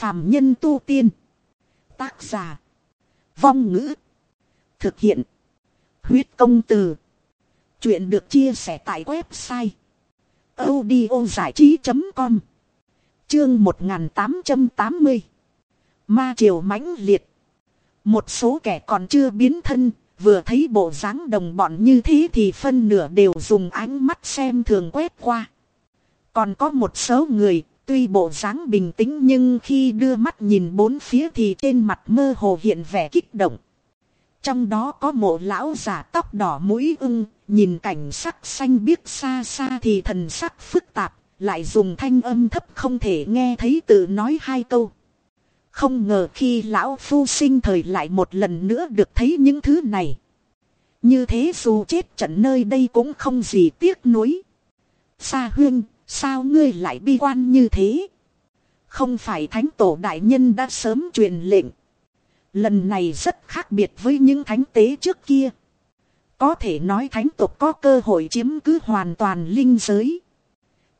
phàm nhân tu tiên. Tác giả. Vong ngữ. Thực hiện. Huyết công từ. Chuyện được chia sẻ tại website. audio giải trí.com Chương 1880 Ma triều mãnh liệt. Một số kẻ còn chưa biến thân, vừa thấy bộ dáng đồng bọn như thế thì phân nửa đều dùng ánh mắt xem thường quét qua. Còn có một số người, tuy bộ dáng bình tĩnh nhưng khi đưa mắt nhìn bốn phía thì trên mặt mơ hồ hiện vẻ kích động. Trong đó có một lão giả tóc đỏ mũi ưng, nhìn cảnh sắc xanh biếc xa xa thì thần sắc phức tạp, lại dùng thanh âm thấp không thể nghe thấy tự nói hai câu. Không ngờ khi lão phu sinh thời lại một lần nữa được thấy những thứ này. Như thế dù chết trận nơi đây cũng không gì tiếc nuối. Sa huyên, sao ngươi lại bi quan như thế? Không phải thánh tổ đại nhân đã sớm truyền lệnh. Lần này rất khác biệt với những thánh tế trước kia. Có thể nói thánh tộc có cơ hội chiếm cứ hoàn toàn linh giới.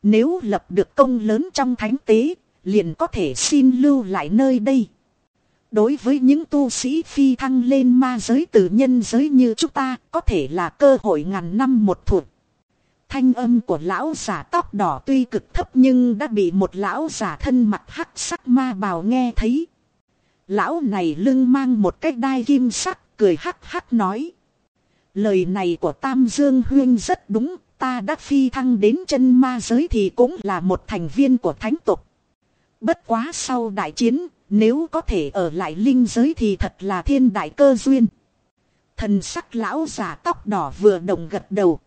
Nếu lập được công lớn trong thánh tế, liền có thể xin lưu lại nơi đây. Đối với những tu sĩ phi thăng lên ma giới từ nhân giới như chúng ta, có thể là cơ hội ngàn năm một thuộc. Thanh âm của lão giả tóc đỏ tuy cực thấp nhưng đã bị một lão giả thân mặt hắc sắc ma bào nghe thấy. Lão này lưng mang một cái đai kim sắc, cười hắc hắc nói. Lời này của Tam Dương Huyên rất đúng, ta đã phi thăng đến chân ma giới thì cũng là một thành viên của thánh tục. Bất quá sau đại chiến, nếu có thể ở lại linh giới thì thật là thiên đại cơ duyên. Thần sắc lão giả tóc đỏ vừa đồng gật đầu.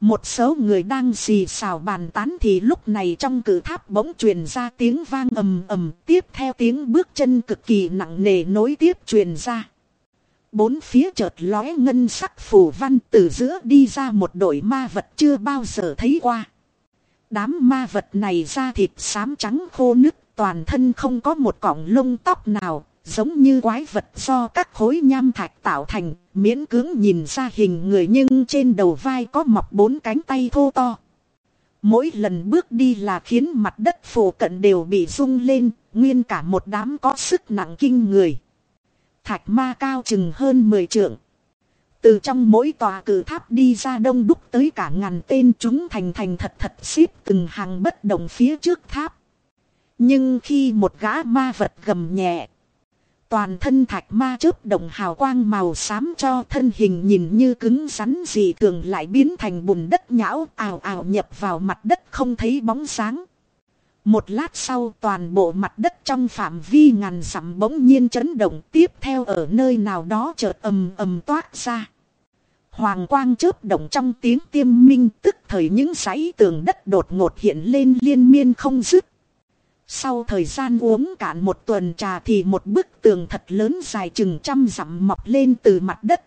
Một số người đang xì xào bàn tán thì lúc này trong cử tháp bỗng truyền ra tiếng vang ầm ầm tiếp theo tiếng bước chân cực kỳ nặng nề nối tiếp truyền ra. Bốn phía chợt lóe ngân sắc phủ văn từ giữa đi ra một đội ma vật chưa bao giờ thấy qua. Đám ma vật này da thịt xám trắng khô nứt toàn thân không có một cọng lông tóc nào, giống như quái vật do các khối nham thạch tạo thành, miễn cưỡng nhìn ra hình người nhưng trên đầu vai có mọc bốn cánh tay thô to. Mỗi lần bước đi là khiến mặt đất phổ cận đều bị rung lên, nguyên cả một đám có sức nặng kinh người. Thạch ma cao chừng hơn 10 trượng. Từ trong mỗi tòa cử tháp đi ra đông đúc tới cả ngàn tên chúng thành thành thật thật xếp từng hàng bất động phía trước tháp. Nhưng khi một gã ma vật gầm nhẹ. Toàn thân thạch ma chớp động hào quang màu xám cho thân hình nhìn như cứng rắn dị thường lại biến thành bùn đất nhão ào ào nhập vào mặt đất không thấy bóng sáng. Một lát sau toàn bộ mặt đất trong phạm vi ngàn dặm bỗng nhiên chấn động tiếp theo ở nơi nào đó chợt ầm ầm toát ra. Hoàng quang chớp động trong tiếng tiêm minh, tức thời những dãy tường đất đột ngột hiện lên liên miên không dứt. Sau thời gian uống cạn một tuần trà thì một bức tường thật lớn dài chừng trăm dặm mọc lên từ mặt đất.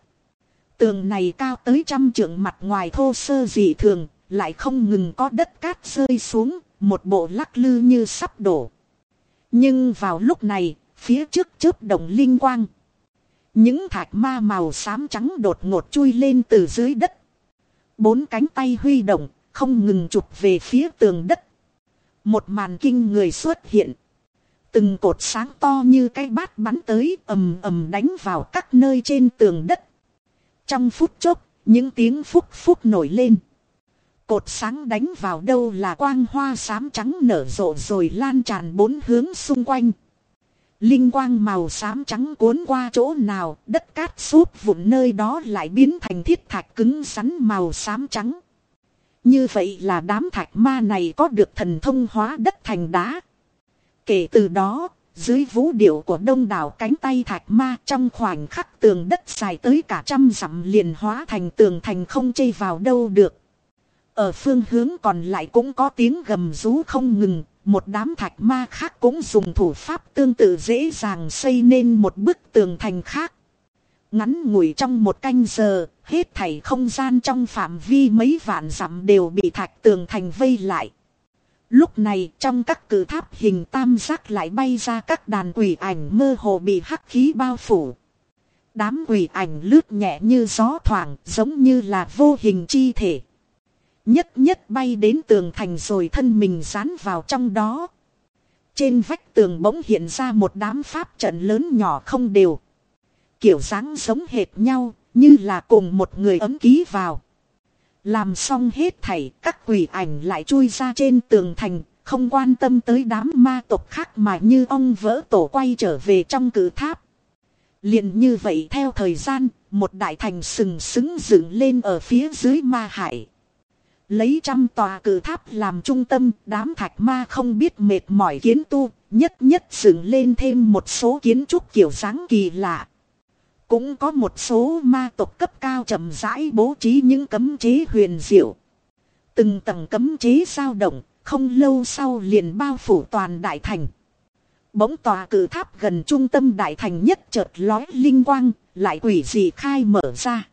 Tường này cao tới trăm trượng mặt ngoài thô sơ dị thường, lại không ngừng có đất cát rơi xuống, một bộ lắc lư như sắp đổ. Nhưng vào lúc này, phía trước chớp động linh quang. Những thạch ma màu xám trắng đột ngột chui lên từ dưới đất. Bốn cánh tay huy động, không ngừng chụp về phía tường đất. Một màn kinh người xuất hiện. Từng cột sáng to như cái bát bắn tới ầm ầm đánh vào các nơi trên tường đất. Trong phút chốc, những tiếng phúc phúc nổi lên. Cột sáng đánh vào đâu là quang hoa xám trắng nở rộ rồi lan tràn bốn hướng xung quanh. Linh quang màu xám trắng cuốn qua chỗ nào, đất cát súp vụn nơi đó lại biến thành thiết thạch cứng rắn màu xám trắng. Như vậy là đám thạch ma này có được thần thông hóa đất thành đá. Kể từ đó, dưới vũ điệu của đông đảo cánh tay thạch ma trong khoảnh khắc tường đất dài tới cả trăm dặm liền hóa thành tường thành không chây vào đâu được. Ở phương hướng còn lại cũng có tiếng gầm rú không ngừng, một đám thạch ma khác cũng dùng thủ pháp tương tự dễ dàng xây nên một bức tường thành khác. Ngắn ngủi trong một canh giờ, hết thảy không gian trong phạm vi mấy vạn dặm đều bị thạch tường thành vây lại. Lúc này trong các cử tháp hình tam giác lại bay ra các đàn quỷ ảnh mơ hồ bị hắc khí bao phủ. Đám quỷ ảnh lướt nhẹ như gió thoảng giống như là vô hình chi thể. Nhất nhất bay đến tường thành rồi thân mình dán vào trong đó. Trên vách tường bỗng hiện ra một đám pháp trận lớn nhỏ không đều. Kiểu dáng giống hệt nhau, như là cùng một người ấm ký vào. Làm xong hết thảy, các quỷ ảnh lại chui ra trên tường thành, không quan tâm tới đám ma tộc khác mà như ông vỡ tổ quay trở về trong cử tháp. liền như vậy theo thời gian, một đại thành sừng sững dựng lên ở phía dưới ma hải. Lấy trăm tòa cử tháp làm trung tâm, đám thạch ma không biết mệt mỏi kiến tu, nhất nhất dựng lên thêm một số kiến trúc kiểu dáng kỳ lạ. Cũng có một số ma tộc cấp cao chậm rãi bố trí những cấm chế huyền diệu. Từng tầng cấm chế dao động, không lâu sau liền bao phủ toàn đại thành. Bỗng tòa cử tháp gần trung tâm đại thành nhất chợt lói linh quang, lại quỷ dị khai mở ra.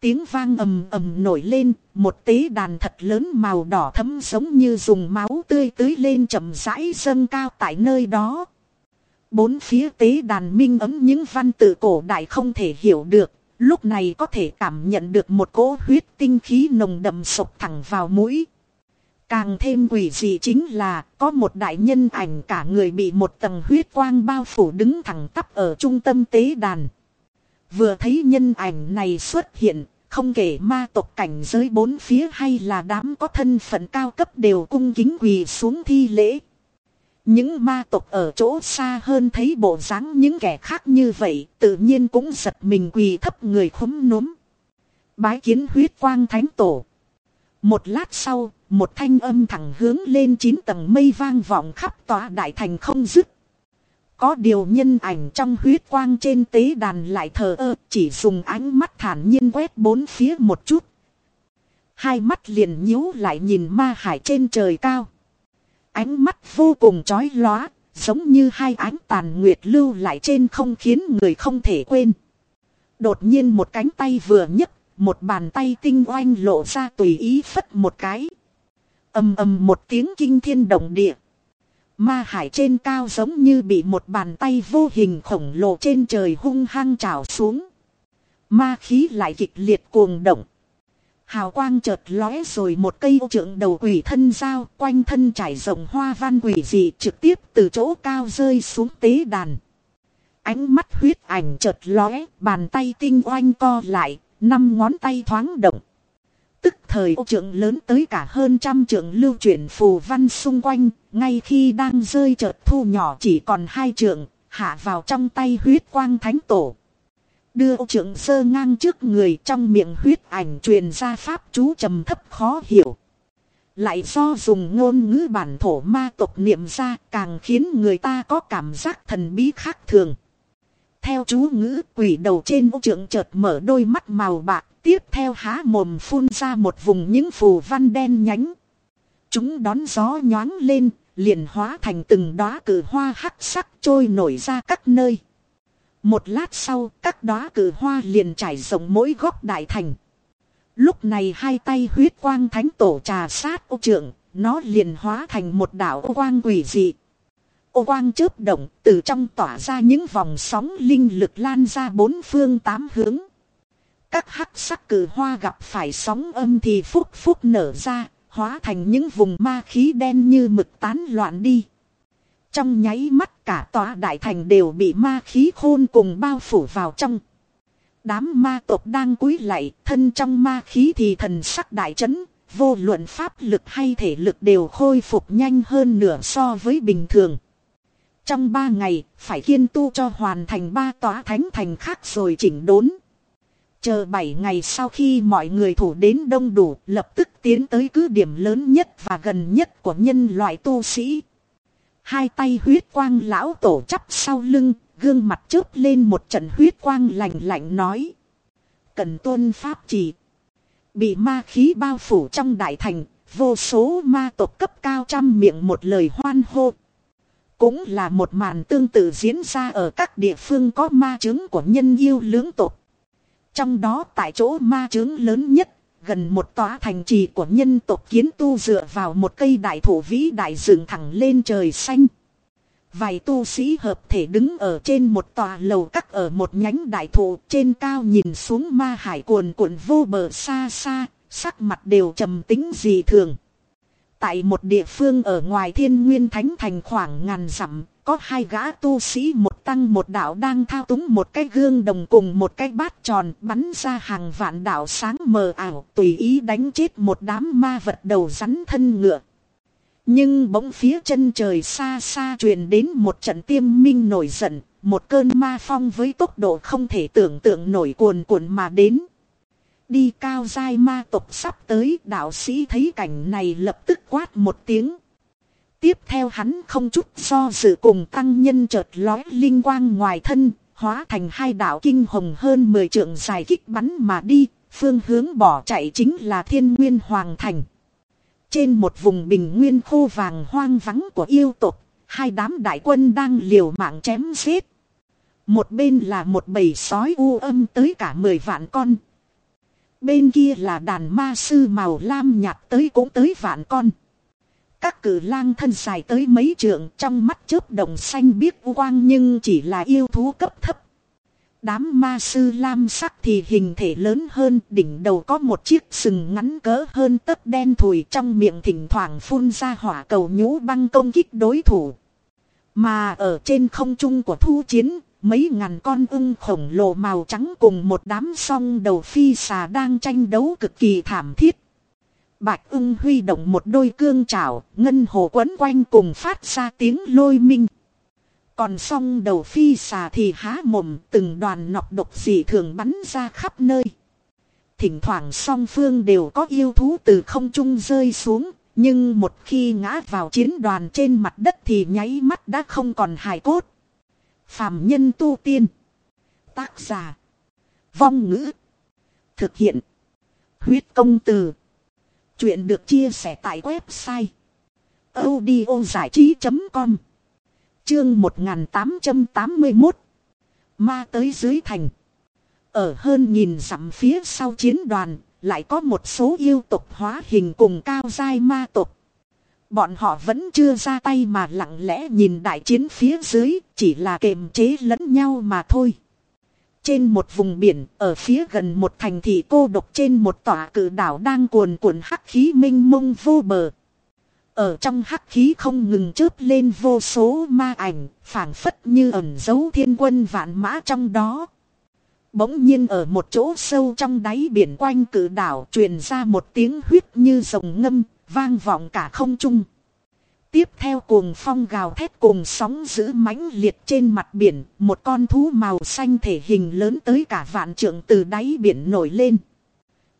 Tiếng vang ầm ầm nổi lên, một tế đàn thật lớn màu đỏ thấm giống như dùng máu tươi tưới lên chậm rãi dâng cao tại nơi đó. Bốn phía tế đàn minh ấm những văn tự cổ đại không thể hiểu được, lúc này có thể cảm nhận được một cỗ huyết tinh khí nồng đậm sộc thẳng vào mũi. Càng thêm quỷ dị chính là có một đại nhân ảnh cả người bị một tầng huyết quang bao phủ đứng thẳng tắp ở trung tâm tế đàn. Vừa thấy nhân ảnh này xuất hiện, không kể ma tộc cảnh giới bốn phía hay là đám có thân phận cao cấp đều cung kính quỳ xuống thi lễ. Những ma tộc ở chỗ xa hơn thấy bộ dáng những kẻ khác như vậy, tự nhiên cũng giật mình quỳ thấp người khúm núm. Bái kiến huyết quang thánh tổ. Một lát sau, một thanh âm thẳng hướng lên chín tầng mây vang vọng khắp tòa đại thành không dứt. Có điều nhân ảnh trong huyết quang trên tế đàn lại thờ ơ, chỉ dùng ánh mắt thản nhiên quét bốn phía một chút. Hai mắt liền nhíu lại nhìn ma hải trên trời cao. Ánh mắt vô cùng chói lóa, giống như hai ánh tàn nguyệt lưu lại trên không khiến người không thể quên. Đột nhiên một cánh tay vừa nhấc, một bàn tay tinh oanh lộ ra tùy ý phất một cái. ầm ầm một tiếng kinh thiên động địa. Ma hải trên cao giống như bị một bàn tay vô hình khổng lồ trên trời hung hăng trào xuống. Ma khí lại kịch liệt cuồng động. Hào quang chợt lóe rồi một cây ô trượng đầu quỷ thân dao quanh thân trải rộng hoa văn quỷ dị trực tiếp từ chỗ cao rơi xuống tế đàn. Ánh mắt huyết ảnh chợt lóe, bàn tay tinh oanh co lại, năm ngón tay thoáng động. Tức thời ô trượng lớn tới cả hơn trăm trượng lưu chuyển phù văn xung quanh, ngay khi đang rơi chợt thu nhỏ chỉ còn hai trượng, hạ vào trong tay huyết quang thánh tổ. Đưa ô trượng sơ ngang trước người trong miệng huyết ảnh truyền ra pháp chú trầm thấp khó hiểu. Lại do dùng ngôn ngữ bản thổ ma tộc niệm ra càng khiến người ta có cảm giác thần bí khác thường. Theo chú ngữ quỷ đầu trên ô trượng chợt mở đôi mắt màu bạc tiếp theo há mồm phun ra một vùng những phù văn đen nhánh. Chúng đón gió nhoáng lên, liền hóa thành từng đóa cử hoa hắc sắc trôi nổi ra các nơi. Một lát sau, các đóa cử hoa liền trải rộng mỗi góc đại thành. Lúc này hai tay huyết quang thánh tổ trà sát ô trượng, nó liền hóa thành một đảo ô quang quỷ dị. Ô quang chớp động, từ trong tỏa ra những vòng sóng linh lực lan ra bốn phương tám hướng. Các hắc sắc cử hoa gặp phải sóng âm thì phúc phúc nở ra, hóa thành những vùng ma khí đen như mực tán loạn đi. Trong nháy mắt cả tòa đại thành đều bị ma khí khôn cùng bao phủ vào trong. Đám ma tộc đang cúi lạy, thân trong ma khí thì thần sắc đại chấn, vô luận pháp lực hay thể lực đều khôi phục nhanh hơn nửa so với bình thường. Trong ba ngày, phải kiên tu cho hoàn thành ba tòa thánh thành khác rồi chỉnh đốn. Chờ 7 ngày sau khi mọi người thủ đến đông đủ, lập tức tiến tới cứ điểm lớn nhất và gần nhất của nhân loại tu sĩ. Hai tay huyết quang lão tổ chắp sau lưng, gương mặt chớp lên một trận huyết quang lạnh lạnh nói. Cần tuân pháp chỉ. Bị ma khí bao phủ trong đại thành, vô số ma tộc cấp cao trăm miệng một lời hoan hô. Cũng là một màn tương tự diễn ra ở các địa phương có ma chứng của nhân yêu lưỡng tộc. Trong đó tại chỗ ma chứng lớn nhất, gần một tòa thành trì của nhân tộc kiến tu dựa vào một cây đại thụ vĩ đại dựng thẳng lên trời xanh. Vài tu sĩ hợp thể đứng ở trên một tòa lầu cắt ở một nhánh đại thụ trên cao nhìn xuống ma hải cuồn cuộn vô bờ xa xa, sắc mặt đều trầm tính dị thường. Tại một địa phương ở ngoài thiên nguyên thánh thành khoảng ngàn dặm, có hai gã tu sĩ một tăng một đạo đang thao túng một cái gương đồng cùng một cái bát tròn bắn ra hàng vạn đạo sáng mờ ảo tùy ý đánh chết một đám ma vật đầu rắn thân ngựa. Nhưng bỗng phía chân trời xa xa truyền đến một trận tiêm minh nổi giận, một cơn ma phong với tốc độ không thể tưởng tượng nổi cuồn cuộn mà đến. Đi cao dai ma tộc sắp tới đạo sĩ thấy cảnh này lập tức quát một tiếng. Tiếp theo hắn không chút do dự cùng tăng nhân chợt lói linh quang ngoài thân, hóa thành hai đạo kinh hồng hơn 10 trượng dài kích bắn mà đi, phương hướng bỏ chạy chính là thiên nguyên hoàng thành. Trên một vùng bình nguyên khô vàng hoang vắng của yêu tộc, hai đám đại quân đang liều mạng chém giết. Một bên là một bầy sói u âm tới cả 10 vạn con. Bên kia là đàn ma sư màu lam nhạt tới cũng tới vạn con. Các cử lang thân dài tới mấy trượng trong mắt chớp đồng xanh biếc quang nhưng chỉ là yêu thú cấp thấp. Đám ma sư lam sắc thì hình thể lớn hơn đỉnh đầu có một chiếc sừng ngắn cỡ hơn tấc đen thùi trong miệng thỉnh thoảng phun ra hỏa cầu nhũ băng công kích đối thủ. Mà ở trên không trung của thu chiến, mấy ngàn con ưng khổng lồ màu trắng cùng một đám song đầu phi xà đang tranh đấu cực kỳ thảm thiết. Bạch ưng huy động một đôi cương trảo, ngân hồ quấn quanh cùng phát ra tiếng lôi minh. Còn song đầu phi xà thì há mồm từng đoàn nọc độc dị thường bắn ra khắp nơi. Thỉnh thoảng song phương đều có yêu thú từ không trung rơi xuống, nhưng một khi ngã vào chiến đoàn trên mặt đất thì nháy mắt đã không còn hài cốt. Phạm nhân tu tiên. Tác giả. Vong ngữ. Thực hiện. Huyết công từ. Chuyện được chia sẻ tại website. audio trí.com Chương 1881 Ma tới dưới thành. Ở hơn nghìn dặm phía sau chiến đoàn, lại có một số yêu tục hóa hình cùng cao dai ma tục. Bọn họ vẫn chưa ra tay mà lặng lẽ nhìn đại chiến phía dưới, chỉ là kềm chế lẫn nhau mà thôi. Trên một vùng biển, ở phía gần một thành thị cô độc trên một tòa cử đảo đang cuồn cuộn hắc khí minh mông vô bờ. Ở trong hắc khí không ngừng chớp lên vô số ma ảnh, phảng phất như ẩn dấu thiên quân vạn mã trong đó. Bỗng nhiên ở một chỗ sâu trong đáy biển quanh cử đảo truyền ra một tiếng huyết như rồng ngâm, vang vọng cả không trung. Tiếp theo cuồng phong gào thét cùng sóng giữ mãnh liệt trên mặt biển, một con thú màu xanh thể hình lớn tới cả vạn trượng từ đáy biển nổi lên.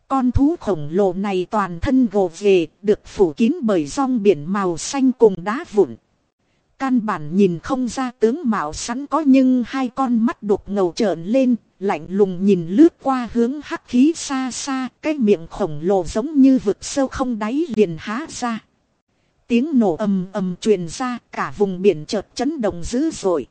Con thú khổng lồ này toàn thân gồ về, được phủ kín bởi rong biển màu xanh cùng đá vụn. Căn bản nhìn không ra tướng mạo sẵn có nhưng hai con mắt đục ngầu trợn lên, lạnh lùng nhìn lướt qua hướng hắc khí xa xa, cái miệng khổng lồ giống như vực sâu không đáy liền há ra. Tiếng nổ ầm ầm truyền ra, cả vùng biển chợt chấn động dữ dội.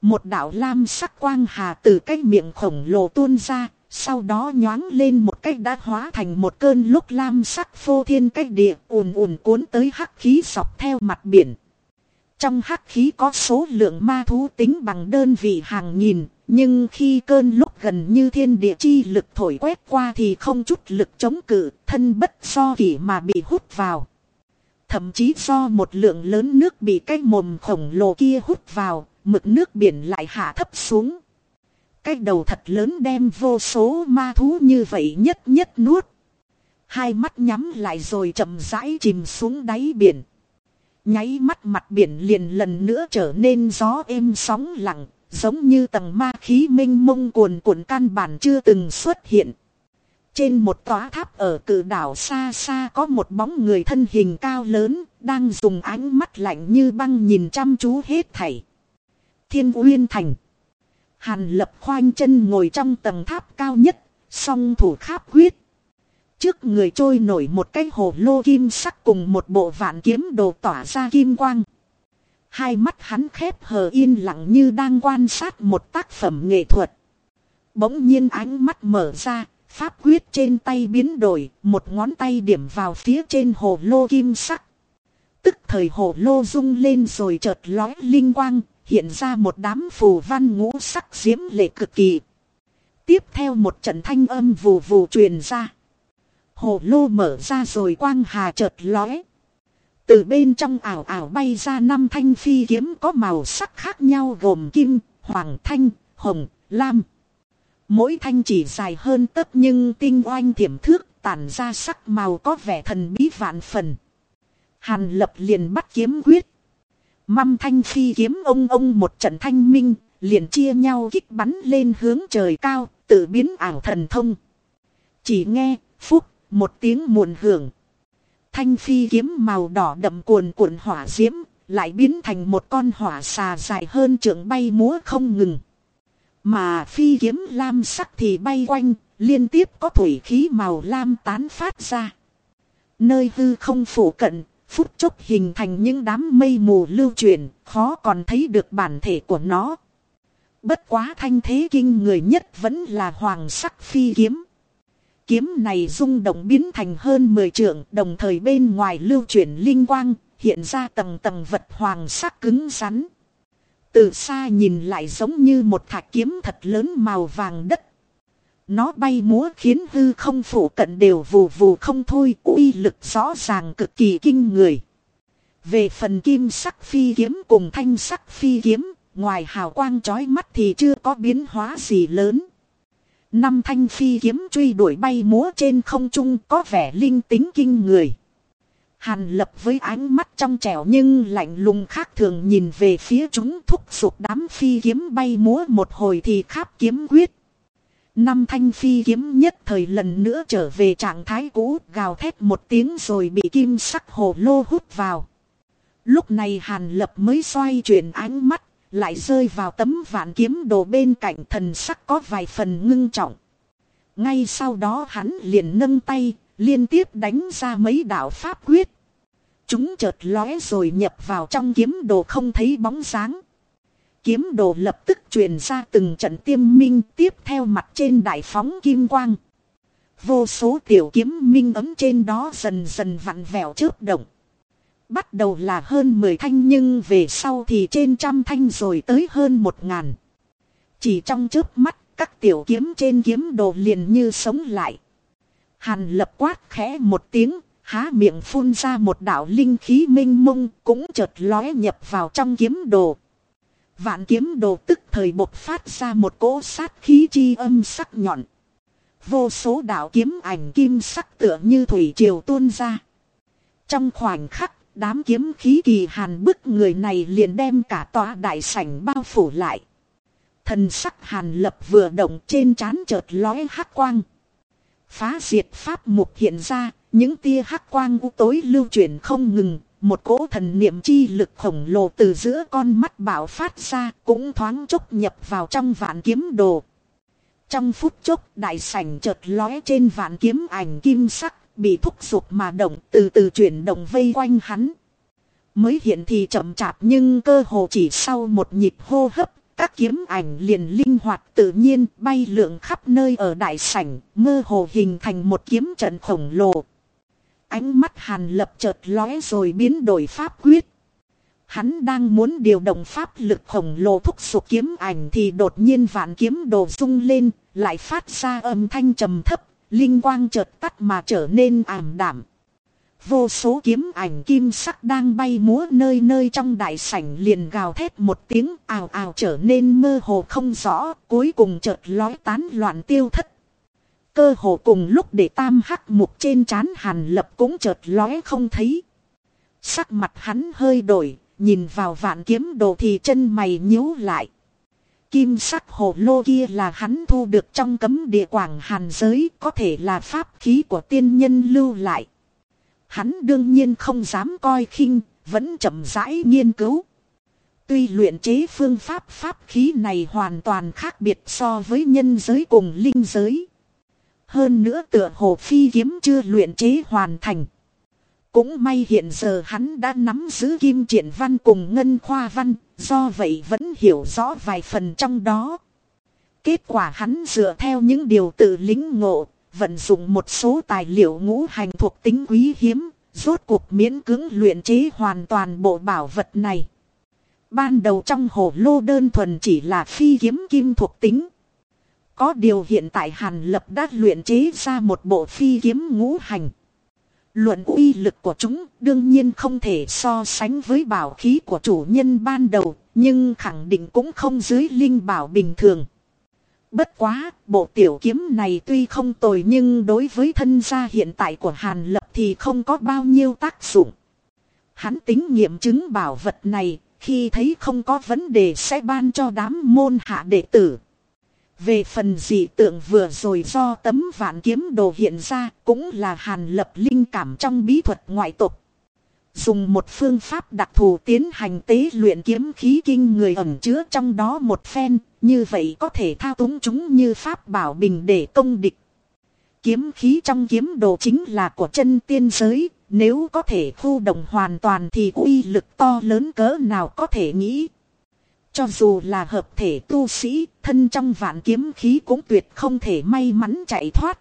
Một đạo lam sắc quang hà từ cái miệng khổng lồ tuôn ra, sau đó nhoáng lên một cách đã hóa thành một cơn lúc lam sắc phô thiên cách địa ùn ùn cuốn tới hắc khí dọc theo mặt biển. Trong hắc khí có số lượng ma thú tính bằng đơn vị hàng nghìn, nhưng khi cơn lúc gần như thiên địa chi lực thổi quét qua thì không chút lực chống cự, thân bất do kỷ mà bị hút vào. Thậm chí do một lượng lớn nước bị cái mồm khổng lồ kia hút vào, mực nước biển lại hạ thấp xuống. Cái đầu thật lớn đem vô số ma thú như vậy nhất nhất nuốt. Hai mắt nhắm lại rồi chậm rãi chìm xuống đáy biển. Nháy mắt mặt biển liền lần nữa trở nên gió êm sóng lặng, giống như tầng ma khí minh mông cuồn cuộn căn bản chưa từng xuất hiện. Trên một tòa tháp ở cử đảo xa xa có một bóng người thân hình cao lớn, đang dùng ánh mắt lạnh như băng nhìn chăm chú hết thảy. Thiên Uyên Thành Hàn lập khoanh chân ngồi trong tầng tháp cao nhất, song thủ kháp quyết. Trước người trôi nổi một cái hồ lô kim sắc cùng một bộ vạn kiếm đồ tỏa ra kim quang. Hai mắt hắn khép hờ yên lặng như đang quan sát một tác phẩm nghệ thuật. Bỗng nhiên ánh mắt mở ra, pháp quyết trên tay biến đổi, một ngón tay điểm vào phía trên hồ lô kim sắc. Tức thời hồ lô rung lên rồi chợt lói linh quang, hiện ra một đám phù văn ngũ sắc diễm lệ cực kỳ. Tiếp theo một trận thanh âm vù vù truyền ra. Hồ lô mở ra rồi quang hà chợt lóe. Từ bên trong ảo ảo bay ra năm thanh phi kiếm có màu sắc khác nhau gồm kim, hoàng thanh, hồng, lam. Mỗi thanh chỉ dài hơn tấc nhưng tinh oanh thiểm thước tản ra sắc màu có vẻ thần bí vạn phần. Hàn lập liền bắt kiếm quyết. Măm thanh phi kiếm ông ông một trận thanh minh, liền chia nhau kích bắn lên hướng trời cao, tự biến ảo thần thông. Chỉ nghe, phúc, một tiếng muộn hưởng. Thanh phi kiếm màu đỏ đậm cuồn cuộn hỏa diễm, lại biến thành một con hỏa xà dài hơn trượng bay múa không ngừng. Mà phi kiếm lam sắc thì bay quanh, liên tiếp có thủy khí màu lam tán phát ra. Nơi hư không phủ cận, phút chốc hình thành những đám mây mù lưu chuyển, khó còn thấy được bản thể của nó. Bất quá thanh thế kinh người nhất vẫn là hoàng sắc phi kiếm. Kiếm này rung động biến thành hơn 10 trượng, đồng thời bên ngoài lưu chuyển linh quang, hiện ra tầng tầng vật hoàng sắc cứng rắn. Từ xa nhìn lại giống như một thạch kiếm thật lớn màu vàng đất. Nó bay múa khiến hư không phủ cận đều vù vù không thôi, uy lực rõ ràng cực kỳ kinh người. Về phần kim sắc phi kiếm cùng thanh sắc phi kiếm, ngoài hào quang chói mắt thì chưa có biến hóa gì lớn. Năm thanh phi kiếm truy đuổi bay múa trên không trung có vẻ linh tính kinh người. Hàn lập với ánh mắt trong trẻo nhưng lạnh lùng khác thường nhìn về phía chúng thúc giục đám phi kiếm bay múa một hồi thì kháp kiếm quyết. Năm thanh phi kiếm nhất thời lần nữa trở về trạng thái cũ gào thét một tiếng rồi bị kim sắc hồ lô hút vào. Lúc này hàn lập mới xoay chuyển ánh mắt, lại rơi vào tấm vạn kiếm đồ bên cạnh thần sắc có vài phần ngưng trọng. Ngay sau đó hắn liền nâng tay, liên tiếp đánh ra mấy đạo pháp quyết. Chúng chợt lóe rồi nhập vào trong kiếm đồ không thấy bóng dáng. Kiếm đồ lập tức truyền ra từng trận tiêm minh tiếp theo mặt trên đại phóng kim quang. Vô số tiểu kiếm minh ấm trên đó dần dần vặn vẹo chớp động. Bắt đầu là hơn 10 thanh nhưng về sau thì trên trăm thanh rồi tới hơn một ngàn. Chỉ trong chớp mắt các tiểu kiếm trên kiếm đồ liền như sống lại. Hàn lập quát khẽ một tiếng, há miệng phun ra một đạo linh khí minh mông cũng chợt lóe nhập vào trong kiếm đồ. Vạn kiếm đồ tức thời bộc phát ra một cỗ sát khí chi âm sắc nhọn. Vô số đạo kiếm ảnh kim sắc tựa như thủy triều tuôn ra. Trong khoảnh khắc, đám kiếm khí kỳ hàn bức người này liền đem cả tòa đại sảnh bao phủ lại. Thần sắc hàn lập vừa động trên trán chợt lóe hắc quang. Phá diệt pháp mục hiện ra, những tia hắc quang u tối lưu chuyển không ngừng, một cỗ thần niệm chi lực khổng lồ từ giữa con mắt bảo phát ra cũng thoáng chốc nhập vào trong vạn kiếm đồ. Trong phút chốc đại sảnh chợt lóe trên vạn kiếm ảnh kim sắc bị thúc giục mà động từ từ chuyển động vây quanh hắn. Mới hiện thì chậm chạp nhưng cơ hồ chỉ sau một nhịp hô hấp các kiếm ảnh liền linh hoạt tự nhiên bay lượn khắp nơi ở đại sảnh, mơ hồ hình thành một kiếm trận khổng lồ. Ánh mắt hàn lập chợt lóe rồi biến đổi pháp quyết. Hắn đang muốn điều động pháp lực khổng lồ thúc sụp kiếm ảnh thì đột nhiên vạn kiếm đồ rung lên, lại phát ra âm thanh trầm thấp, linh quang chợt tắt mà trở nên ảm đạm. Vô số kiếm ảnh kim sắc đang bay múa nơi nơi trong đại sảnh liền gào thét một tiếng ào ào trở nên mơ hồ không rõ, cuối cùng chợt lói tán loạn tiêu thất. Cơ hồ cùng lúc để tam hắc mục trên trán hàn lập cũng chợt lóe không thấy. Sắc mặt hắn hơi đổi, nhìn vào vạn kiếm đồ thì chân mày nhíu lại. Kim sắc hồ lô kia là hắn thu được trong cấm địa quảng hàn giới, có thể là pháp khí của tiên nhân lưu lại. Hắn đương nhiên không dám coi khinh, vẫn chậm rãi nghiên cứu. Tuy luyện chế phương pháp pháp khí này hoàn toàn khác biệt so với nhân giới cùng linh giới. Hơn nữa tựa hồ phi kiếm chưa luyện chế hoàn thành. Cũng may hiện giờ hắn đã nắm giữ kim triển văn cùng ngân khoa văn, do vậy vẫn hiểu rõ vài phần trong đó. Kết quả hắn dựa theo những điều tự lính ngộ, vận dụng một số tài liệu ngũ hành thuộc tính quý hiếm, rốt cuộc miễn cưỡng luyện chế hoàn toàn bộ bảo vật này. Ban đầu trong hồ lô đơn thuần chỉ là phi kiếm kim thuộc tính. Có điều hiện tại Hàn Lập đã luyện chế ra một bộ phi kiếm ngũ hành. Luận uy lực của chúng đương nhiên không thể so sánh với bảo khí của chủ nhân ban đầu, nhưng khẳng định cũng không dưới linh bảo bình thường. Bất quá, bộ tiểu kiếm này tuy không tồi nhưng đối với thân gia hiện tại của Hàn Lập thì không có bao nhiêu tác dụng. Hắn tính nghiệm chứng bảo vật này, khi thấy không có vấn đề sẽ ban cho đám môn hạ đệ tử. Về phần dị tượng vừa rồi do tấm vạn kiếm đồ hiện ra cũng là hàn lập linh cảm trong bí thuật ngoại tục. Dùng một phương pháp đặc thù tiến hành tế luyện kiếm khí kinh người ẩn chứa trong đó một phen, như vậy có thể thao túng chúng như pháp bảo bình để công địch. Kiếm khí trong kiếm đồ chính là của chân tiên giới, nếu có thể khu động hoàn toàn thì uy lực to lớn cỡ nào có thể nghĩ. Cho dù là hợp thể tu sĩ, thân trong vạn kiếm khí cũng tuyệt không thể may mắn chạy thoát.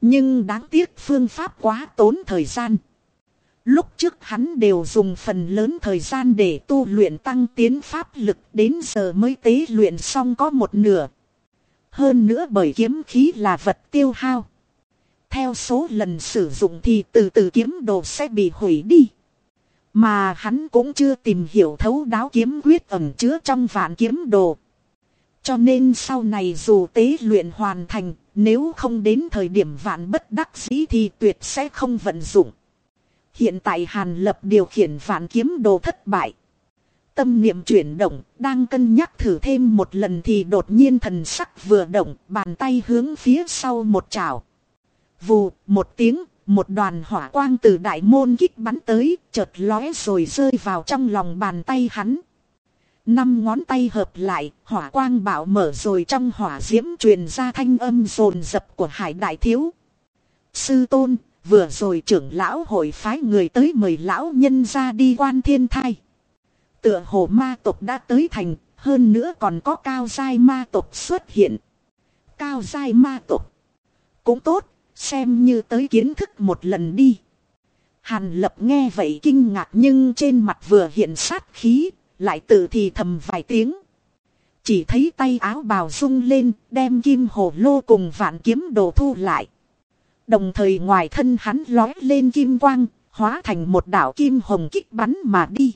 Nhưng đáng tiếc phương pháp quá tốn thời gian. Lúc trước hắn đều dùng phần lớn thời gian để tu luyện tăng tiến pháp lực đến giờ mới tế luyện xong có một nửa. Hơn nữa bởi kiếm khí là vật tiêu hao. Theo số lần sử dụng thì từ từ kiếm đồ sẽ bị hủy đi. Mà hắn cũng chưa tìm hiểu thấu đáo kiếm quyết ẩn chứa trong vạn kiếm đồ. Cho nên sau này dù tế luyện hoàn thành, nếu không đến thời điểm vạn bất đắc dĩ thì tuyệt sẽ không vận dụng. Hiện tại Hàn Lập điều khiển vạn kiếm đồ thất bại. Tâm niệm chuyển động, đang cân nhắc thử thêm một lần thì đột nhiên thần sắc vừa động, bàn tay hướng phía sau một chảo. Vù, một tiếng, một đoàn hỏa quang từ đại môn kích bắn tới, chợt lóe rồi rơi vào trong lòng bàn tay hắn. Năm ngón tay hợp lại, hỏa quang bạo mở rồi trong hỏa diễm truyền ra thanh âm rồn rập của hải đại thiếu. Sư tôn, vừa rồi trưởng lão hội phái người tới mời lão nhân ra đi quan thiên thai. Tựa hồ ma tộc đã tới thành, hơn nữa còn có cao giai ma tộc xuất hiện. Cao giai ma tộc. Cũng tốt, Xem như tới kiến thức một lần đi. Hàn lập nghe vậy kinh ngạc nhưng trên mặt vừa hiện sát khí, lại tự thì thầm vài tiếng. Chỉ thấy tay áo bào rung lên, đem kim hồ lô cùng vạn kiếm đồ thu lại. Đồng thời ngoài thân hắn lói lên kim quang, hóa thành một đảo kim hồng kích bắn mà đi.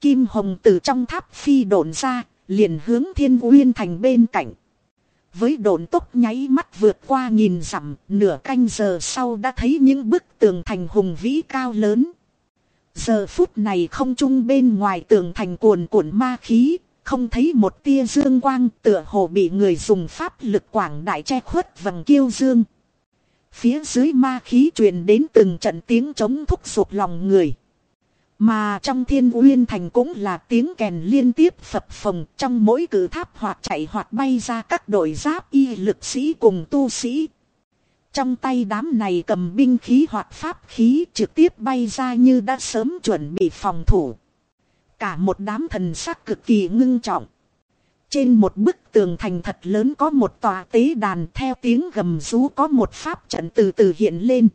Kim hồng từ trong tháp phi độn ra, liền hướng thiên uyên thành bên cạnh với độn tốc nháy mắt vượt qua nghìn dặm, nửa canh giờ sau đã thấy những bức tường thành hùng vĩ cao lớn. Giờ phút này không trung bên ngoài tường thành cuồn cuộn ma khí, không thấy một tia dương quang tựa hồ bị người dùng pháp lực quảng đại che khuất vầng kiêu dương. Phía dưới ma khí truyền đến từng trận tiếng chống thúc sụp lòng người. Mà trong thiên uyên thành cũng là tiếng kèn liên tiếp phập phồng, trong mỗi cử tháp hoặc chạy hoặc bay ra các đội giáp y lực sĩ cùng tu sĩ. Trong tay đám này cầm binh khí hoặc pháp khí trực tiếp bay ra như đã sớm chuẩn bị phòng thủ. Cả một đám thần sắc cực kỳ ngưng trọng. Trên một bức tường thành thật lớn có một tòa tế đàn, theo tiếng gầm rú có một pháp trận từ từ hiện lên.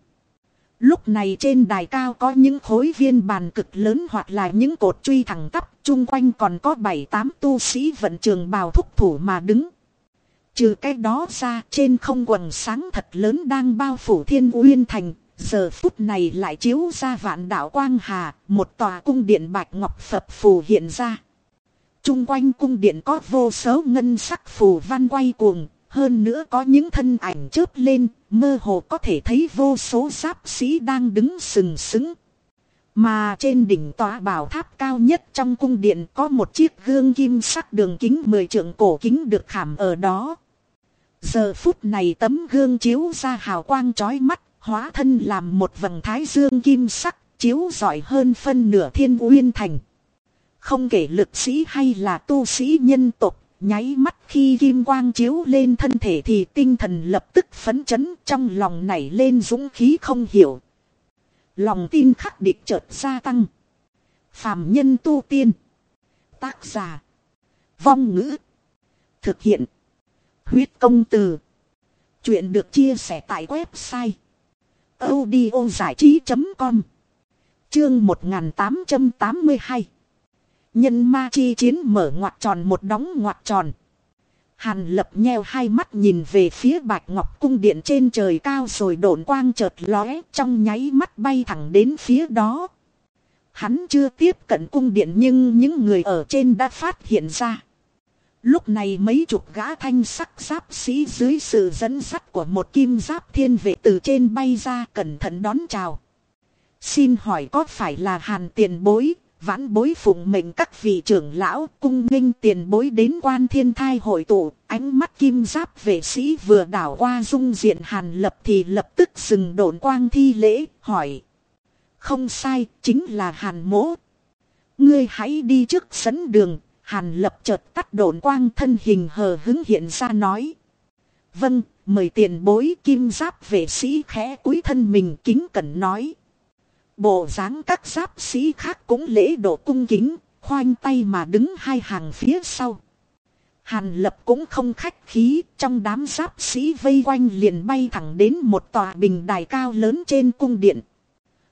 Lúc này trên đài cao có những khối viên bàn cực lớn hoặc là những cột truy thẳng tắp, chung quanh còn có 7-8 tu sĩ vận trường bào thúc thủ mà đứng. Trừ cái đó ra trên không quần sáng thật lớn đang bao phủ thiên uyên thành, giờ phút này lại chiếu ra vạn đạo quang hà, một tòa cung điện bạch ngọc phập phù hiện ra. Trung quanh cung điện có vô số ngân sắc phù văn quay cuồng, hơn nữa có những thân ảnh chớp lên, mơ hồ có thể thấy vô số giáp sĩ đang đứng sừng sững. Mà trên đỉnh tòa bảo tháp cao nhất trong cung điện có một chiếc gương kim sắc đường kính 10 trượng cổ kính được khảm ở đó. Giờ phút này tấm gương chiếu ra hào quang chói mắt, hóa thân làm một vầng thái dương kim sắc, chiếu giỏi hơn phân nửa thiên uyên thành. Không kể lực sĩ hay là tu sĩ nhân tộc Nháy mắt khi kim quang chiếu lên thân thể thì tinh thần lập tức phấn chấn, trong lòng nảy lên dũng khí không hiểu. Lòng tin khắc địch chợt gia tăng. Phàm nhân tu tiên. Tác giả. Vong ngữ. Thực hiện. Huyết công từ. Chuyện được chia sẻ tại website. audiozảichí.com Chương 1882 Nhân ma chi chiến mở ngoặt tròn một đóng ngoặt tròn. Hàn lập nheo hai mắt nhìn về phía bạch ngọc cung điện trên trời cao rồi đổn quang chợt lóe trong nháy mắt bay thẳng đến phía đó. Hắn chưa tiếp cận cung điện nhưng những người ở trên đã phát hiện ra. Lúc này mấy chục gã thanh sắc giáp sĩ dưới sự dẫn sắt của một kim giáp thiên vệ từ trên bay ra cẩn thận đón chào. Xin hỏi có phải là hàn tiền bối, vãn bối phụng mệnh các vị trưởng lão cung nghênh tiền bối đến quan thiên thai hội tụ, ánh mắt kim giáp vệ sĩ vừa đảo qua dung diện hàn lập thì lập tức dừng đồn quang thi lễ, hỏi. Không sai, chính là hàn mỗ. Ngươi hãy đi trước sấn đường, hàn lập chợt tắt đồn quang thân hình hờ hứng hiện ra nói. Vâng, mời tiền bối kim giáp vệ sĩ khẽ cúi thân mình kính cẩn nói. Bộ dáng các giáp sĩ khác cũng lễ độ cung kính, khoanh tay mà đứng hai hàng phía sau. Hàn lập cũng không khách khí, trong đám giáp sĩ vây quanh liền bay thẳng đến một tòa bình đài cao lớn trên cung điện.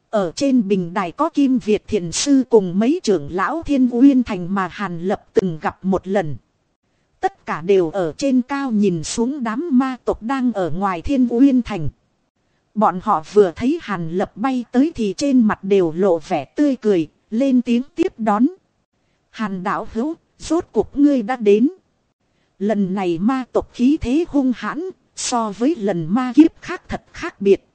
Ở trên bình đài có Kim Việt Thiền Sư cùng mấy trưởng lão Thiên Uyên Thành mà Hàn Lập từng gặp một lần. Tất cả đều ở trên cao nhìn xuống đám ma tộc đang ở ngoài Thiên Uyên Thành. Bọn họ vừa thấy Hàn Lập bay tới thì trên mặt đều lộ vẻ tươi cười, lên tiếng tiếp đón. Hàn đảo hữu, rốt cuộc ngươi đã đến. Lần này ma tộc khí thế hung hãn, so với lần ma kiếp khác thật khác biệt.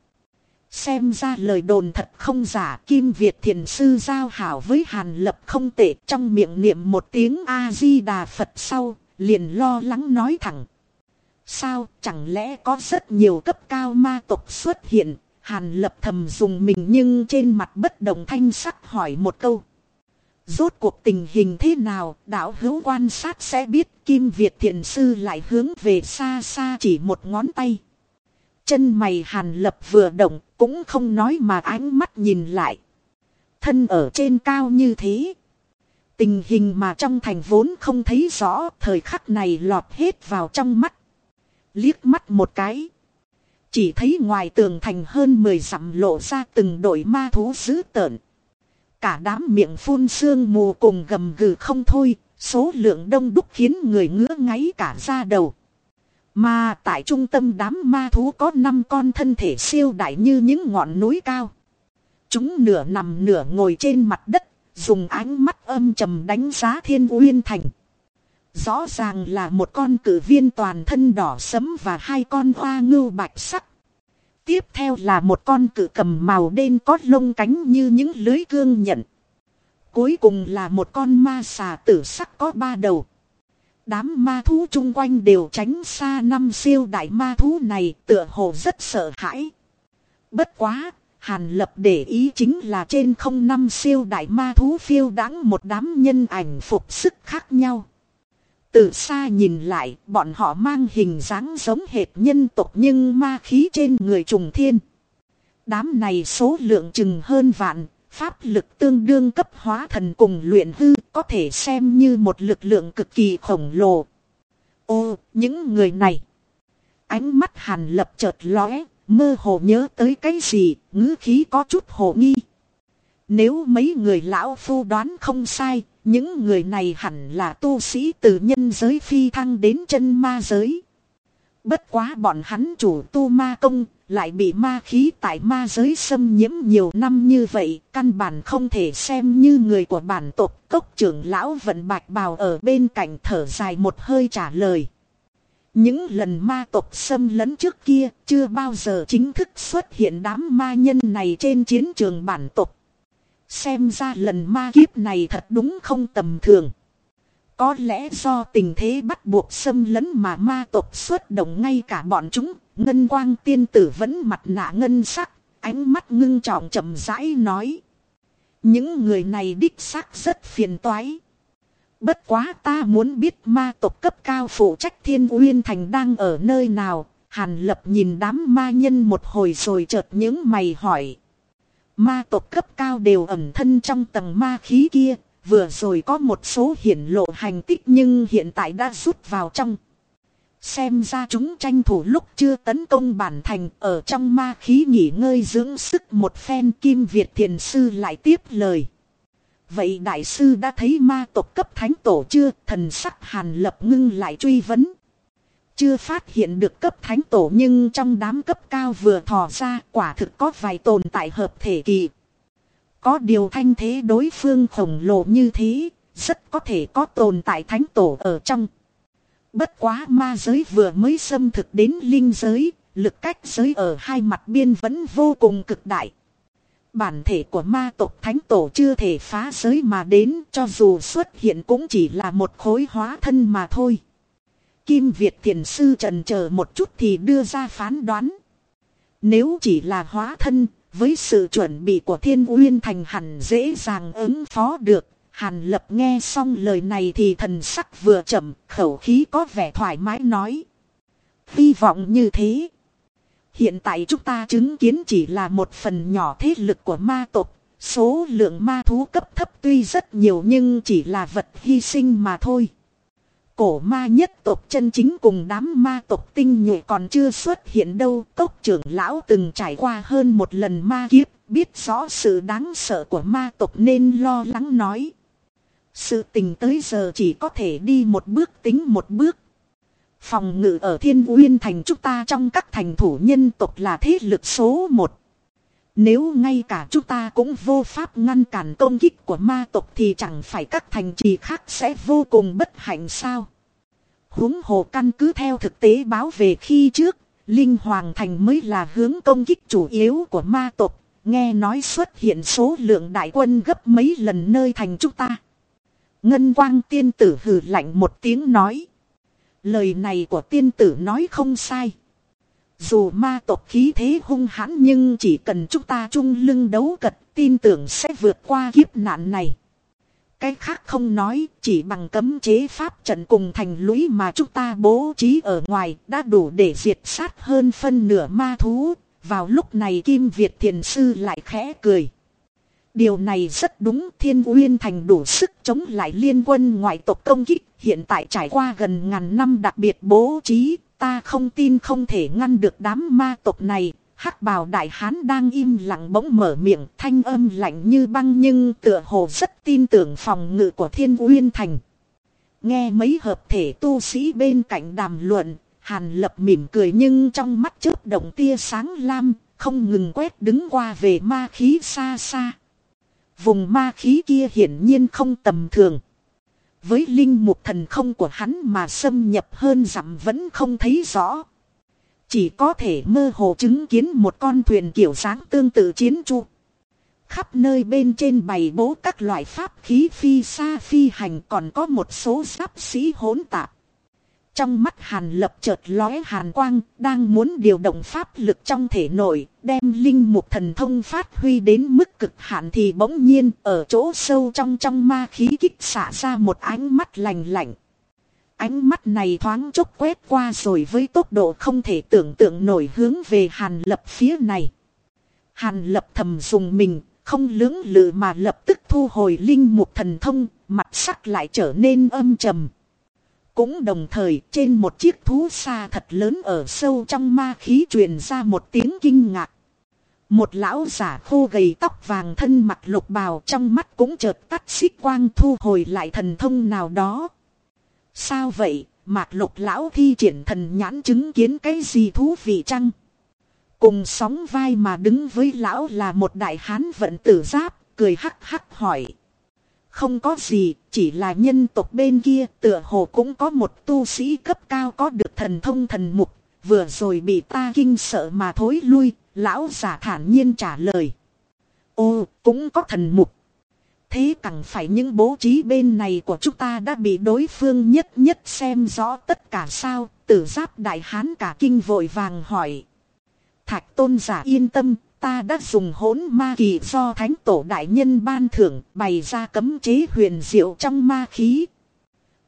Xem ra lời đồn thật không giả Kim Việt thiền sư giao hảo với Hàn Lập không tệ trong miệng niệm một tiếng A-di-đà Phật sau, liền lo lắng nói thẳng. Sao chẳng lẽ có rất nhiều cấp cao ma tộc xuất hiện, Hàn Lập thầm dùng mình nhưng trên mặt bất đồng thanh sắc hỏi một câu. Rốt cuộc tình hình thế nào, đạo hữu quan sát sẽ biết Kim Việt thiền sư lại hướng về xa xa chỉ một ngón tay. Chân mày hàn lập vừa động, cũng không nói mà ánh mắt nhìn lại. Thân ở trên cao như thế. Tình hình mà trong thành vốn không thấy rõ, thời khắc này lọt hết vào trong mắt. Liếc mắt một cái. Chỉ thấy ngoài tường thành hơn 10 dặm lộ ra từng đội ma thú dữ tợn. Cả đám miệng phun sương mù cùng gầm gừ không thôi, số lượng đông đúc khiến người ngứa ngáy cả da đầu. Mà tại trung tâm đám ma thú có 5 con thân thể siêu đại như những ngọn núi cao. Chúng nửa nằm nửa ngồi trên mặt đất, dùng ánh mắt âm trầm đánh giá thiên uyên thành. Rõ ràng là một con cử viên toàn thân đỏ sấm và hai con hoa ngưu bạch sắc. Tiếp theo là một con cử cầm màu đen có lông cánh như những lưới cương nhận. Cuối cùng là một con ma xà tử sắc có ba đầu. Đám ma thú chung quanh đều tránh xa năm siêu đại ma thú này tựa hồ rất sợ hãi. Bất quá, Hàn Lập để ý chính là trên không năm siêu đại ma thú phiêu đáng một đám nhân ảnh phục sức khác nhau. Từ xa nhìn lại, bọn họ mang hình dáng giống hệt nhân tộc nhưng ma khí trên người trùng thiên. Đám này số lượng chừng hơn vạn, pháp lực tương đương cấp hóa thần cùng luyện hư có thể xem như một lực lượng cực kỳ khổng lồ. Ô, những người này. Ánh mắt hàn lập chợt lóe, mơ hồ nhớ tới cái gì, ngữ khí có chút hồ nghi. Nếu mấy người lão phu đoán không sai, những người này hẳn là tu sĩ từ nhân giới phi thăng đến chân ma giới. Bất quá bọn hắn chủ tu ma công, lại bị ma khí tại ma giới xâm nhiễm nhiều năm như vậy, căn bản không thể xem như người của bản tộc cốc trưởng lão vận bạch bào ở bên cạnh thở dài một hơi trả lời. Những lần ma tộc xâm lấn trước kia chưa bao giờ chính thức xuất hiện đám ma nhân này trên chiến trường bản tộc. Xem ra lần ma kiếp này thật đúng không tầm thường. Có lẽ do tình thế bắt buộc xâm lấn mà ma tộc xuất động ngay cả bọn chúng, ngân quang tiên tử vẫn mặt nạ ngân sắc, ánh mắt ngưng trọng chậm rãi nói. Những người này đích xác rất phiền toái. Bất quá ta muốn biết ma tộc cấp cao phụ trách thiên uyên thành đang ở nơi nào, hàn lập nhìn đám ma nhân một hồi rồi chợt những mày hỏi. Ma tộc cấp cao đều ẩn thân trong tầng ma khí kia, Vừa rồi có một số hiển lộ hành tích nhưng hiện tại đã rút vào trong. Xem ra chúng tranh thủ lúc chưa tấn công bản thành ở trong ma khí nghỉ ngơi dưỡng sức một phen kim Việt thiền sư lại tiếp lời. Vậy đại sư đã thấy ma tộc cấp thánh tổ chưa? Thần sắc hàn lập ngưng lại truy vấn chưa phát hiện được cấp thánh tổ nhưng trong đám cấp cao vừa thò ra quả thực có vài tồn tại hợp thể kỳ. Có điều thanh thế đối phương khổng lồ như thế, rất có thể có tồn tại thánh tổ ở trong. Bất quá ma giới vừa mới xâm thực đến linh giới, lực cách giới ở hai mặt biên vẫn vô cùng cực đại. Bản thể của ma tộc thánh tổ chưa thể phá giới mà đến cho dù xuất hiện cũng chỉ là một khối hóa thân mà thôi. Kim Việt thiền sư trần chờ một chút thì đưa ra phán đoán. Nếu chỉ là hóa thân, với sự chuẩn bị của thiên uyên thành hẳn dễ dàng ứng phó được. Hàn lập nghe xong lời này thì thần sắc vừa chậm, khẩu khí có vẻ thoải mái nói. Hy vọng như thế. Hiện tại chúng ta chứng kiến chỉ là một phần nhỏ thế lực của ma tộc. Số lượng ma thú cấp thấp tuy rất nhiều nhưng chỉ là vật hy sinh mà thôi. Cổ ma nhất tộc chân chính cùng đám ma tộc tinh nhuệ còn chưa xuất hiện đâu. Cốc trưởng lão từng trải qua hơn một lần ma kiếp, biết rõ sự đáng sợ của ma tộc nên lo lắng nói. Sự tình tới giờ chỉ có thể đi một bước tính một bước. Phòng ngự ở Thiên Uyên Thành chúng ta trong các thành thủ nhân tộc là thế lực số một. Nếu ngay cả chúng ta cũng vô pháp ngăn cản công kích của ma tộc thì chẳng phải các thành trì khác sẽ vô cùng bất hạnh sao. huống hồ căn cứ theo thực tế báo về khi trước, Linh Hoàng Thành mới là hướng công kích chủ yếu của ma tộc, nghe nói xuất hiện số lượng đại quân gấp mấy lần nơi thành chúng ta. Ngân quang tiên tử hừ lạnh một tiếng nói. Lời này của tiên tử nói không sai. Dù ma tộc khí thế hung hãn nhưng chỉ cần chúng ta chung lưng đấu cật tin tưởng sẽ vượt qua kiếp nạn này. Cái khác không nói, chỉ bằng cấm chế pháp trận cùng thành lũy mà chúng ta bố trí ở ngoài đã đủ để diệt sát hơn phân nửa ma thú. Vào lúc này Kim Việt Thiền Sư lại khẽ cười. Điều này rất đúng Thiên Uyên Thành đủ sức chống lại liên quân ngoại tộc công kích. Hiện tại trải qua gần ngàn năm đặc biệt bố trí, ta không tin không thể ngăn được đám ma tộc này. hắc bào đại hán đang im lặng bỗng mở miệng thanh âm lạnh như băng nhưng tựa hồ rất tin tưởng phòng ngự của Thiên Uyên Thành. Nghe mấy hợp thể tu sĩ bên cạnh đàm luận, Hàn lập mỉm cười nhưng trong mắt chớp động tia sáng lam, không ngừng quét đứng qua về ma khí xa xa. Vùng ma khí kia hiển nhiên không tầm thường. Với linh mục thần không của hắn mà xâm nhập hơn dặm vẫn không thấy rõ. Chỉ có thể mơ hồ chứng kiến một con thuyền kiểu dáng tương tự chiến chu. Khắp nơi bên trên bày bố các loại pháp khí phi xa phi hành còn có một số giáp sĩ hỗn tạp. Trong mắt hàn lập chợt lóe hàn quang, đang muốn điều động pháp lực trong thể nội, đem linh mục thần thông phát huy đến mức cực hạn thì bỗng nhiên ở chỗ sâu trong trong ma khí kích xả ra một ánh mắt lành lạnh. Ánh mắt này thoáng chốc quét qua rồi với tốc độ không thể tưởng tượng nổi hướng về hàn lập phía này. Hàn lập thầm dùng mình, không lưỡng lự mà lập tức thu hồi linh mục thần thông, mặt sắc lại trở nên âm trầm. Cũng đồng thời trên một chiếc thú xa thật lớn ở sâu trong ma khí truyền ra một tiếng kinh ngạc. Một lão giả khô gầy tóc vàng thân mặt lục bào trong mắt cũng chợt tắt xích quang thu hồi lại thần thông nào đó. Sao vậy, mạc lục lão thi triển thần nhãn chứng kiến cái gì thú vị chăng? Cùng sóng vai mà đứng với lão là một đại hán vận tử giáp, cười hắc hắc hỏi. Không có gì, chỉ là nhân tộc bên kia tựa hồ cũng có một tu sĩ cấp cao có được thần thông thần mục, vừa rồi bị ta kinh sợ mà thối lui, lão giả thản nhiên trả lời. Ô, cũng có thần mục. Thế càng phải những bố trí bên này của chúng ta đã bị đối phương nhất nhất xem rõ tất cả sao, tử giáp đại hán cả kinh vội vàng hỏi. Thạch tôn giả yên tâm, ta đã dùng hỗn ma kỳ do thánh tổ đại nhân ban thưởng bày ra cấm chế huyền diệu trong ma khí.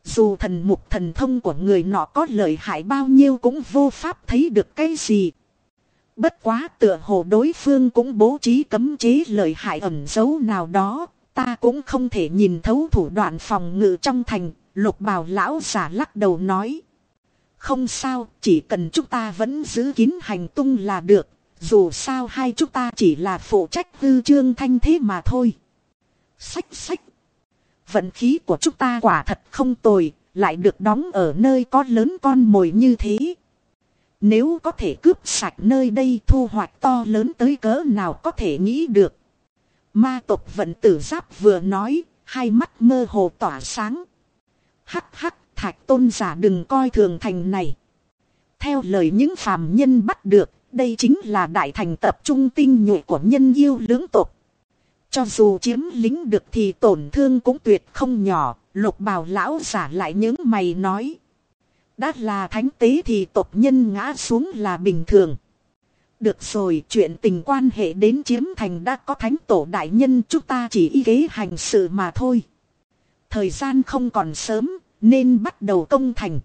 Dù thần mục thần thông của người nọ có lợi hại bao nhiêu cũng vô pháp thấy được cái gì. Bất quá tựa hồ đối phương cũng bố trí cấm chế lợi hại ẩn dấu nào đó, ta cũng không thể nhìn thấu thủ đoạn phòng ngự trong thành, lục bào lão giả lắc đầu nói. Không sao, chỉ cần chúng ta vẫn giữ kín hành tung là được, dù sao hai chúng ta chỉ là phụ trách hư trương thanh thế mà thôi. Sách sách. Vận khí của chúng ta quả thật không tồi. lại được đóng ở nơi có lớn con mồi như thế. Nếu có thể cướp sạch nơi đây thu hoạch to lớn tới cỡ nào có thể nghĩ được. Ma tộc vận tử giáp vừa nói, hai mắt mơ hồ tỏa sáng. Hắc hắc, thạch tôn giả đừng coi thường thành này. Theo lời những phàm nhân bắt được, đây chính là đại thành tập trung tinh nhuệ của nhân yêu lưỡng tộc. Cho dù chiếm lính được thì tổn thương cũng tuyệt không nhỏ, lục bào lão giả lại những mày nói. Đã là thánh tế thì tộc nhân ngã xuống là bình thường. Được rồi, chuyện tình quan hệ đến chiếm thành đã có thánh tổ đại nhân chúng ta chỉ y kế hành sự mà thôi. Thời gian không còn sớm, nên bắt đầu công thành.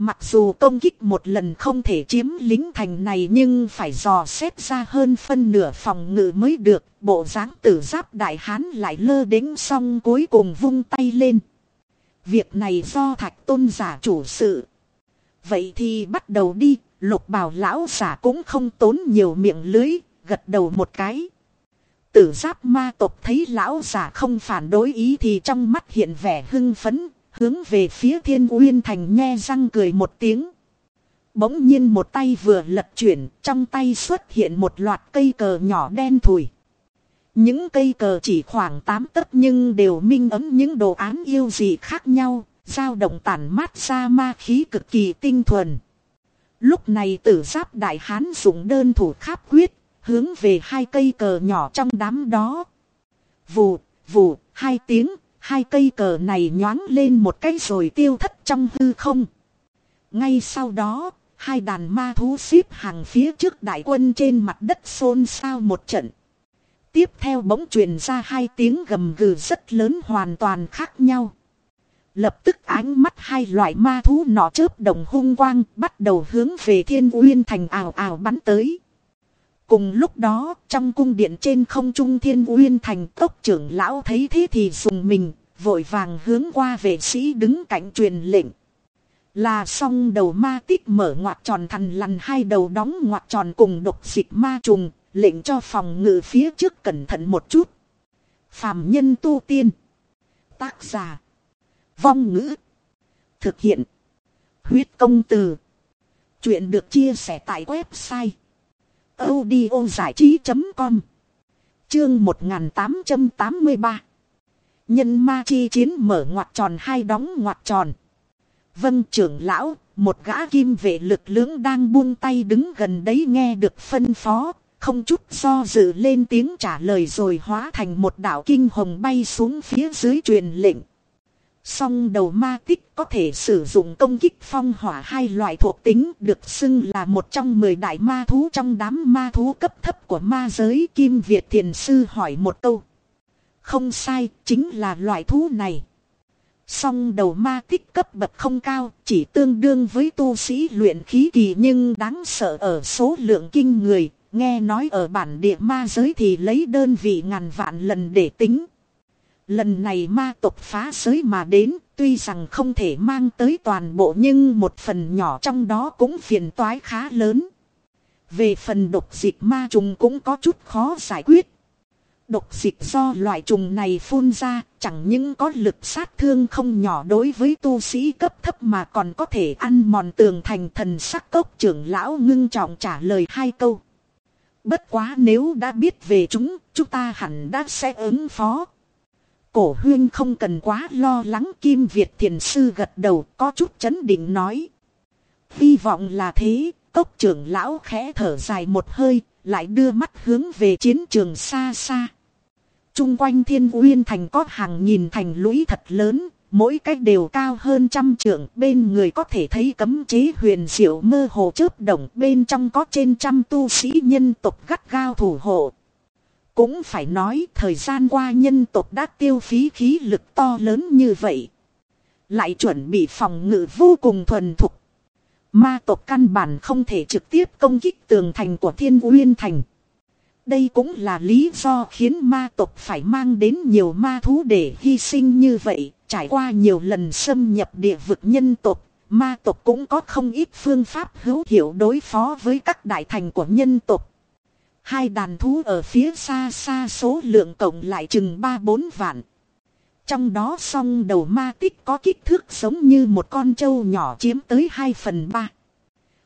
Mặc dù công kích một lần không thể chiếm lính thành này nhưng phải dò xét ra hơn phân nửa phòng ngự mới được. Bộ dáng tử giáp đại hán lại lơ đến xong cuối cùng vung tay lên. Việc này do thạch tôn giả chủ sự. Vậy thì bắt đầu đi, lục bào lão giả cũng không tốn nhiều miệng lưới, gật đầu một cái. Tử giáp ma tộc thấy lão giả không phản đối ý thì trong mắt hiện vẻ hưng phấn, hướng về phía thiên uyên thành nghe răng cười một tiếng. Bỗng nhiên một tay vừa lật chuyển, trong tay xuất hiện một loạt cây cờ nhỏ đen thùi. Những cây cờ chỉ khoảng 8 tấc nhưng đều minh ấm những đồ án yêu dị khác nhau, dao động tản mát ra ma khí cực kỳ tinh thuần. Lúc này tử giáp đại hán dùng đơn thủ kháp quyết, hướng về hai cây cờ nhỏ trong đám đó. Vù, vù, hai tiếng, hai cây cờ này nhoáng lên một cái rồi tiêu thất trong hư không. Ngay sau đó, hai đàn ma thú xếp hàng phía trước đại quân trên mặt đất xôn xao một trận. Tiếp theo bỗng truyền ra hai tiếng gầm gừ rất lớn hoàn toàn khác nhau. Lập tức ánh mắt hai loại ma thú nọ chớp đồng hung quang bắt đầu hướng về thiên uyên thành ảo ảo bắn tới. Cùng lúc đó, trong cung điện trên không trung thiên uyên thành tốc trưởng lão thấy thế thì dùng mình, vội vàng hướng qua vệ sĩ đứng cạnh truyền lệnh. Là xong đầu ma tích mở ngoặt tròn thằn lằn hai đầu đóng ngoặt tròn cùng độc dịch ma trùng, lệnh cho phòng ngự phía trước cẩn thận một chút. Phàm nhân tu tiên. Tác giả. Vong ngữ. Thực hiện. Huyết công từ. Chuyện được chia sẻ tại website audiozảichí.com Chương 1883 Nhân ma chi chiến mở ngoặt tròn hai đóng ngoặt tròn. Vâng trưởng lão, một gã kim vệ lực lưỡng đang buông tay đứng gần đấy nghe được phân phó, không chút do dự lên tiếng trả lời rồi hóa thành một đạo kinh hồng bay xuống phía dưới truyền lệnh. Song đầu ma tích có thể sử dụng công kích phong hỏa hai loại thuộc tính được xưng là một trong mười đại ma thú trong đám ma thú cấp thấp của ma giới Kim Việt Thiền Sư hỏi một câu. Không sai, chính là loại thú này. Song đầu ma tích cấp bậc không cao, chỉ tương đương với tu sĩ luyện khí kỳ nhưng đáng sợ ở số lượng kinh người, nghe nói ở bản địa ma giới thì lấy đơn vị ngàn vạn lần để tính. Lần này ma tộc phá giới mà đến, tuy rằng không thể mang tới toàn bộ nhưng một phần nhỏ trong đó cũng phiền toái khá lớn. Về phần độc dịch ma trùng cũng có chút khó giải quyết. Độc dịch do loại trùng này phun ra, chẳng những có lực sát thương không nhỏ đối với tu sĩ cấp thấp mà còn có thể ăn mòn tường thành thần sắc cốc trưởng lão ngưng trọng trả lời hai câu. Bất quá nếu đã biết về chúng, chúng ta hẳn đã sẽ ứng phó. Cổ huyên không cần quá lo lắng Kim Việt thiền sư gật đầu có chút chấn định nói. Hy vọng là thế, cốc trưởng lão khẽ thở dài một hơi, lại đưa mắt hướng về chiến trường xa xa. Trung quanh thiên uyên thành có hàng nghìn thành lũy thật lớn, mỗi cách đều cao hơn trăm trượng. Bên người có thể thấy cấm chế huyền diệu mơ hồ chớp động bên trong có trên trăm tu sĩ nhân tộc gắt gao thủ hộ. Cũng phải nói thời gian qua nhân tộc đã tiêu phí khí lực to lớn như vậy. Lại chuẩn bị phòng ngự vô cùng thuần thục. Ma tộc căn bản không thể trực tiếp công kích tường thành của thiên uyên thành. Đây cũng là lý do khiến ma tộc phải mang đến nhiều ma thú để hy sinh như vậy. Trải qua nhiều lần xâm nhập địa vực nhân tộc, ma tộc cũng có không ít phương pháp hữu hiệu đối phó với các đại thành của nhân tộc. Hai đàn thú ở phía xa xa số lượng cộng lại chừng 3-4 vạn. Trong đó song đầu ma tích có kích thước giống như một con trâu nhỏ chiếm tới 2 phần 3.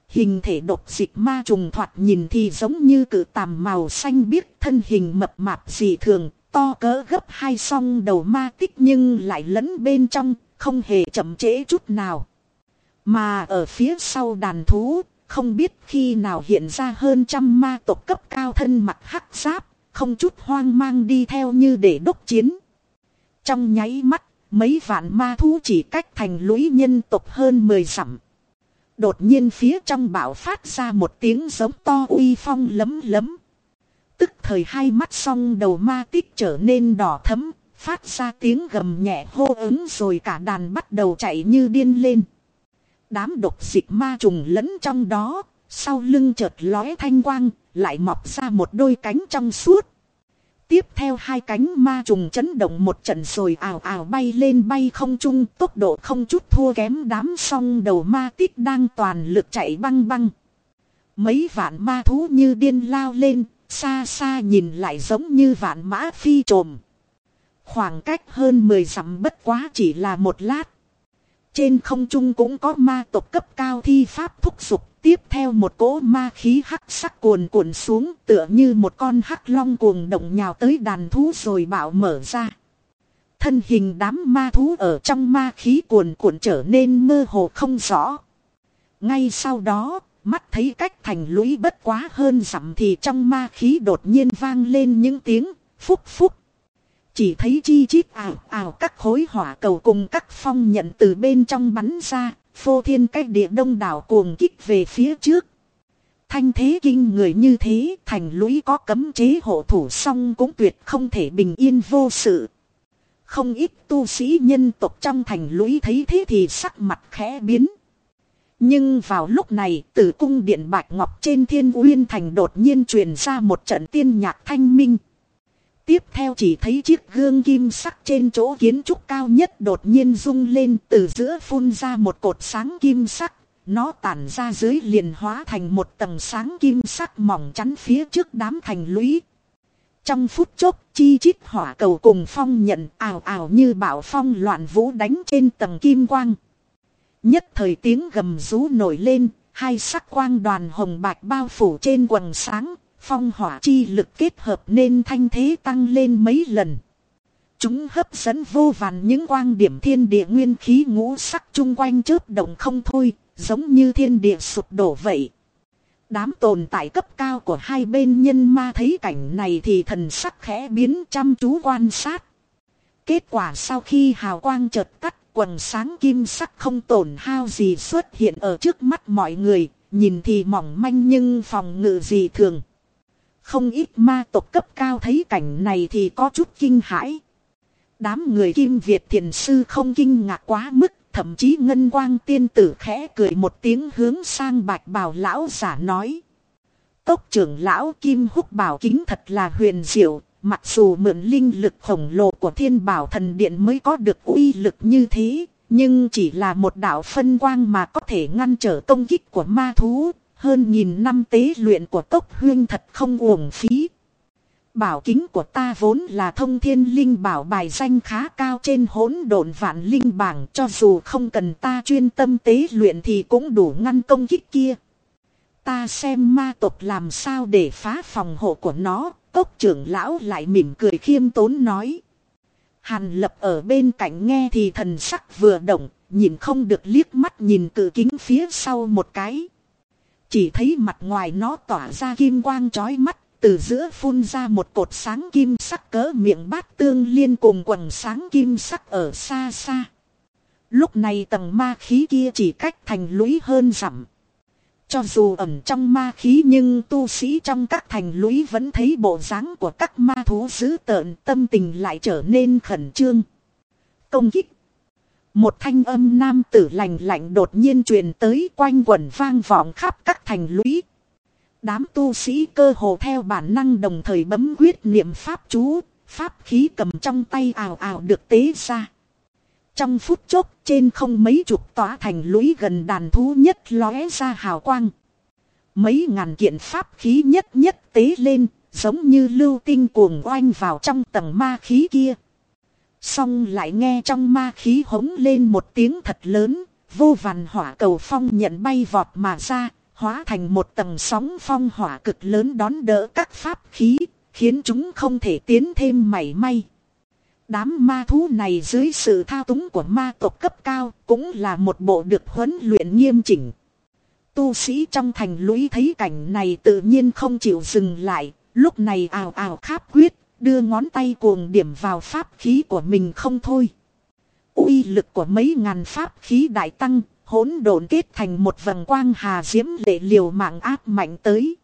Hình thể độc dịch ma trùng thoạt nhìn thì giống như cự tàm màu xanh biếc thân hình mập mạp dị thường, to cỡ gấp hai song đầu ma tích nhưng lại lẫn bên trong, không hề chậm trễ chút nào. Mà ở phía sau đàn thú, không biết khi nào hiện ra hơn trăm ma tộc cấp cao thân mặt hắc giáp, không chút hoang mang đi theo như để đốc chiến. Trong nháy mắt, mấy vạn ma thú chỉ cách thành lũy nhân tộc hơn 10 dặm. Đột nhiên phía trong bão phát ra một tiếng giống to uy phong lấm lấm. Tức thời hai mắt song đầu ma tích trở nên đỏ thấm, phát ra tiếng gầm nhẹ hô ứng rồi cả đàn bắt đầu chạy như điên lên. Đám độc dịch ma trùng lẫn trong đó, sau lưng chợt lóe thanh quang, lại mọc ra một đôi cánh trong suốt. Tiếp theo hai cánh ma trùng chấn động một trận rồi ảo ảo bay lên bay không trung tốc độ không chút thua kém đám song đầu ma tích đang toàn lực chạy băng băng. Mấy vạn ma thú như điên lao lên, xa xa nhìn lại giống như vạn mã phi trồm. Khoảng cách hơn 10 dặm bất quá chỉ là một lát. Trên không trung cũng có ma tộc cấp cao thi pháp thúc giục Tiếp theo một cỗ ma khí hắc sắc cuồn cuộn xuống tựa như một con hắc long cuồng động nhào tới đàn thú rồi bạo mở ra. Thân hình đám ma thú ở trong ma khí cuồn cuộn trở nên mơ hồ không rõ. Ngay sau đó, mắt thấy cách thành lũy bất quá hơn dặm thì trong ma khí đột nhiên vang lên những tiếng phúc phúc. Chỉ thấy chi chít ảo ảo các khối hỏa cầu cùng các phong nhận từ bên trong bắn ra, Phô thiên cách địa đông đảo cuồng kích về phía trước. Thanh thế kinh người như thế, thành lũy có cấm chế hộ thủ song cũng tuyệt không thể bình yên vô sự. Không ít tu sĩ nhân tộc trong thành lũy thấy thế thì sắc mặt khẽ biến. Nhưng vào lúc này, từ cung điện Bạch Ngọc trên thiên uyên thành đột nhiên truyền ra một trận tiên nhạc thanh minh. Tiếp theo chỉ thấy chiếc gương kim sắc trên chỗ kiến trúc cao nhất đột nhiên rung lên từ giữa phun ra một cột sáng kim sắc. Nó tản ra dưới liền hóa thành một tầng sáng kim sắc mỏng chắn phía trước đám thành lũy. Trong phút chốc chi chít hỏa cầu cùng phong nhận ảo ảo như bão phong loạn vũ đánh trên tầng kim quang. Nhất thời tiếng gầm rú nổi lên, hai sắc quang đoàn hồng bạch bao phủ trên quần sáng, phong hỏa chi lực kết hợp nên thanh thế tăng lên mấy lần. Chúng hấp dẫn vô vàn những quang điểm thiên địa nguyên khí ngũ sắc chung quanh chớp động không thôi, giống như thiên địa sụp đổ vậy. Đám tồn tại cấp cao của hai bên nhân ma thấy cảnh này thì thần sắc khẽ biến chăm chú quan sát. Kết quả sau khi hào quang chợt tắt, quần sáng kim sắc không tổn hao gì xuất hiện ở trước mắt mọi người, nhìn thì mỏng manh nhưng phòng ngự gì thường. Không ít ma tộc cấp cao thấy cảnh này thì có chút kinh hãi. Đám người kim Việt thiền sư không kinh ngạc quá mức, thậm chí ngân quang tiên tử khẽ cười một tiếng hướng sang bạch bào lão giả nói. Tốc trưởng lão kim húc bảo kính thật là huyền diệu, mặc dù mượn linh lực khổng lồ của thiên bảo thần điện mới có được uy lực như thế, nhưng chỉ là một đạo phân quang mà có thể ngăn trở công kích của ma thú, hơn nghìn năm tế luyện của tốc huyên thật không uổng phí. Bảo kính của ta vốn là thông thiên linh bảo bài danh khá cao trên hỗn độn vạn linh bảng cho dù không cần ta chuyên tâm tế luyện thì cũng đủ ngăn công kích kia. Ta xem ma tộc làm sao để phá phòng hộ của nó, cốc trưởng lão lại mỉm cười khiêm tốn nói. Hàn lập ở bên cạnh nghe thì thần sắc vừa động, nhìn không được liếc mắt nhìn cử kính phía sau một cái. Chỉ thấy mặt ngoài nó tỏa ra kim quang chói mắt, từ giữa phun ra một cột sáng kim sắc cỡ miệng bát tương liên cùng quần sáng kim sắc ở xa xa. Lúc này tầng ma khí kia chỉ cách thành lũy hơn dặm. Cho dù ẩn trong ma khí nhưng tu sĩ trong các thành lũy vẫn thấy bộ dáng của các ma thú dữ tợn tâm tình lại trở nên khẩn trương. Công kích. Một thanh âm nam tử lành lạnh đột nhiên truyền tới quanh quẩn vang vọng khắp các thành lũy. Đám tu sĩ cơ hồ theo bản năng đồng thời bấm quyết niệm pháp chú, pháp khí cầm trong tay ảo ảo được tế ra. Trong phút chốc trên không mấy chục tòa thành lũy gần đàn thú nhất lóe ra hào quang. Mấy ngàn kiện pháp khí nhất nhất tế lên, giống như lưu tinh cuồng oanh vào trong tầng ma khí kia. Xong lại nghe trong ma khí hống lên một tiếng thật lớn, vô vàn hỏa cầu phong nhận bay vọt mà ra, hóa thành một tầng sóng phong hỏa cực lớn đón đỡ các pháp khí, khiến chúng không thể tiến thêm mảy may. Đám ma thú này dưới sự thao túng của ma tộc cấp cao cũng là một bộ được huấn luyện nghiêm chỉnh. Tu sĩ trong thành lũy thấy cảnh này tự nhiên không chịu dừng lại, lúc này ào ào kháp quyết, đưa ngón tay cuồng điểm vào pháp khí của mình không thôi. uy lực của mấy ngàn pháp khí đại tăng, hỗn độn kết thành một vầng quang hà diễm lệ liều mạng áp mạnh tới.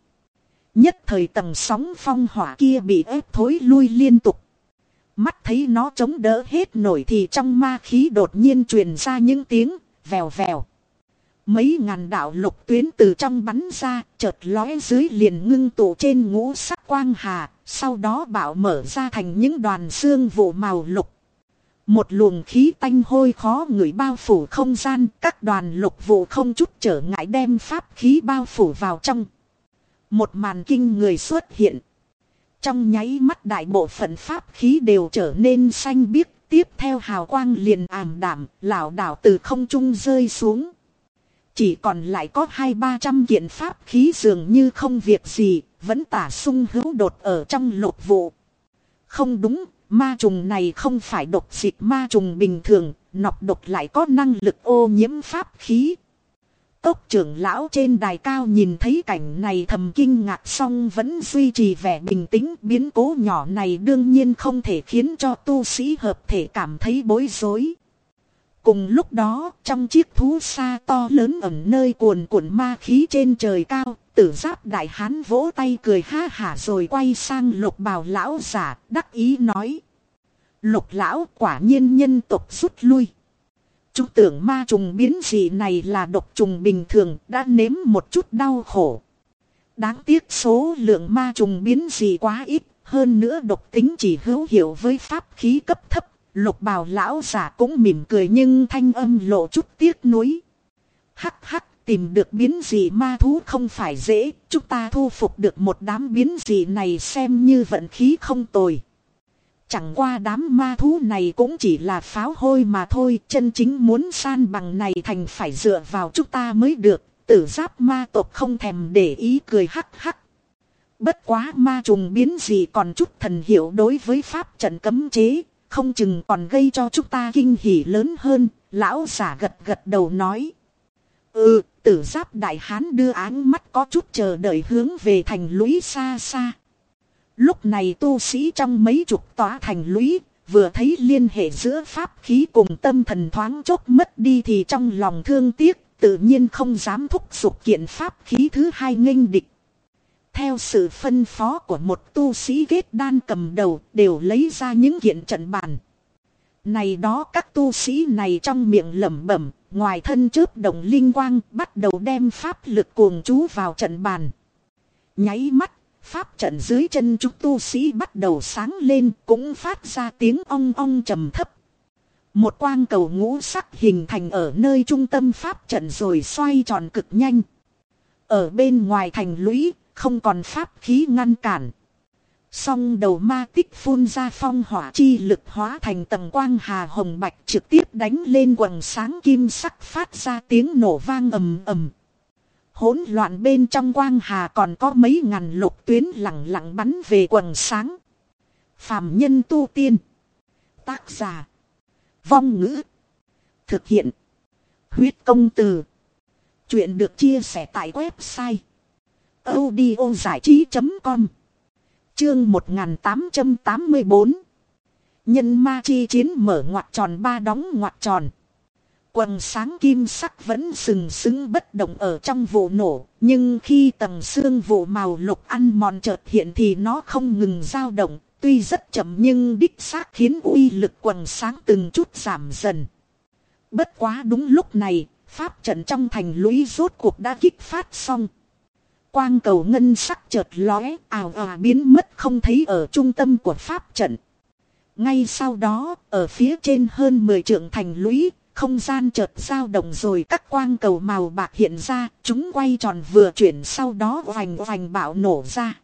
Nhất thời tầng sóng phong hỏa kia bị ép thối lui liên tục. Mắt thấy nó chống đỡ hết nổi thì trong ma khí đột nhiên truyền ra những tiếng vèo vèo. Mấy ngàn đạo lục tuyến từ trong bắn ra, chợt lóe dưới liền ngưng tụ trên ngũ sắc quang hà, sau đó bảo mở ra thành những đoàn xương vụ màu lục. Một luồng khí tanh hôi khó người bao phủ không gian, các đoàn lục vụ không chút trở ngại đem pháp khí bao phủ vào trong. Một màn kinh người xuất hiện. Trong nháy mắt đại bộ phận pháp khí đều trở nên xanh biếc, tiếp theo hào quang liền ảm đảm, lảo đảo từ không trung rơi xuống. Chỉ còn lại có hai ba trăm kiện pháp khí dường như không việc gì, vẫn tả sung hữu đột ở trong lục vụ. Không đúng, ma trùng này không phải độc dịch ma trùng bình thường, nọc độc lại có năng lực ô nhiễm pháp khí. Tốc trưởng lão trên đài cao nhìn thấy cảnh này thầm kinh ngạc xong vẫn duy trì vẻ bình tĩnh biến cố nhỏ này đương nhiên không thể khiến cho tu sĩ hợp thể cảm thấy bối rối. Cùng lúc đó, trong chiếc thú xa to lớn ẩn nơi cuồn cuộn ma khí trên trời cao, tử giáp đại hán vỗ tay cười ha hả rồi quay sang lục bào lão giả, đắc ý nói. Lục lão quả nhiên nhân tộc rút lui. Chúng tưởng ma trùng biến dị này là độc trùng bình thường đã nếm một chút đau khổ. Đáng tiếc số lượng ma trùng biến dị quá ít, hơn nữa độc tính chỉ hữu hiệu với pháp khí cấp thấp. Lục bào lão giả cũng mỉm cười nhưng thanh âm lộ chút tiếc nuối. Hắc hắc tìm được biến dị ma thú không phải dễ, chúng ta thu phục được một đám biến dị này xem như vận khí không tồi. Chẳng qua đám ma thú này cũng chỉ là pháo hôi mà thôi, chân chính muốn san bằng này thành phải dựa vào chúng ta mới được, tử giáp ma tộc không thèm để ý cười hắc hắc. Bất quá ma trùng biến gì còn chút thần hiệu đối với pháp trận cấm chế, không chừng còn gây cho chúng ta kinh hỉ lớn hơn, lão giả gật gật đầu nói. Ừ, tử giáp đại hán đưa áng mắt có chút chờ đợi hướng về thành lũy xa xa. Lúc này tu sĩ trong mấy chục tòa thành lũy, vừa thấy liên hệ giữa pháp khí cùng tâm thần thoáng chốc mất đi thì trong lòng thương tiếc, tự nhiên không dám thúc giục kiện pháp khí thứ hai nghênh địch. Theo sự phân phó của một tu sĩ ghét đan cầm đầu đều lấy ra những kiện trận bàn. Này đó các tu sĩ này trong miệng lẩm bẩm, ngoài thân chớp động linh quang bắt đầu đem pháp lực cuồng chú vào trận bàn. Nháy mắt Pháp trận dưới chân chúng tu sĩ bắt đầu sáng lên cũng phát ra tiếng ong ong trầm thấp. Một quang cầu ngũ sắc hình thành ở nơi trung tâm pháp trận rồi xoay tròn cực nhanh. Ở bên ngoài thành lũy, không còn pháp khí ngăn cản. Song đầu ma tích phun ra phong hỏa chi lực hóa thành tầng quang hà hồng bạch trực tiếp đánh lên quần sáng kim sắc phát ra tiếng nổ vang ầm ầm hỗn loạn bên trong quang hà còn có mấy ngàn lục tuyến lặng lặng bắn về quần sáng. Phạm nhân tu tiên. Tác giả. Vong ngữ. Thực hiện. Huyết công từ. Chuyện được chia sẻ tại website. audio trí.com Chương 1884 Nhân ma chi chiến mở ngoặt tròn ba đóng ngoặt tròn. Quần sáng kim sắc vẫn sừng sững bất động ở trong vụ nổ, nhưng khi tầng xương vụ màu lục ăn mòn chợt hiện thì nó không ngừng dao động, tuy rất chậm nhưng đích xác khiến uy lực quần sáng từng chút giảm dần. Bất quá đúng lúc này, pháp trận trong thành lũy rốt cuộc đã kích phát xong. Quang cầu ngân sắc chợt lóe, ảo ảo biến mất không thấy ở trung tâm của pháp trận. Ngay sau đó, ở phía trên hơn 10 trượng thành lũy, không gian chợt dao động rồi các quang cầu màu bạc hiện ra, chúng quay tròn vừa chuyển sau đó oành oành bạo nổ ra.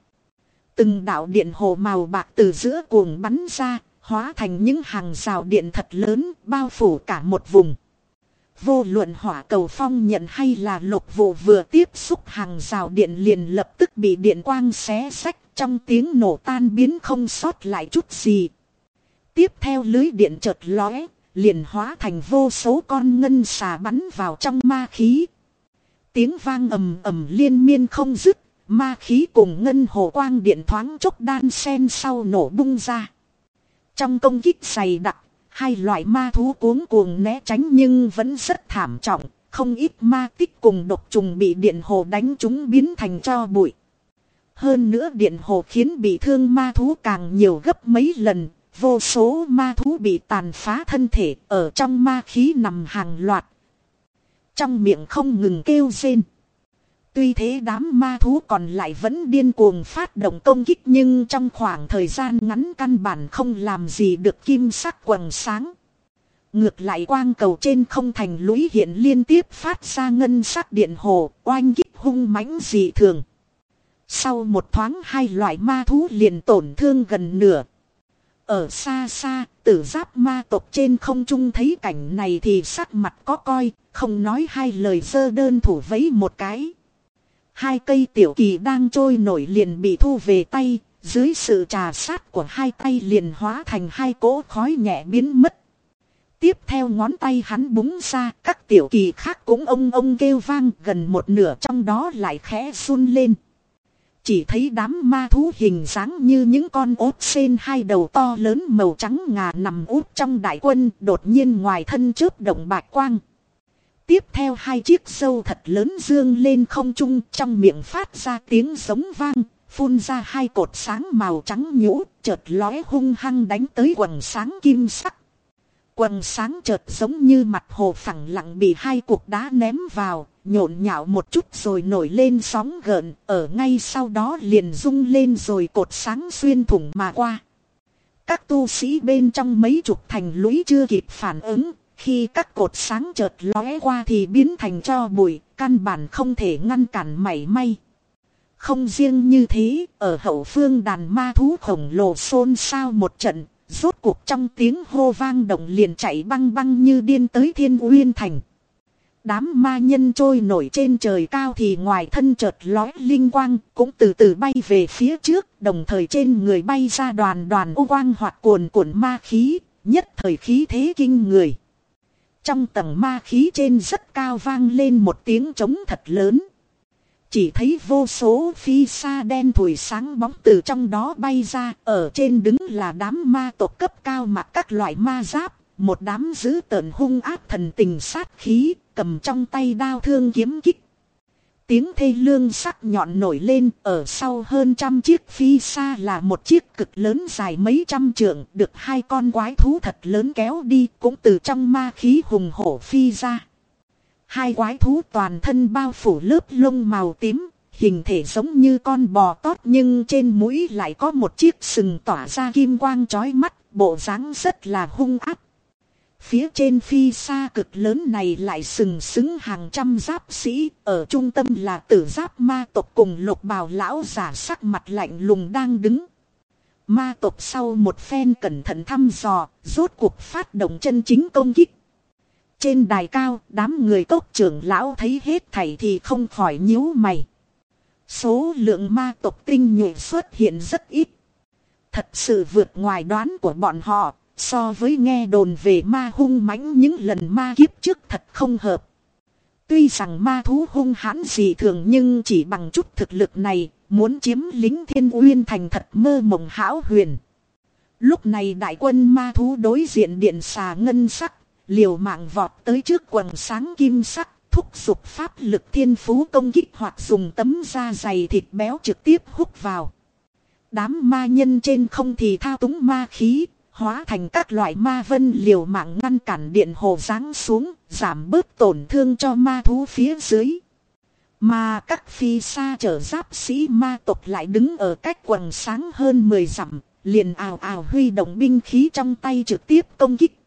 Từng đạo điện hồ màu bạc từ giữa cuồng bắn ra, hóa thành những hàng rào điện thật lớn bao phủ cả một vùng. Vô luận hỏa cầu phong nhận hay là lục vụ vừa tiếp xúc hàng rào điện liền lập tức bị điện quang xé sách trong tiếng nổ tan biến không sót lại chút gì. Tiếp theo lưới điện chợt lóe, liền hóa thành vô số con ngân xà bắn vào trong ma khí. Tiếng vang ầm ầm liên miên không dứt, ma khí cùng ngân hồ quang điện thoáng chốc đan sen sau nổ bung ra. Trong công kích dày đặc, hai loại ma thú cuống cuồng né tránh nhưng vẫn rất thảm trọng, không ít ma tích cùng độc trùng bị điện hồ đánh chúng biến thành cho bụi. Hơn nữa điện hồ khiến bị thương ma thú càng nhiều gấp mấy lần, vô số ma thú bị tàn phá thân thể ở trong ma khí nằm hàng loạt. Trong miệng không ngừng kêu rên. Tuy thế đám ma thú còn lại vẫn điên cuồng phát động công kích nhưng trong khoảng thời gian ngắn căn bản không làm gì được kim sắc quần sáng. Ngược lại quang cầu trên không thành lũy hiện liên tiếp phát ra ngân sắc điện hồ, oanh kích hung mãnh dị thường. Sau một thoáng hai loại ma thú liền tổn thương gần nửa. Ở xa xa, tử giáp ma tộc trên không trung thấy cảnh này thì sắc mặt có coi, không nói hai lời sơ đơn thủ vấy một cái. Hai cây tiểu kỳ đang trôi nổi liền bị thu về tay, dưới sự trà sát của hai tay liền hóa thành hai cỗ khói nhẹ biến mất. Tiếp theo ngón tay hắn búng ra, các tiểu kỳ khác cũng ông ông kêu vang gần một nửa trong đó lại khẽ run lên. Chỉ thấy đám ma thú hình dáng như những con ốt sen hai đầu to lớn màu trắng ngà nằm út trong đại quân đột nhiên ngoài thân trước động bạch quang. Tiếp theo hai chiếc sâu thật lớn dương lên không trung trong miệng phát ra tiếng giống vang, phun ra hai cột sáng màu trắng nhũ, chợt lóe hung hăng đánh tới quần sáng kim sắc. Quần sáng chợt giống như mặt hồ phẳng lặng bị hai cục đá ném vào, nhộn nhạo một chút rồi nổi lên sóng gợn, ở ngay sau đó liền rung lên rồi cột sáng xuyên thủng mà qua. Các tu sĩ bên trong mấy chục thành lũy chưa kịp phản ứng, khi các cột sáng chợt lóe qua thì biến thành cho bụi, căn bản không thể ngăn cản mảy may. Không riêng như thế, ở hậu phương đàn ma thú khổng lồ xôn xao một trận, rốt cuộc trong tiếng hô vang động liền chạy băng băng như điên tới thiên uyên thành. Đám ma nhân trôi nổi trên trời cao thì ngoài thân chợt lói linh quang cũng từ từ bay về phía trước, đồng thời trên người bay ra đoàn đoàn ô quang hoạt cuồn cuộn ma khí, nhất thời khí thế kinh người. Trong tầng ma khí trên rất cao vang lên một tiếng trống thật lớn. Chỉ thấy vô số phi sa đen thủi sáng bóng từ trong đó bay ra, ở trên đứng là đám ma tộc cấp cao mặc các loại ma giáp, một đám dữ tợn hung ác thần tình sát khí, cầm trong tay đao thương kiếm kích. Tiếng thê lương sắc nhọn nổi lên ở sau hơn trăm chiếc phi xa là một chiếc cực lớn dài mấy trăm trượng được hai con quái thú thật lớn kéo đi cũng từ trong ma khí hùng hổ phi ra. Hai quái thú toàn thân bao phủ lớp lông màu tím, hình thể giống như con bò tót nhưng trên mũi lại có một chiếc sừng tỏa ra kim quang chói mắt, bộ dáng rất là hung áp. Phía trên phi xa cực lớn này lại sừng sững hàng trăm giáp sĩ, ở trung tâm là tử giáp ma tộc cùng lục bào lão giả sắc mặt lạnh lùng đang đứng. Ma tộc sau một phen cẩn thận thăm dò, rốt cuộc phát động chân chính công kích. Trên đài cao, đám người cốc trưởng lão thấy hết thảy thì không khỏi nhíu mày. Số lượng ma tộc tinh nhuệ xuất hiện rất ít. Thật sự vượt ngoài đoán của bọn họ, So với nghe đồn về ma hung mãnh những lần ma kiếp trước thật không hợp. Tuy rằng ma thú hung hãn gì thường nhưng chỉ bằng chút thực lực này, muốn chiếm lính thiên uyên thành thật mơ mộng hão huyền. Lúc này đại quân ma thú đối diện điện xà ngân sắc, liều mạng vọt tới trước quần sáng kim sắc, thúc giục pháp lực thiên phú công kích hoặc dùng tấm da dày thịt béo trực tiếp hút vào. Đám ma nhân trên không thì thao túng ma khí, hóa thành các loại ma vân liều mạng ngăn cản điện hồ giáng xuống, giảm bớt tổn thương cho ma thú phía dưới. Mà các phi xa chở giáp sĩ ma tộc lại đứng ở cách quần sáng hơn 10 dặm, liền ào ào huy động binh khí trong tay trực tiếp công kích.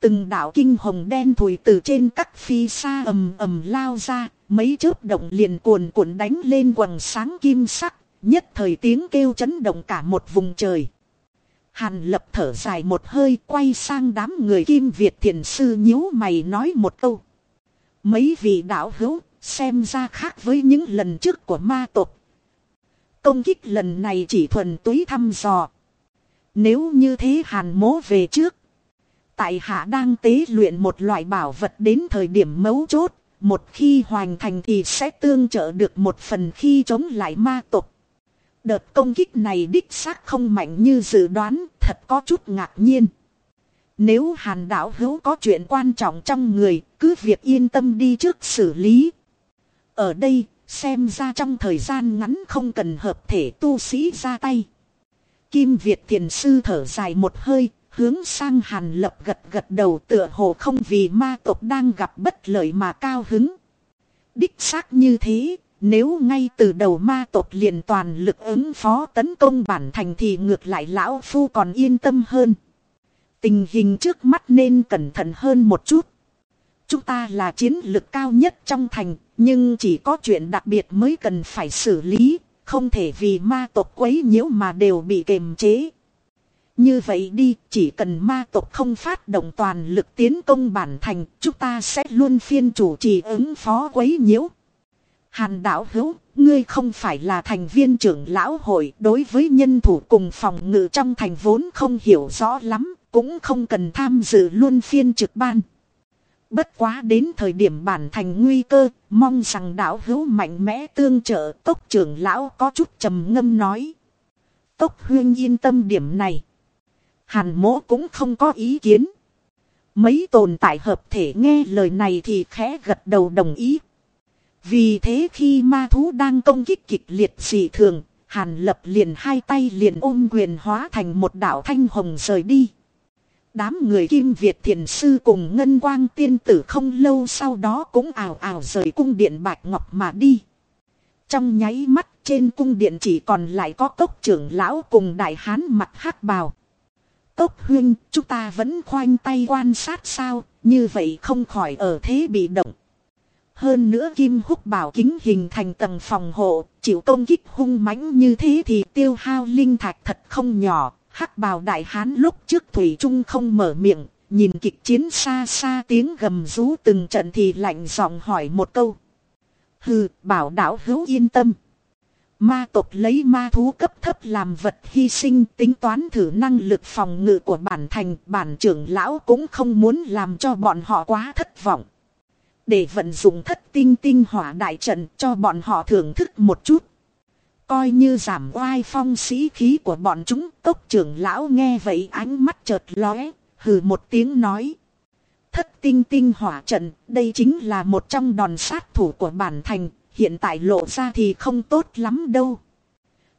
Từng đạo kinh hồng đen thùi từ trên các phi xa ầm ầm lao ra, mấy chớp động liền cuồn cuộn đánh lên quần sáng kim sắc, nhất thời tiếng kêu chấn động cả một vùng trời. Hàn lập thở dài một hơi quay sang đám người kim Việt thiền sư nhíu mày nói một câu. Mấy vị đạo hữu, xem ra khác với những lần trước của ma tộc. Công kích lần này chỉ thuần túy thăm dò. Nếu như thế hàn mố về trước. Tại hạ đang tế luyện một loại bảo vật đến thời điểm mấu chốt. Một khi hoàn thành thì sẽ tương trợ được một phần khi chống lại ma tộc. Đợt công kích này đích xác không mạnh như dự đoán, thật có chút ngạc nhiên. Nếu hàn đảo hữu có chuyện quan trọng trong người, cứ việc yên tâm đi trước xử lý. Ở đây, xem ra trong thời gian ngắn không cần hợp thể tu sĩ ra tay. Kim Việt thiền sư thở dài một hơi, hướng sang hàn lập gật gật đầu tựa hồ không vì ma tộc đang gặp bất lợi mà cao hứng. Đích xác như thế, nếu ngay từ đầu ma tộc liền toàn lực ứng phó tấn công bản thành thì ngược lại lão phu còn yên tâm hơn. Tình hình trước mắt nên cẩn thận hơn một chút. Chúng ta là chiến lực cao nhất trong thành, nhưng chỉ có chuyện đặc biệt mới cần phải xử lý, không thể vì ma tộc quấy nhiễu mà đều bị kềm chế. Như vậy đi, chỉ cần ma tộc không phát động toàn lực tiến công bản thành, chúng ta sẽ luôn phiên chủ trì ứng phó quấy nhiễu. Hàn đạo hữu, ngươi không phải là thành viên trưởng lão hội đối với nhân thủ cùng phòng ngự trong thành vốn không hiểu rõ lắm, cũng không cần tham dự luôn phiên trực ban. Bất quá đến thời điểm bản thành nguy cơ, mong rằng đạo hữu mạnh mẽ tương trợ tốc trưởng lão có chút trầm ngâm nói. Tốc huyên yên tâm điểm này. Hàn mỗ cũng không có ý kiến. Mấy tồn tại hợp thể nghe lời này thì khẽ gật đầu đồng ý. Vì thế khi ma thú đang công kích kịch liệt dị thường, Hàn lập liền hai tay liền ôm quyền hóa thành một đạo thanh hồng rời đi. Đám người kim Việt thiền sư cùng ngân quang tiên tử không lâu sau đó cũng ảo ảo rời cung điện bạch ngọc mà đi. Trong nháy mắt trên cung điện chỉ còn lại có cốc trưởng lão cùng đại hán mặt hát bào. Cốc huyên chúng ta vẫn khoanh tay quan sát sao, như vậy không khỏi ở thế bị động. Hơn nữa kim húc bảo kính hình thành tầng phòng hộ, chịu công kích hung mãnh như thế thì tiêu hao linh thạch thật không nhỏ. hắc bào đại hán lúc trước Thủy Trung không mở miệng, nhìn kịch chiến xa xa tiếng gầm rú từng trận thì lạnh giọng hỏi một câu. Hừ, bảo đảo hữu yên tâm. Ma tộc lấy ma thú cấp thấp làm vật hy sinh tính toán thử năng lực phòng ngự của bản thành bản trưởng lão cũng không muốn làm cho bọn họ quá thất vọng. Để vận dụng thất tinh tinh hỏa đại trận cho bọn họ thưởng thức một chút. Coi như giảm oai phong sĩ khí của bọn chúng. Tốc trưởng lão nghe vậy ánh mắt chợt lóe, hừ một tiếng nói. Thất tinh tinh hỏa trận, đây chính là một trong đòn sát thủ của bản thành, hiện tại lộ ra thì không tốt lắm đâu.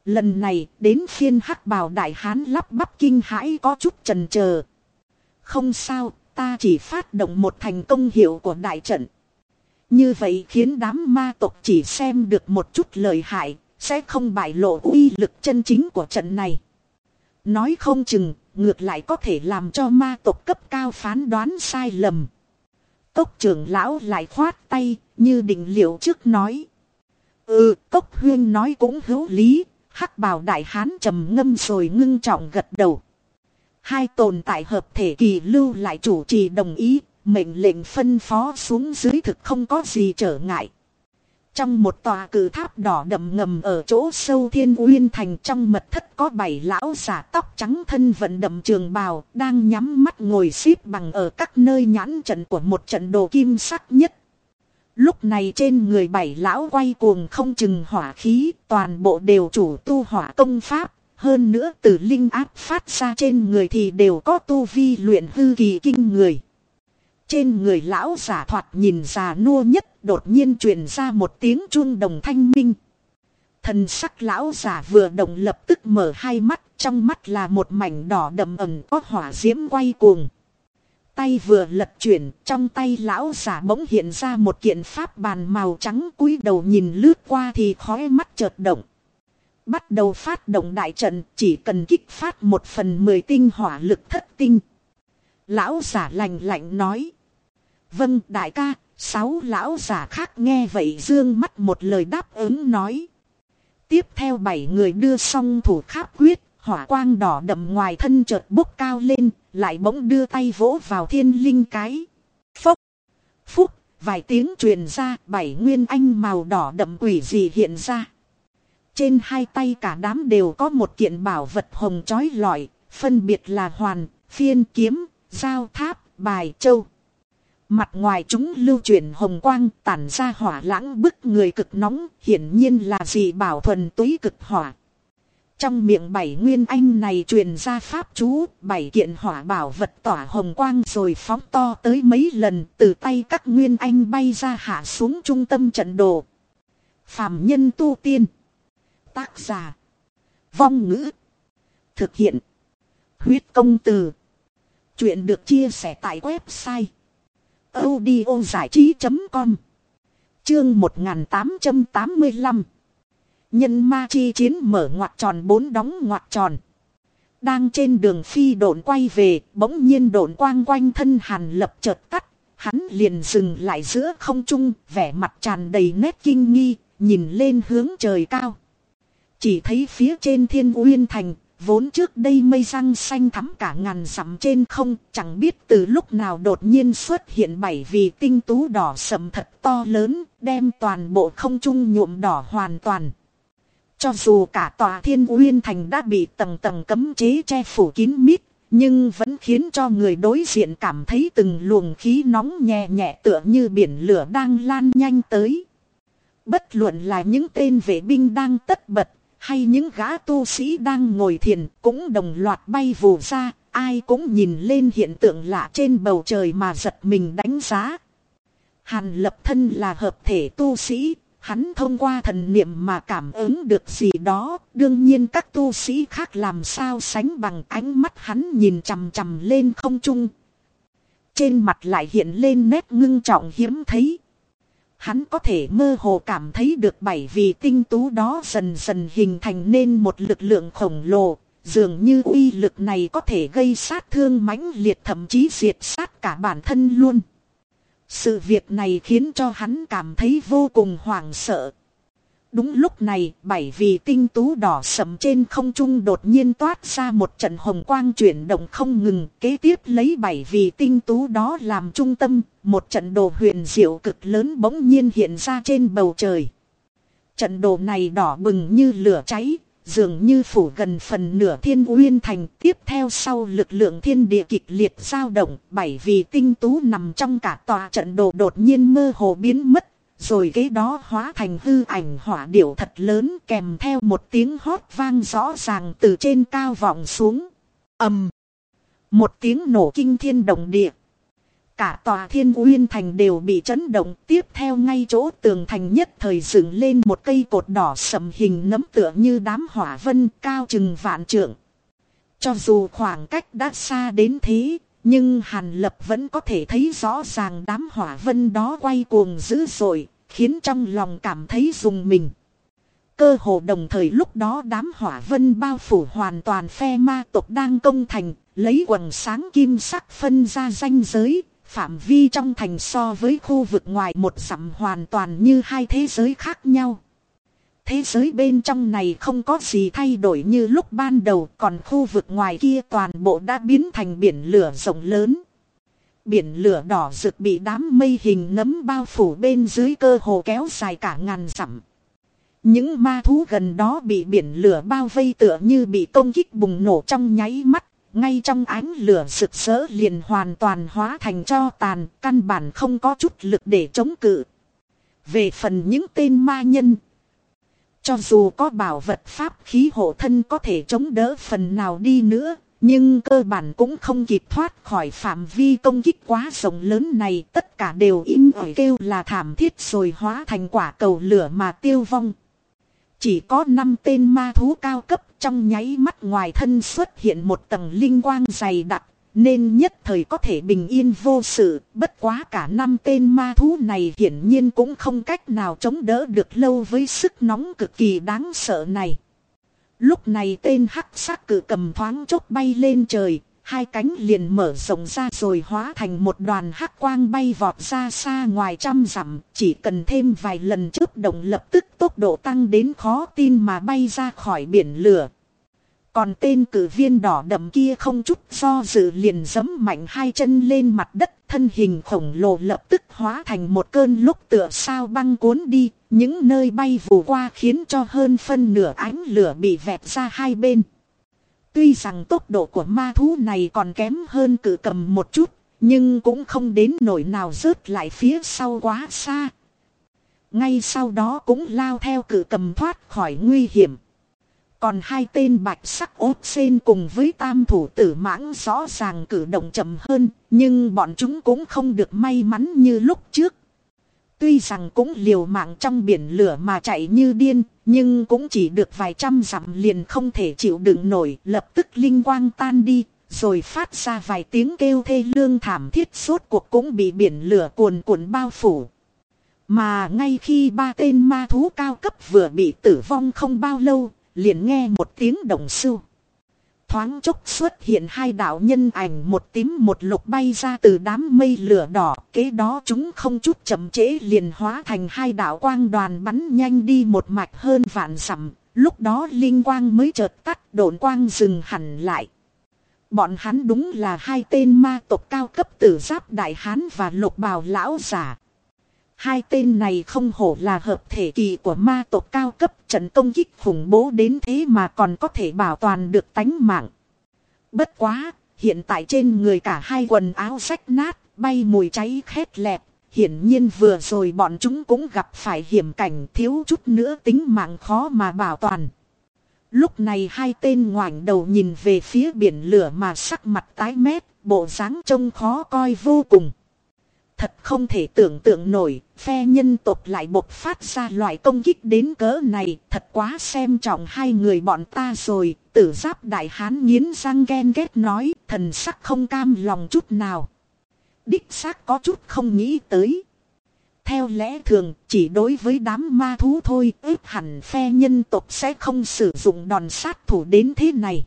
Lần này đến phiên hắc bào đại hán lắp bắp kinh hãi có chút trần chờ Không sao, ta chỉ phát động một thành công hiệu của đại trận. Như vậy khiến đám ma tộc chỉ xem được một chút lời hại, sẽ không bại lộ uy lực chân chính của trận này. Nói không chừng, ngược lại có thể làm cho ma tộc cấp cao phán đoán sai lầm. Cốc trưởng lão lại khoát tay, như định liệu trước nói. Ừ, cốc huyên nói cũng hữu lý, hắc bào đại hán trầm ngâm rồi ngưng trọng gật đầu. Hai tồn tại hợp thể kỳ lưu lại chủ trì đồng ý, mệnh lệnh phân phó xuống dưới thực không có gì trở ngại. Trong một tòa cử tháp đỏ đậm ngầm ở chỗ sâu thiên uyên thành trong mật thất có bảy lão giả tóc trắng thân vận đậm trường bào, đang nhắm mắt ngồi xếp bằng ở các nơi nhãn trận của một trận đồ kim sắc nhất. Lúc này trên người bảy lão quay cuồng không chừng hỏa khí, toàn bộ đều chủ tu hỏa công pháp. Hơn nữa từ linh áp phát ra trên người thì đều có tu vi luyện hư kỳ kinh người. Trên người lão giả thoạt nhìn già nua nhất đột nhiên truyền ra một tiếng chuông đồng thanh minh. Thần sắc lão giả vừa động lập tức mở hai mắt, trong mắt là một mảnh đỏ đậm ẩm có hỏa diễm quay cuồng. Tay vừa lật chuyển, trong tay lão giả bỗng hiện ra một kiện pháp bàn màu trắng cúi đầu nhìn lướt qua thì khói mắt chợt động. Bắt đầu phát động đại trận, chỉ cần kích phát một phần mười tinh hỏa lực thất tinh. Lão giả lạnh lạnh nói. Vâng đại ca, sáu lão giả khác nghe vậy dương mắt một lời đáp ứng nói. Tiếp theo bảy người đưa xong thủ kháp quyết, hỏa quang đỏ đậm ngoài thân chợt bốc cao lên, lại bỗng đưa tay vỗ vào thiên linh cái. Phốc, phúc, vài tiếng truyền ra, bảy nguyên anh màu đỏ đậm quỷ gì hiện ra. Trên hai tay cả đám đều có một kiện bảo vật hồng chói lọi, phân biệt là hoàn, phiên kiếm, giao tháp, bài châu. Mặt ngoài chúng lưu chuyển hồng quang tản ra hỏa lãng bức người cực nóng, hiển nhiên là gì bảo thuần túy cực hỏa. Trong miệng bảy nguyên anh này truyền ra pháp chú, bảy kiện hỏa bảo vật tỏa hồng quang rồi phóng to tới mấy lần từ tay các nguyên anh bay ra hạ xuống trung tâm trận đồ. Phạm nhân tu tiên. Tác giả. Vong ngữ. Thực hiện. Huyết công từ. Chuyện được chia sẻ tại website audio giải trí.com Chương 1885 Nhân ma chi chiến mở ngoặt tròn bốn đóng ngoặt tròn. Đang trên đường phi độn quay về, bỗng nhiên độn quang quanh thân hàn lập chợt tắt. Hắn liền dừng lại giữa không trung, vẻ mặt tràn đầy nét kinh nghi, nhìn lên hướng trời cao. Chỉ thấy phía trên thiên uyên thành, vốn trước đây mây răng xanh thắm cả ngàn dặm trên không, chẳng biết từ lúc nào đột nhiên xuất hiện bảy vì tinh tú đỏ sầm thật to lớn, đem toàn bộ không trung nhuộm đỏ hoàn toàn. Cho dù cả tòa thiên uyên thành đã bị tầng tầng cấm chế che phủ kín mít, nhưng vẫn khiến cho người đối diện cảm thấy từng luồng khí nóng nhẹ nhẹ tựa như biển lửa đang lan nhanh tới. Bất luận là những tên vệ binh đang tất bật, hay những gã tu sĩ đang ngồi thiền cũng đồng loạt bay vù ra, ai cũng nhìn lên hiện tượng lạ trên bầu trời mà giật mình đánh giá. Hàn lập thân là hợp thể tu sĩ, Hắn thông qua thần niệm mà cảm ứng được gì đó, đương nhiên các tu sĩ khác làm sao sánh bằng ánh mắt hắn nhìn chằm chằm lên không trung. Trên mặt lại hiện lên nét ngưng trọng hiếm thấy. Hắn có thể mơ hồ cảm thấy được bảy vì tinh tú đó dần dần hình thành nên một lực lượng khổng lồ, dường như uy lực này có thể gây sát thương mãnh liệt thậm chí diệt sát cả bản thân luôn. Sự việc này khiến cho hắn cảm thấy vô cùng hoảng sợ. Đúng lúc này, bảy vì tinh tú đỏ sầm trên không trung đột nhiên toát ra một trận hồng quang chuyển động không ngừng, kế tiếp lấy bảy vì tinh tú đó làm trung tâm, một trận đồ huyền diệu cực lớn bỗng nhiên hiện ra trên bầu trời. Trận đồ này đỏ bừng như lửa cháy, dường như phủ gần phần nửa thiên uyên thành tiếp theo sau lực lượng thiên địa kịch liệt dao động bảy vì tinh tú nằm trong cả tòa trận đồ đột nhiên mơ hồ biến mất rồi kế đó hóa thành hư ảnh hỏa điểu thật lớn kèm theo một tiếng hót vang rõ ràng từ trên cao vọng xuống. Ầm một tiếng nổ kinh thiên động địa. Cả tòa thiên uyên thành đều bị chấn động. Tiếp theo ngay chỗ tường thành nhất thời dựng lên một cây cột đỏ sầm hình nấm tựa như đám hỏa vân cao chừng vạn trượng. Cho dù khoảng cách đã xa đến thế, nhưng Hàn Lập vẫn có thể thấy rõ ràng đám hỏa vân đó quay cuồng dữ dội, khiến trong lòng cảm thấy dùng mình. Cơ hồ đồng thời lúc đó đám hỏa vân bao phủ hoàn toàn phe ma tộc đang công thành, lấy quần sáng kim sắc phân ra danh giới, Phạm vi trong thành so với khu vực ngoài một dặm hoàn toàn như hai thế giới khác nhau. Thế giới bên trong này không có gì thay đổi như lúc ban đầu còn khu vực ngoài kia toàn bộ đã biến thành biển lửa rộng lớn. Biển lửa đỏ rực bị đám mây hình nấm bao phủ bên dưới cơ hồ kéo dài cả ngàn dặm. Những ma thú gần đó bị biển lửa bao vây tựa như bị công kích bùng nổ trong nháy mắt ngay trong ánh lửa rực rỡ liền hoàn toàn hóa thành cho tàn, căn bản không có chút lực để chống cự. Về phần những tên ma nhân, cho dù có bảo vật pháp khí hộ thân có thể chống đỡ phần nào đi nữa, nhưng cơ bản cũng không kịp thoát khỏi phạm vi công kích quá rộng lớn này, tất cả đều im ỏi kêu là thảm thiết rồi hóa thành quả cầu lửa mà tiêu vong. Chỉ có 5 tên ma thú cao cấp trong nháy mắt ngoài thân xuất hiện một tầng linh quang dày đặc, nên nhất thời có thể bình yên vô sự, bất quá cả năm tên ma thú này hiển nhiên cũng không cách nào chống đỡ được lâu với sức nóng cực kỳ đáng sợ này. Lúc này tên hắc sắc cử cầm thoáng chốc bay lên trời, hai cánh liền mở rộng ra rồi hóa thành một đoàn hắc quang bay vọt ra xa ngoài trăm dặm, chỉ cần thêm vài lần chớp động lập tức tốc độ tăng đến khó tin mà bay ra khỏi biển lửa. Còn tên cử viên đỏ đậm kia không chút do dự liền giấm mạnh hai chân lên mặt đất, thân hình khổng lồ lập tức hóa thành một cơn lúc tựa sao băng cuốn đi, những nơi bay vù qua khiến cho hơn phân nửa ánh lửa bị vẹt ra hai bên. Tuy rằng tốc độ của ma thú này còn kém hơn cử cầm một chút, nhưng cũng không đến nổi nào rớt lại phía sau quá xa. Ngay sau đó cũng lao theo cử cầm thoát khỏi nguy hiểm. Còn hai tên bạch sắc ốt sen cùng với tam thủ tử mãng rõ ràng cử động chậm hơn, nhưng bọn chúng cũng không được may mắn như lúc trước. Tuy rằng cũng liều mạng trong biển lửa mà chạy như điên, nhưng cũng chỉ được vài trăm dặm liền không thể chịu đựng nổi, lập tức linh quang tan đi, rồi phát ra vài tiếng kêu thê lương thảm thiết suốt cuộc cũng bị biển lửa cuồn cuộn bao phủ. Mà ngay khi ba tên ma thú cao cấp vừa bị tử vong không bao lâu, liền nghe một tiếng động sưu. Thoáng chốc xuất hiện hai đạo nhân ảnh một tím một lục bay ra từ đám mây lửa đỏ. Kế đó chúng không chút chậm trễ liền hóa thành hai đạo quang đoàn bắn nhanh đi một mạch hơn vạn dặm. Lúc đó linh quang mới chợt tắt, độn quang dừng hẳn lại. Bọn hắn đúng là hai tên ma tộc cao cấp tử giáp đại hán và lục bào lão giả. Hai tên này không hổ là hợp thể kỳ của ma tộc cao cấp trận công kích khủng bố đến thế mà còn có thể bảo toàn được tánh mạng. Bất quá, hiện tại trên người cả hai quần áo rách nát, bay mùi cháy khét lẹp Hiển nhiên vừa rồi bọn chúng cũng gặp phải hiểm cảnh thiếu chút nữa tính mạng khó mà bảo toàn. Lúc này hai tên ngoảnh đầu nhìn về phía biển lửa mà sắc mặt tái mét, bộ dáng trông khó coi vô cùng. Thật không thể tưởng tượng nổi, phe nhân tộc lại bộc phát ra loại công kích đến cỡ này, thật quá xem trọng hai người bọn ta rồi, tử giáp đại hán nghiến răng ghen ghét nói, thần sắc không cam lòng chút nào. Đích xác có chút không nghĩ tới. Theo lẽ thường, chỉ đối với đám ma thú thôi, ước hẳn phe nhân tộc sẽ không sử dụng đòn sát thủ đến thế này.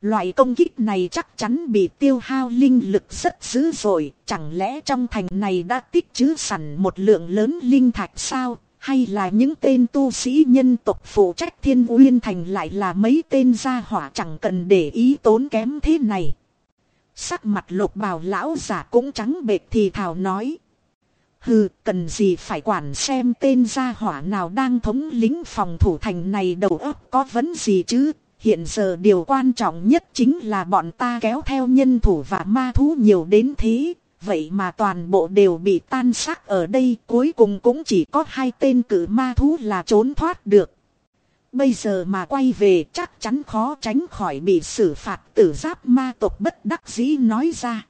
Loại công kích này chắc chắn bị tiêu hao linh lực rất dữ dội, chẳng lẽ trong thành này đã tích trữ sẵn một lượng lớn linh thạch sao, hay là những tên tu sĩ nhân tộc phụ trách thiên uyên thành lại là mấy tên gia hỏa chẳng cần để ý tốn kém thế này. Sắc mặt lục bào lão giả cũng trắng bệt thì thào nói. Hừ, cần gì phải quản xem tên gia hỏa nào đang thống lính phòng thủ thành này đầu óc có vấn gì chứ, Hiện giờ điều quan trọng nhất chính là bọn ta kéo theo nhân thủ và ma thú nhiều đến thế. Vậy mà toàn bộ đều bị tan xác ở đây cuối cùng cũng chỉ có hai tên cử ma thú là trốn thoát được. Bây giờ mà quay về chắc chắn khó tránh khỏi bị xử phạt tử giáp ma tộc bất đắc dĩ nói ra.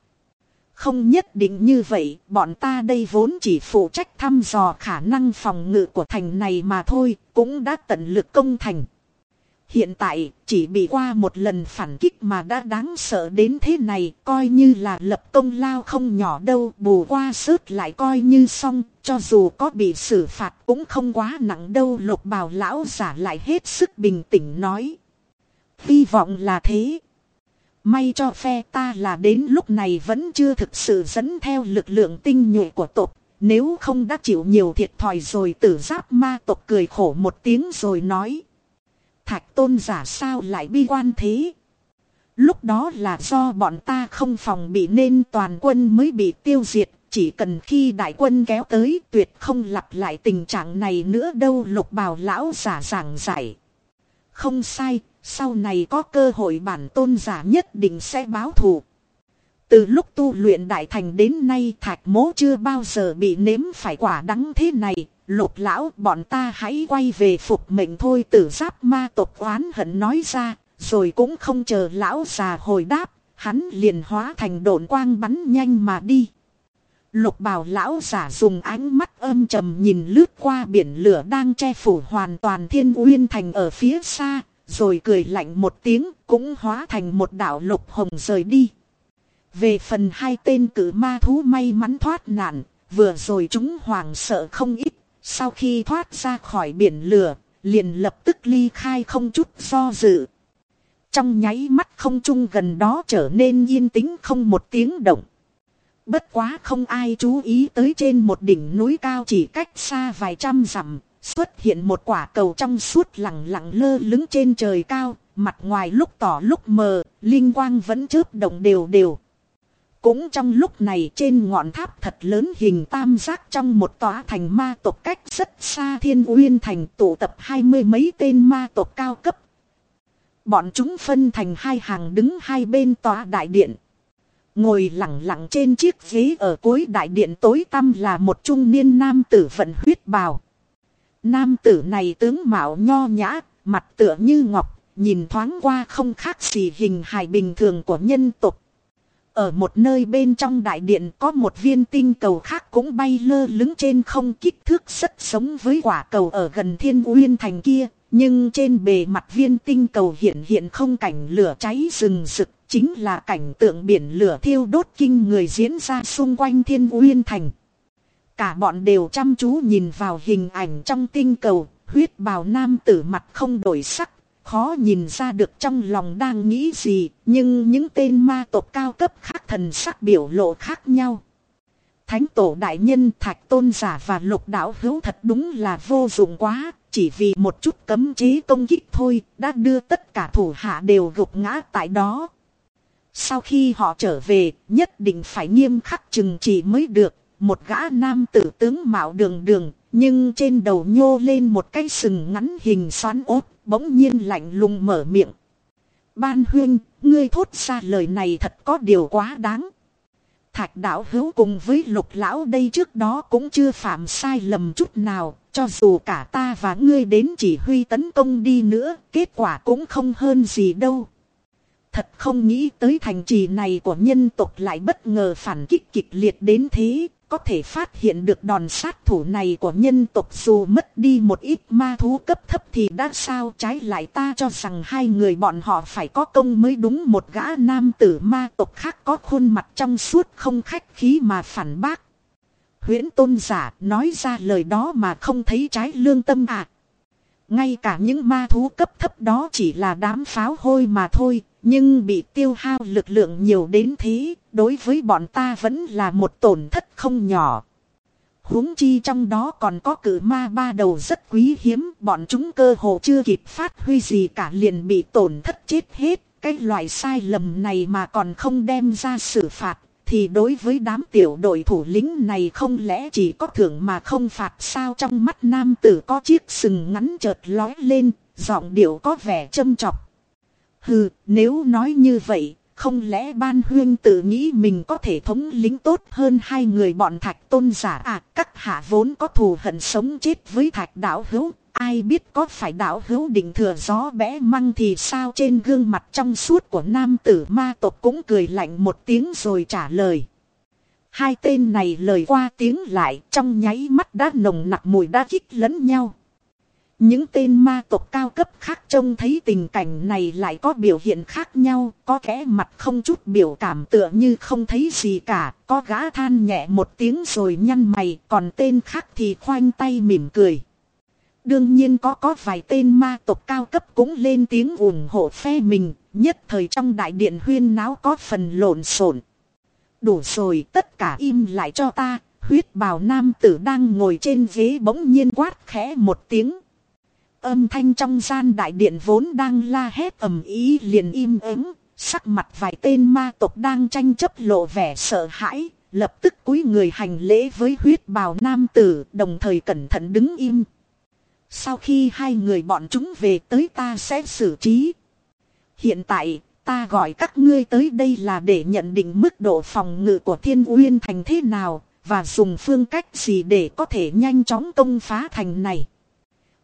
Không nhất định như vậy, bọn ta đây vốn chỉ phụ trách thăm dò khả năng phòng ngự của thành này mà thôi, cũng đã tận lực công thành. Hiện tại, chỉ bị qua một lần phản kích mà đã đáng sợ đến thế này, coi như là lập công lao không nhỏ đâu, bù qua sớt lại coi như xong, cho dù có bị xử phạt cũng không quá nặng đâu, lục bào lão giả lại hết sức bình tĩnh nói. Hy vọng là thế. May cho phe ta là đến lúc này vẫn chưa thực sự dẫn theo lực lượng tinh nhuệ của tộc, nếu không đã chịu nhiều thiệt thòi rồi tử giáp ma tộc cười khổ một tiếng rồi nói thạch tôn giả sao lại bi quan thế. Lúc đó là do bọn ta không phòng bị nên toàn quân mới bị tiêu diệt, chỉ cần khi đại quân kéo tới tuyệt không lặp lại tình trạng này nữa đâu lục bào lão giả giảng giải. Không sai, sau này có cơ hội bản tôn giả nhất định sẽ báo thù. Từ lúc tu luyện đại thành đến nay thạch mố chưa bao giờ bị nếm phải quả đắng thế này, lục lão bọn ta hãy quay về phục mệnh thôi tử giáp ma tộc oán hận nói ra, rồi cũng không chờ lão già hồi đáp, hắn liền hóa thành độn quang bắn nhanh mà đi. Lục bào lão giả dùng ánh mắt âm trầm nhìn lướt qua biển lửa đang che phủ hoàn toàn thiên uyên thành ở phía xa, rồi cười lạnh một tiếng cũng hóa thành một đạo lục hồng rời đi. Về phần hai tên cử ma thú may mắn thoát nạn, vừa rồi chúng hoàng sợ không ít, sau khi thoát ra khỏi biển lửa, liền lập tức ly khai không chút do dự. Trong nháy mắt không trung gần đó trở nên yên tĩnh không một tiếng động. Bất quá không ai chú ý tới trên một đỉnh núi cao chỉ cách xa vài trăm dặm, xuất hiện một quả cầu trong suốt lặng lặng lơ lứng trên trời cao, mặt ngoài lúc tỏ lúc mờ, linh quang vẫn chớp động đều đều. Cũng trong lúc này trên ngọn tháp thật lớn hình tam giác trong một tòa thành ma tộc cách rất xa thiên uyên thành tụ tập hai mươi mấy tên ma tộc cao cấp. Bọn chúng phân thành hai hàng đứng hai bên tòa đại điện. Ngồi lặng lặng trên chiếc ghế ở cuối đại điện tối tăm là một trung niên nam tử vận huyết bào. Nam tử này tướng mạo nho nhã, mặt tựa như ngọc, nhìn thoáng qua không khác gì hình hài bình thường của nhân tộc ở một nơi bên trong đại điện có một viên tinh cầu khác cũng bay lơ lứng trên không kích thước rất giống với quả cầu ở gần thiên uyên thành kia. Nhưng trên bề mặt viên tinh cầu hiện hiện không cảnh lửa cháy rừng rực, chính là cảnh tượng biển lửa thiêu đốt kinh người diễn ra xung quanh thiên uyên thành. Cả bọn đều chăm chú nhìn vào hình ảnh trong tinh cầu, huyết bào nam tử mặt không đổi sắc, khó nhìn ra được trong lòng đang nghĩ gì, nhưng những tên ma tộc cao cấp khác thần sắc biểu lộ khác nhau. Thánh tổ đại nhân thạch tôn giả và lục đạo hữu thật đúng là vô dụng quá, chỉ vì một chút cấm chế công kích thôi, đã đưa tất cả thủ hạ đều gục ngã tại đó. Sau khi họ trở về, nhất định phải nghiêm khắc chừng trị mới được, một gã nam tử tướng mạo đường đường, nhưng trên đầu nhô lên một cái sừng ngắn hình xoắn ốt, bỗng nhiên lạnh lùng mở miệng. Ban huyên, ngươi thốt ra lời này thật có điều quá đáng. Thạch đạo hữu cùng với lục lão đây trước đó cũng chưa phạm sai lầm chút nào, cho dù cả ta và ngươi đến chỉ huy tấn công đi nữa, kết quả cũng không hơn gì đâu. Thật không nghĩ tới thành trì này của nhân tộc lại bất ngờ phản kích kịch liệt đến thế, có thể phát hiện được đòn sát thủ này của nhân tộc dù mất đi một ít ma thú cấp thấp thì đã sao trái lại ta cho rằng hai người bọn họ phải có công mới đúng một gã nam tử ma tộc khác có khuôn mặt trong suốt không khách khí mà phản bác. huyễn tôn giả nói ra lời đó mà không thấy trái lương tâm à. Ngay cả những ma thú cấp thấp đó chỉ là đám pháo hôi mà thôi, nhưng bị tiêu hao lực lượng nhiều đến thế, đối với bọn ta vẫn là một tổn thất không nhỏ. huống chi trong đó còn có cử ma ba đầu rất quý hiếm, bọn chúng cơ hồ chưa kịp phát huy gì cả liền bị tổn thất chết hết. Cái loại sai lầm này mà còn không đem ra xử phạt, thì đối với đám tiểu đội thủ lĩnh này không lẽ chỉ có thưởng mà không phạt sao trong mắt nam tử có chiếc sừng ngắn chợt lói lên, giọng điệu có vẻ châm chọc. Hừ, nếu nói như vậy, không lẽ ban huyên tự nghĩ mình có thể thống lính tốt hơn hai người bọn thạch tôn giả à, các hạ vốn có thù hận sống chết với thạch đạo hữu, ai biết có phải đạo hữu định thừa gió bẽ măng thì sao trên gương mặt trong suốt của nam tử ma tộc cũng cười lạnh một tiếng rồi trả lời. Hai tên này lời qua tiếng lại trong nháy mắt đã nồng nặc mùi đã kích lẫn nhau. Những tên ma tộc cao cấp khác trông thấy tình cảnh này lại có biểu hiện khác nhau, có kẻ mặt không chút biểu cảm tựa như không thấy gì cả, có gã than nhẹ một tiếng rồi nhăn mày, còn tên khác thì khoanh tay mỉm cười. Đương nhiên có có vài tên ma tộc cao cấp cũng lên tiếng ủng hộ phe mình, nhất thời trong đại điện huyên náo có phần lộn xộn. Đủ rồi tất cả im lại cho ta, huyết bào nam tử đang ngồi trên ghế bỗng nhiên quát khẽ một tiếng. Âm thanh trong gian đại điện vốn đang la hét ầm ý liền im ắng, sắc mặt vài tên ma tộc đang tranh chấp lộ vẻ sợ hãi, lập tức cúi người hành lễ với huyết bào nam tử, đồng thời cẩn thận đứng im. Sau khi hai người bọn chúng về tới ta sẽ xử trí. Hiện tại, ta gọi các ngươi tới đây là để nhận định mức độ phòng ngự của thiên uyên thành thế nào, và dùng phương cách gì để có thể nhanh chóng công phá thành này.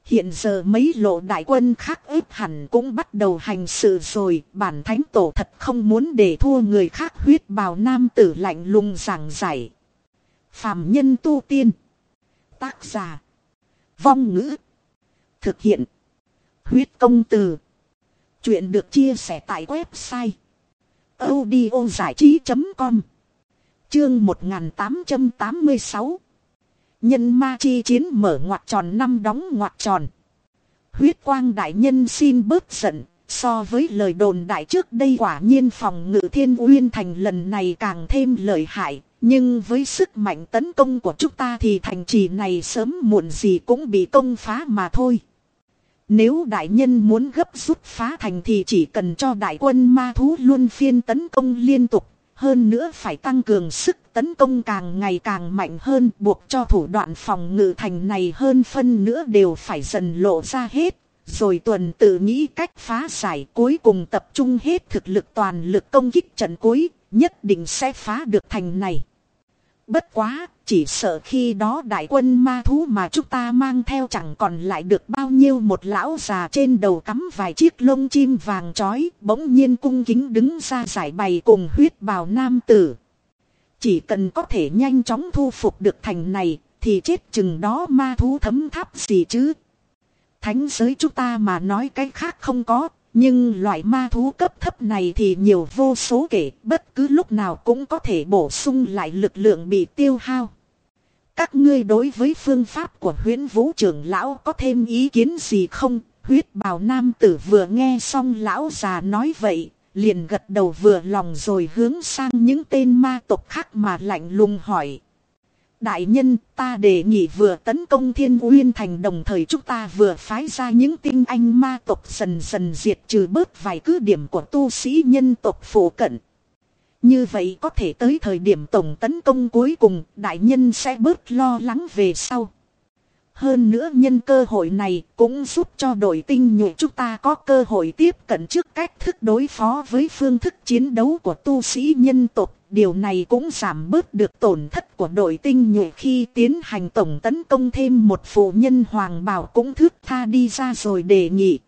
Hiện giờ mấy lộ đại quân khác ếp hẳn cũng bắt đầu hành sự rồi, bản thánh tổ thật không muốn để thua người khác huyết bào nam tử lạnh lùng giảng giải. Phạm nhân tu tiên. Tác giả. Vong ngữ. Thực hiện. Huyết công từ. Chuyện được chia sẻ tại website. audiozải trí.com Chương 1886 Nhân ma chi chiến mở ngoặt tròn năm đóng ngoặt tròn. Huyết quang đại nhân xin bớt giận, so với lời đồn đại trước đây quả nhiên phòng ngự thiên uyên thành lần này càng thêm lợi hại, nhưng với sức mạnh tấn công của chúng ta thì thành trì này sớm muộn gì cũng bị công phá mà thôi. Nếu đại nhân muốn gấp rút phá thành thì chỉ cần cho đại quân ma thú luôn phiên tấn công liên tục. Hơn nữa phải tăng cường sức tấn công càng ngày càng mạnh hơn buộc cho thủ đoạn phòng ngự thành này hơn phân nữa đều phải dần lộ ra hết. Rồi tuần tự nghĩ cách phá giải cuối cùng tập trung hết thực lực toàn lực công kích trận cuối, nhất định sẽ phá được thành này. Bất quá, chỉ sợ khi đó đại quân ma thú mà chúng ta mang theo chẳng còn lại được bao nhiêu một lão già trên đầu cắm vài chiếc lông chim vàng trói, bỗng nhiên cung kính đứng ra giải bày cùng huyết bào nam tử. Chỉ cần có thể nhanh chóng thu phục được thành này, thì chết chừng đó ma thú thấm tháp gì chứ. Thánh giới chúng ta mà nói cái khác không có, nhưng loại ma thú cấp thấp này thì nhiều vô số kể, bất cứ lúc nào cũng có thể bổ sung lại lực lượng bị tiêu hao. Các ngươi đối với phương pháp của huyễn vũ trưởng lão có thêm ý kiến gì không? Huyết bào nam tử vừa nghe xong lão già nói vậy, liền gật đầu vừa lòng rồi hướng sang những tên ma tộc khác mà lạnh lùng hỏi. Đại nhân, ta đề nghị vừa tấn công thiên uyên thành đồng thời chúng ta vừa phái ra những tinh anh ma tộc dần dần diệt trừ bớt vài cứ điểm của tu sĩ nhân tộc phổ cận. Như vậy có thể tới thời điểm tổng tấn công cuối cùng, đại nhân sẽ bớt lo lắng về sau. Hơn nữa nhân cơ hội này cũng giúp cho đội tinh nhuệ chúng ta có cơ hội tiếp cận trước cách thức đối phó với phương thức chiến đấu của tu sĩ nhân tộc. Điều này cũng giảm bớt được tổn thất của đội tinh nhuệ khi tiến hành tổng tấn công thêm một phụ nhân hoàng bảo cũng thước tha đi ra rồi đề nghị.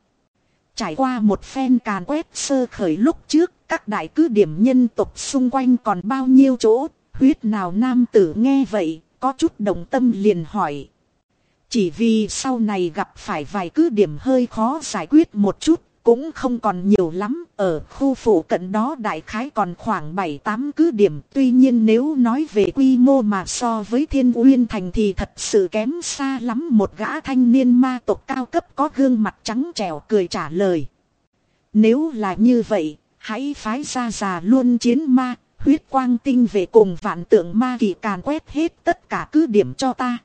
Trải qua một phen càn quét sơ khởi lúc trước, các đại cứ điểm nhân tộc xung quanh còn bao nhiêu chỗ, huyết nào nam tử nghe vậy, có chút đồng tâm liền hỏi. Chỉ vì sau này gặp phải vài cứ điểm hơi khó giải quyết một chút, cũng không còn nhiều lắm. Ở khu phụ cận đó đại khái còn khoảng 7-8 cứ điểm. Tuy nhiên nếu nói về quy mô mà so với thiên uyên thành thì thật sự kém xa lắm. Một gã thanh niên ma tộc cao cấp có gương mặt trắng trẻo cười trả lời. Nếu là như vậy, hãy phái ra già luôn chiến ma, huyết quang tinh về cùng vạn tượng ma kỳ càn quét hết tất cả cứ điểm cho ta.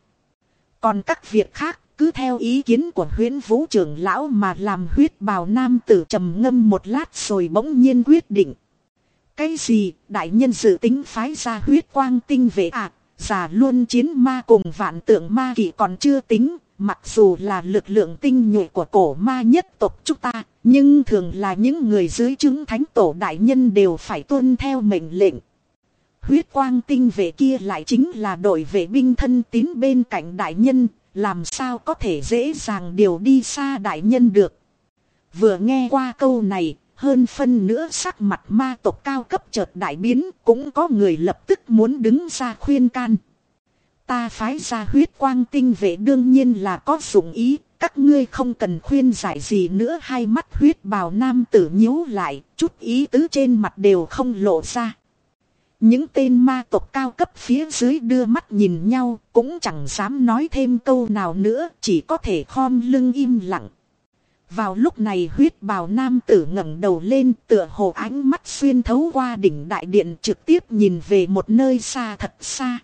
Còn các việc khác cứ theo ý kiến của huyễn vũ trưởng lão mà làm huyết bào nam tử trầm ngâm một lát rồi bỗng nhiên quyết định. Cái gì đại nhân dự tính phái ra huyết quang tinh vệ ạ, à, già luôn chiến ma cùng vạn tượng ma kỳ còn chưa tính, mặc dù là lực lượng tinh nhuệ của cổ ma nhất tộc chúng ta, nhưng thường là những người dưới chứng thánh tổ đại nhân đều phải tuân theo mệnh lệnh. Huyết quang tinh vệ kia lại chính là đội vệ binh thân tín bên cạnh đại nhân, làm sao có thể dễ dàng điều đi xa đại nhân được. Vừa nghe qua câu này, hơn phân nữa sắc mặt ma tộc cao cấp chợt đại biến, cũng có người lập tức muốn đứng ra khuyên can. Ta phái ra huyết quang tinh vệ đương nhiên là có dụng ý, các ngươi không cần khuyên giải gì nữa hai mắt huyết bào nam tử nhíu lại, chút ý tứ trên mặt đều không lộ ra. Những tên ma tộc cao cấp phía dưới đưa mắt nhìn nhau, cũng chẳng dám nói thêm câu nào nữa, chỉ có thể khom lưng im lặng. Vào lúc này huyết bào nam tử ngẩng đầu lên tựa hồ ánh mắt xuyên thấu qua đỉnh đại điện trực tiếp nhìn về một nơi xa thật xa.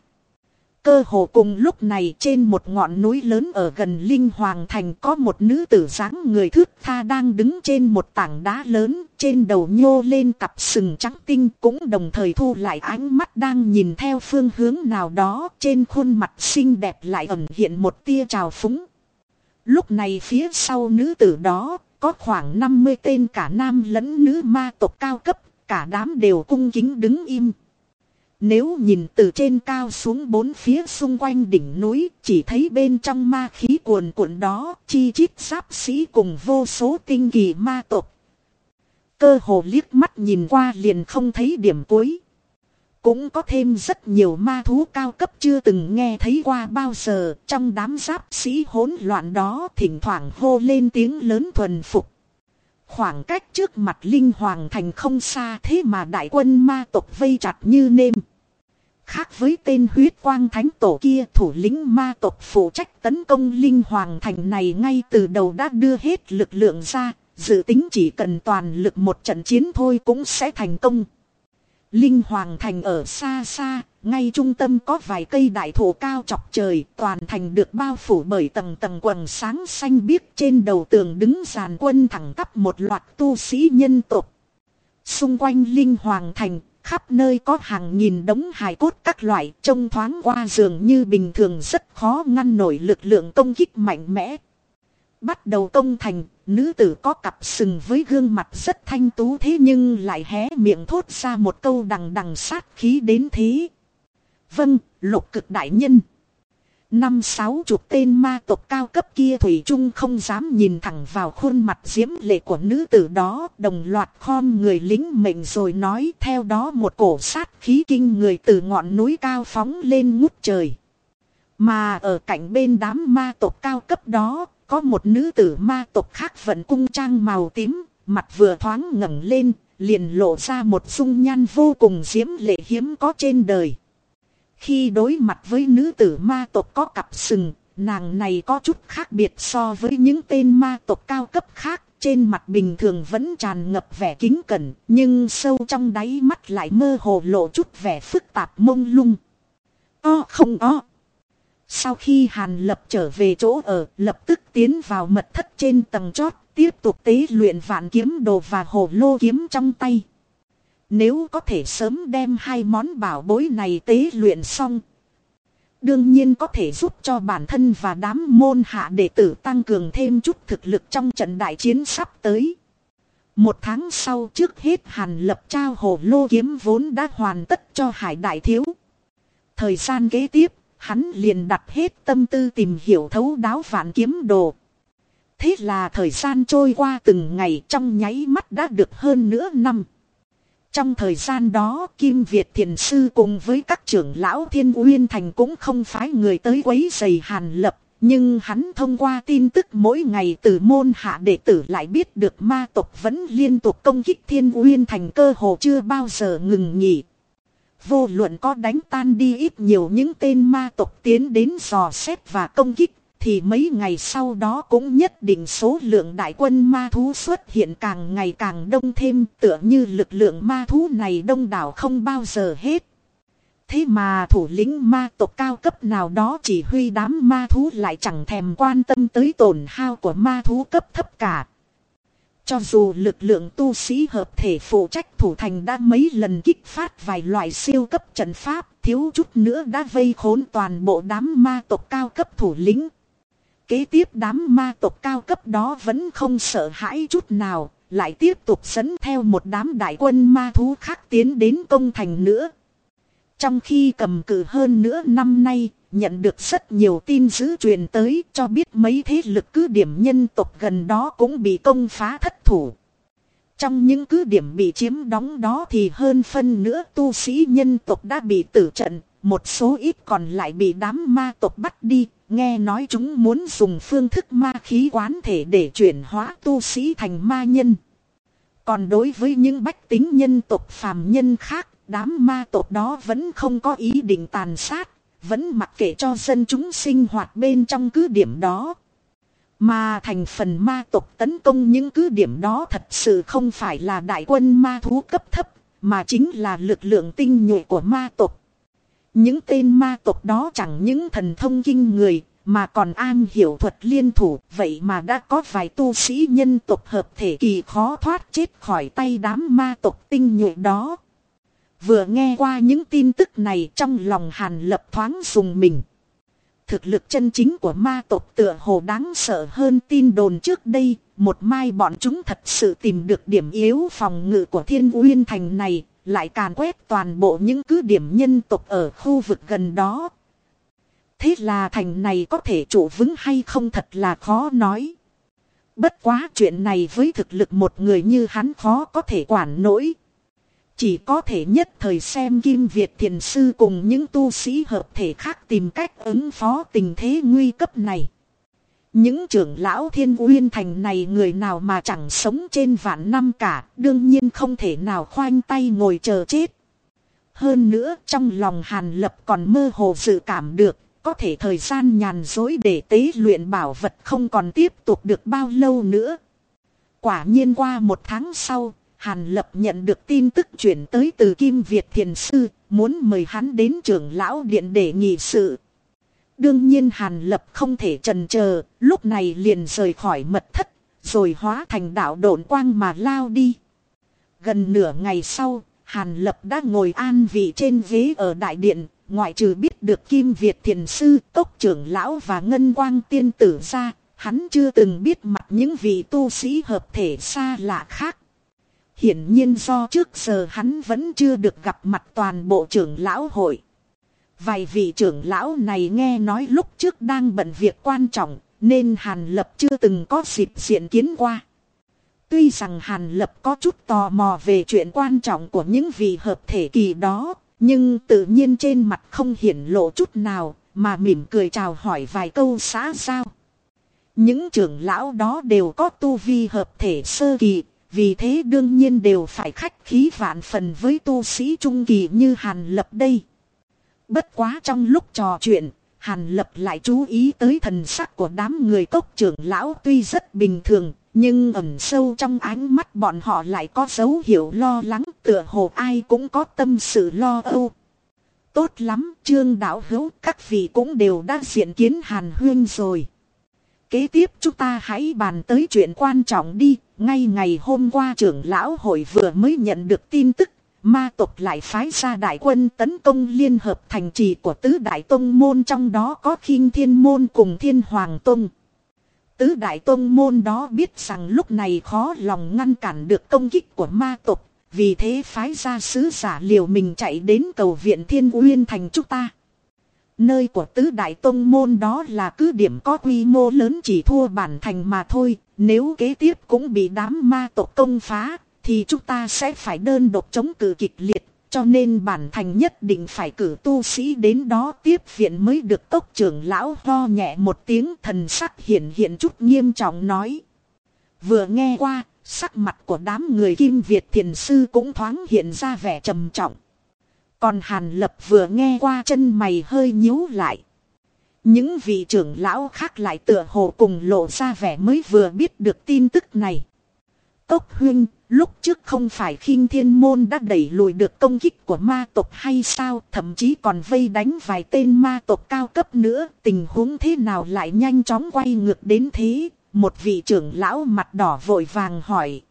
Cơ hồ cùng lúc này trên một ngọn núi lớn ở gần Linh Hoàng Thành có một nữ tử dáng người thước tha đang đứng trên một tảng đá lớn, trên đầu nhô lên cặp sừng trắng tinh cũng đồng thời thu lại ánh mắt đang nhìn theo phương hướng nào đó, trên khuôn mặt xinh đẹp lại ẩn hiện một tia trào phúng. Lúc này phía sau nữ tử đó, có khoảng 50 tên cả nam lẫn nữ ma tộc cao cấp, cả đám đều cung kính đứng im. Nếu nhìn từ trên cao xuống bốn phía xung quanh đỉnh núi, chỉ thấy bên trong ma khí cuồn cuộn đó, chi chít giáp sĩ cùng vô số tinh kỳ ma tộc. Cơ hồ liếc mắt nhìn qua liền không thấy điểm cuối. Cũng có thêm rất nhiều ma thú cao cấp chưa từng nghe thấy qua bao giờ, trong đám giáp sĩ hỗn loạn đó thỉnh thoảng hô lên tiếng lớn thuần phục. Khoảng cách trước mặt Linh Hoàng Thành không xa thế mà đại quân ma tộc vây chặt như nêm. Khác với tên huyết quang thánh tổ kia thủ lĩnh ma tộc phụ trách tấn công Linh Hoàng Thành này ngay từ đầu đã đưa hết lực lượng ra, dự tính chỉ cần toàn lực một trận chiến thôi cũng sẽ thành công. Linh Hoàng Thành ở xa xa, ngay trung tâm có vài cây đại thụ cao chọc trời, toàn thành được bao phủ bởi tầng tầng quần sáng xanh biếc trên đầu tường đứng dàn quân thẳng tắp một loạt tu sĩ nhân tộc. Xung quanh linh hoàng thành, khắp nơi có hàng nghìn đống hài cốt các loại trông thoáng qua dường như bình thường rất khó ngăn nổi lực lượng công kích mạnh mẽ. Bắt đầu công thành, nữ tử có cặp sừng với gương mặt rất thanh tú thế nhưng lại hé miệng thốt ra một câu đằng đằng sát khí đến thế. Vâng, lục cực đại nhân. Năm sáu chục tên ma tộc cao cấp kia Thủy Trung không dám nhìn thẳng vào khuôn mặt diễm lệ của nữ tử đó, đồng loạt khom người lính mệnh rồi nói theo đó một cổ sát khí kinh người từ ngọn núi cao phóng lên ngút trời. Mà ở cạnh bên đám ma tộc cao cấp đó, có một nữ tử ma tộc khác vận cung trang màu tím, mặt vừa thoáng ngẩng lên, liền lộ ra một dung nhan vô cùng diễm lệ hiếm có trên đời. Khi đối mặt với nữ tử ma tộc có cặp sừng, nàng này có chút khác biệt so với những tên ma tộc cao cấp khác. Trên mặt bình thường vẫn tràn ngập vẻ kính cẩn, nhưng sâu trong đáy mắt lại mơ hồ lộ chút vẻ phức tạp mông lung. O không o. Sau khi Hàn Lập trở về chỗ ở, lập tức tiến vào mật thất trên tầng chót, tiếp tục tế luyện vạn kiếm đồ và hồ lô kiếm trong tay. Nếu có thể sớm đem hai món bảo bối này tế luyện xong. Đương nhiên có thể giúp cho bản thân và đám môn hạ đệ tử tăng cường thêm chút thực lực trong trận đại chiến sắp tới. Một tháng sau trước hết Hàn lập trao hồ lô kiếm vốn đã hoàn tất cho Hải Đại Thiếu. Thời gian kế tiếp, hắn liền đặt hết tâm tư tìm hiểu thấu đáo vạn kiếm đồ. Thế là thời gian trôi qua từng ngày trong nháy mắt đã được hơn nửa năm. Trong thời gian đó, Kim Việt Thiền Sư cùng với các trưởng lão Thiên Uyên Thành cũng không phái người tới quấy giày Hàn Lập. Nhưng hắn thông qua tin tức mỗi ngày từ môn hạ đệ tử lại biết được ma tộc vẫn liên tục công kích Thiên Uyên Thành cơ hồ chưa bao giờ ngừng nghỉ. Vô luận có đánh tan đi ít nhiều những tên ma tộc tiến đến dò xét và công kích thì mấy ngày sau đó cũng nhất định số lượng đại quân ma thú xuất hiện càng ngày càng đông thêm tựa như lực lượng ma thú này đông đảo không bao giờ hết. Thế mà thủ lĩnh ma tộc cao cấp nào đó chỉ huy đám ma thú lại chẳng thèm quan tâm tới tổn hao của ma thú cấp thấp cả. Cho dù lực lượng tu sĩ hợp thể phụ trách thủ thành đã mấy lần kích phát vài loại siêu cấp trận pháp, thiếu chút nữa đã vây khốn toàn bộ đám ma tộc cao cấp thủ lĩnh. Kế tiếp đám ma tộc cao cấp đó vẫn không sợ hãi chút nào, lại tiếp tục dẫn theo một đám đại quân ma thú khác tiến đến công thành nữa. Trong khi cầm cự hơn nữa năm nay, nhận được rất nhiều tin dữ truyền tới cho biết mấy thế lực cứ điểm nhân tộc gần đó cũng bị công phá thất thủ. Trong những cứ điểm bị chiếm đóng đó thì hơn phân nữa tu sĩ nhân tộc đã bị tử trận, một số ít còn lại bị đám ma tộc bắt đi, nghe nói chúng muốn dùng phương thức ma khí quán thể để chuyển hóa tu sĩ thành ma nhân. Còn đối với những bách tính nhân tộc phàm nhân khác, đám ma tộc đó vẫn không có ý định tàn sát, vẫn mặc kệ cho dân chúng sinh hoạt bên trong cứ điểm đó. Mà thành phần ma tộc tấn công những cứ điểm đó thật sự không phải là đại quân ma thú cấp thấp, mà chính là lực lượng tinh nhuệ của ma tộc. Những tên ma tộc đó chẳng những thần thông kinh người, mà còn an hiểu thuật liên thủ, vậy mà đã có vài tu sĩ nhân tộc hợp thể kỳ khó thoát chết khỏi tay đám ma tộc tinh nhuệ đó. Vừa nghe qua những tin tức này trong lòng hàn lập thoáng dùng mình. Thực lực chân chính của ma tộc tựa hồ đáng sợ hơn tin đồn trước đây, một mai bọn chúng thật sự tìm được điểm yếu phòng ngự của thiên uyên thành này, lại càn quét toàn bộ những cứ điểm nhân tộc ở khu vực gần đó. Thế là thành này có thể trụ vững hay không thật là khó nói. Bất quá chuyện này với thực lực một người như hắn khó có thể quản nổi. Chỉ có thể nhất thời xem Kim Việt Thiền Sư cùng những tu sĩ hợp thể khác tìm cách ứng phó tình thế nguy cấp này. Những trưởng lão thiên uyên thành này người nào mà chẳng sống trên vạn năm cả, đương nhiên không thể nào khoanh tay ngồi chờ chết. Hơn nữa trong lòng Hàn Lập còn mơ hồ dự cảm được, có thể thời gian nhàn dối để tế luyện bảo vật không còn tiếp tục được bao lâu nữa. Quả nhiên qua một tháng sau, Hàn Lập nhận được tin tức chuyển tới từ Kim Việt Thiền Sư, muốn mời hắn đến trưởng lão điện để nghị sự. Đương nhiên Hàn Lập không thể trần chờ, lúc này liền rời khỏi mật thất, rồi hóa thành đạo độn quang mà lao đi. Gần nửa ngày sau, Hàn Lập đã ngồi an vị trên ghế ở đại điện, ngoại trừ biết được Kim Việt Thiền Sư, Tốc trưởng Lão và Ngân Quang Tiên Tử ra, hắn chưa từng biết mặt những vị tu sĩ hợp thể xa lạ khác. Hiển nhiên do trước giờ hắn vẫn chưa được gặp mặt toàn bộ trưởng lão hội. Vài vị trưởng lão này nghe nói lúc trước đang bận việc quan trọng, nên Hàn Lập chưa từng có dịp diện kiến qua. Tuy rằng Hàn Lập có chút tò mò về chuyện quan trọng của những vị hợp thể kỳ đó, nhưng tự nhiên trên mặt không hiển lộ chút nào, mà mỉm cười chào hỏi vài câu xã giao. Những trưởng lão đó đều có tu vi hợp thể sơ kỳ, vì thế đương nhiên đều phải khách khí vạn phần với tu sĩ trung kỳ như Hàn Lập đây. Bất quá trong lúc trò chuyện, Hàn Lập lại chú ý tới thần sắc của đám người cốc trưởng lão tuy rất bình thường, nhưng ẩn sâu trong ánh mắt bọn họ lại có dấu hiệu lo lắng tựa hồ ai cũng có tâm sự lo âu. Tốt lắm, trương đạo hữu các vị cũng đều đã diện kiến Hàn Huyên rồi. Kế tiếp chúng ta hãy bàn tới chuyện quan trọng đi, ngay ngày hôm qua trưởng lão hội vừa mới nhận được tin tức ma tộc lại phái ra đại quân tấn công liên hợp thành trì của tứ đại tông môn trong đó có khinh thiên môn cùng thiên hoàng tông. Tứ đại tông môn đó biết rằng lúc này khó lòng ngăn cản được công kích của ma tộc, vì thế phái ra sứ giả liều mình chạy đến cầu viện thiên uyên thành chúng ta. Nơi của tứ đại tông môn đó là cứ điểm có quy mô lớn chỉ thua bản thành mà thôi, nếu kế tiếp cũng bị đám ma tộc công phá, thì chúng ta sẽ phải đơn độc chống cự kịch liệt, cho nên bản thành nhất định phải cử tu sĩ đến đó tiếp viện mới được tốc trưởng lão ho nhẹ một tiếng thần sắc hiện hiện chút nghiêm trọng nói. Vừa nghe qua, sắc mặt của đám người kim Việt thiền sư cũng thoáng hiện ra vẻ trầm trọng. Còn Hàn Lập vừa nghe qua chân mày hơi nhíu lại. Những vị trưởng lão khác lại tựa hồ cùng lộ ra vẻ mới vừa biết được tin tức này. Cốc huynh, lúc trước không phải khinh thiên môn đã đẩy lùi được công kích của ma tộc hay sao, thậm chí còn vây đánh vài tên ma tộc cao cấp nữa, tình huống thế nào lại nhanh chóng quay ngược đến thế, một vị trưởng lão mặt đỏ vội vàng hỏi.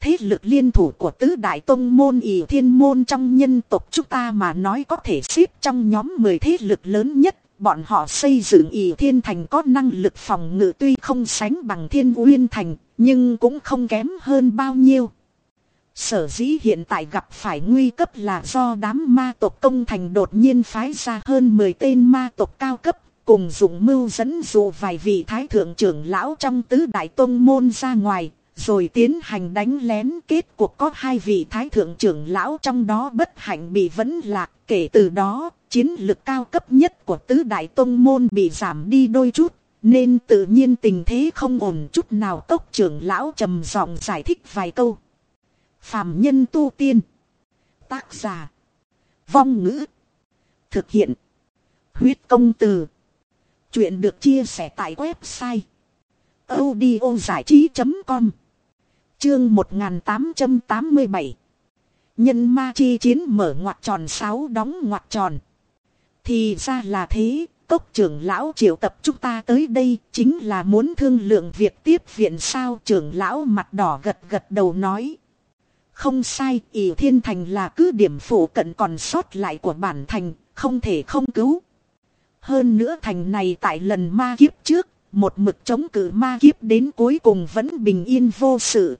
Thế lực liên thủ của tứ đại tông môn ỷ thiên môn trong nhân tộc chúng ta mà nói có thể xếp trong nhóm 10 thế lực lớn nhất bọn họ xây dựng ỷ thiên thành có năng lực phòng ngự tuy không sánh bằng thiên uyên thành, nhưng cũng không kém hơn bao nhiêu. Sở dĩ hiện tại gặp phải nguy cấp là do đám ma tộc công thành đột nhiên phái ra hơn 10 tên ma tộc cao cấp, cùng dùng mưu dẫn dụ vài vị thái thượng trưởng lão trong tứ đại tông môn ra ngoài, rồi tiến hành đánh lén kết cuộc có hai vị thái thượng trưởng lão trong đó bất hạnh bị vấn lạc kể từ đó chiến lực cao cấp nhất của tứ đại tông môn bị giảm đi đôi chút, nên tự nhiên tình thế không ổn chút nào. Tốc trưởng lão trầm giọng giải thích vài câu. Phạm nhân tu tiên, tác giả, vong ngữ, thực hiện, huyết công từ. Chuyện được chia sẻ tại website audio trí com. Chương 1887 Nhân ma chi chiến mở ngoặt tròn, sáu đóng ngoặt tròn. Thì ra là thế, tốc trưởng lão triệu tập chúng ta tới đây chính là muốn thương lượng việc tiếp viện sao trưởng lão mặt đỏ gật gật đầu nói. Không sai, ỷ thiên thành là cứ điểm phủ cận còn sót lại của bản thành, không thể không cứu. Hơn nữa thành này tại lần ma kiếp trước, một mực chống cự ma kiếp đến cuối cùng vẫn bình yên vô sự.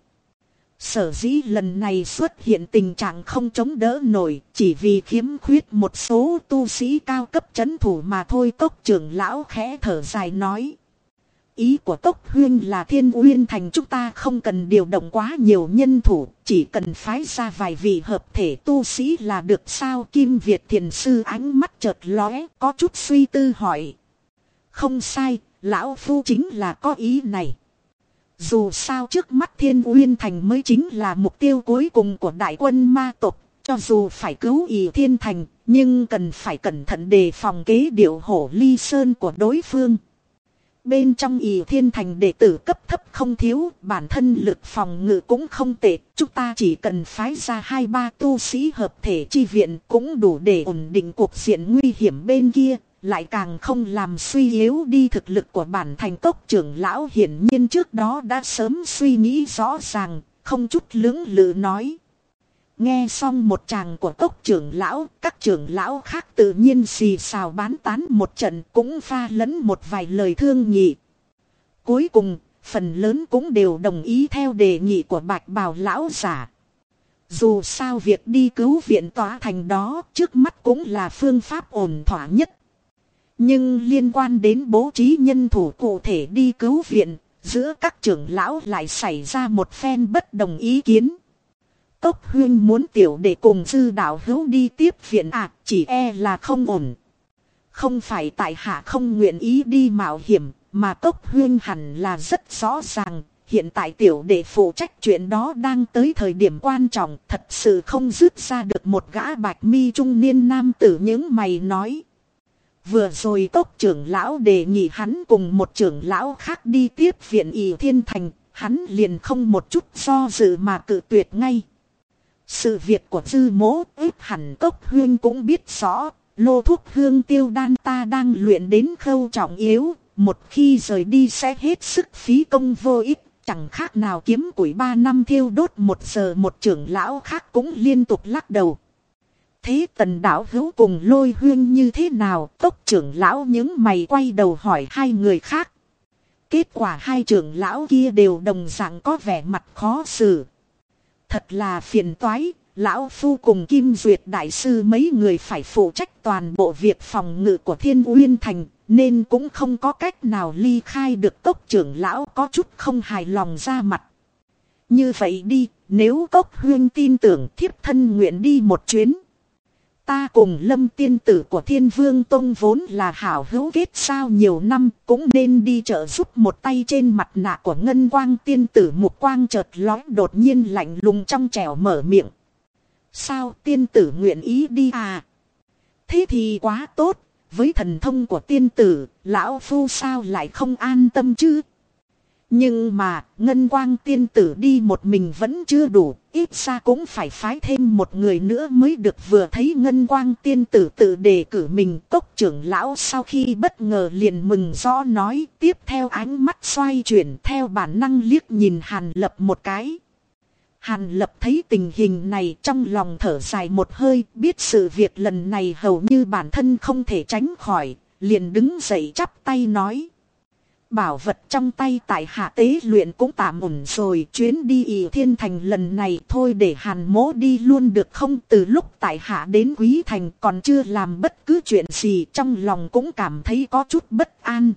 Sở dĩ lần này xuất hiện tình trạng không chống đỡ nổi, chỉ vì khiếm khuyết một số tu sĩ cao cấp chấn thủ mà thôi tốc trưởng lão khẽ thở dài nói. Ý của tốc huyên là thiên uyên thành chúng ta không cần điều động quá nhiều nhân thủ, chỉ cần phái ra vài vị hợp thể tu sĩ là được sao Kim Việt thiền sư ánh mắt chợt lóe, có chút suy tư hỏi. Không sai, lão phu chính là có ý này. Dù sao trước mắt thiên uyên thành mới chính là mục tiêu cuối cùng của đại quân ma tộc, cho dù phải cứu ỷ thiên thành, nhưng cần phải cẩn thận đề phòng kế điệu hổ ly sơn của đối phương. Bên trong ỷ thiên thành đệ tử cấp thấp không thiếu, bản thân lực phòng ngự cũng không tệ. Chúng ta chỉ cần phái ra hai ba tu sĩ hợp thể chi viện cũng đủ để ổn định cuộc diện nguy hiểm bên kia. Lại càng không làm suy yếu đi thực lực của bản thành tốc trưởng lão hiển nhiên trước đó đã sớm suy nghĩ rõ ràng, không chút lưỡng lự nói. Nghe xong một chàng của tốc trưởng lão, các trưởng lão khác tự nhiên xì xào bán tán một trận cũng pha lẫn một vài lời thương nghị. Cuối cùng, phần lớn cũng đều đồng ý theo đề nghị của bạch bào lão giả. Dù sao việc đi cứu viện tòa thành đó trước mắt cũng là phương pháp ổn thỏa nhất. Nhưng liên quan đến bố trí nhân thủ cụ thể đi cứu viện, giữa các trưởng lão lại xảy ra một phen bất đồng ý kiến. Cốc huyên muốn tiểu để cùng dư đạo hữu đi tiếp viện à, chỉ e là không ổn. Không phải tại hạ không nguyện ý đi mạo hiểm, mà cốc huyên hẳn là rất rõ ràng. Hiện tại tiểu đệ phụ trách chuyện đó đang tới thời điểm quan trọng, thật sự không dứt ra được một gã bạch mi trung niên nam tử những mày nói. Vừa rồi tốc trưởng lão đề nghị hắn cùng một trưởng lão khác đi tiếp viện ỷ thiên thành, hắn liền không một chút do dự mà cự tuyệt ngay. Sự việc của dư mố ít hẳn cốc huyên cũng biết rõ, lô thuốc hương tiêu đan ta đang luyện đến khâu trọng yếu, một khi rời đi sẽ hết sức phí công vô ích, chẳng khác nào kiếm củi ba năm thiêu đốt một giờ một trưởng lão khác cũng liên tục lắc đầu. Thế tần đảo hữu cùng lôi huyên như thế nào, tốc trưởng lão những mày quay đầu hỏi hai người khác. Kết quả hai trưởng lão kia đều đồng dạng có vẻ mặt khó xử. Thật là phiền toái, lão phu cùng Kim Duyệt Đại sư mấy người phải phụ trách toàn bộ việc phòng ngự của Thiên Uyên Thành, nên cũng không có cách nào ly khai được tốc trưởng lão có chút không hài lòng ra mặt. Như vậy đi, nếu cốc huyên tin tưởng thiếp thân nguyện đi một chuyến. Ta cùng lâm tiên tử của thiên vương tông vốn là hảo hữu kết sao nhiều năm cũng nên đi trợ giúp một tay trên mặt nạ của ngân quang tiên tử một quang chợt lói đột nhiên lạnh lùng trong trẻo mở miệng. Sao tiên tử nguyện ý đi à? Thế thì quá tốt, với thần thông của tiên tử, lão phu sao lại không an tâm chứ? Nhưng mà, ngân quang tiên tử đi một mình vẫn chưa đủ, ít ra cũng phải phái thêm một người nữa mới được vừa thấy ngân quang tiên tử tự đề cử mình. Cốc trưởng lão sau khi bất ngờ liền mừng rõ nói, tiếp theo ánh mắt xoay chuyển theo bản năng liếc nhìn Hàn Lập một cái. Hàn Lập thấy tình hình này trong lòng thở dài một hơi, biết sự việc lần này hầu như bản thân không thể tránh khỏi, liền đứng dậy chắp tay nói bảo vật trong tay tại hạ tế luyện cũng tạm ổn rồi. Chuyến đi ỷ thiên thành lần này thôi để hàn mố đi luôn được không? Từ lúc tại hạ đến quý thành còn chưa làm bất cứ chuyện gì trong lòng cũng cảm thấy có chút bất an.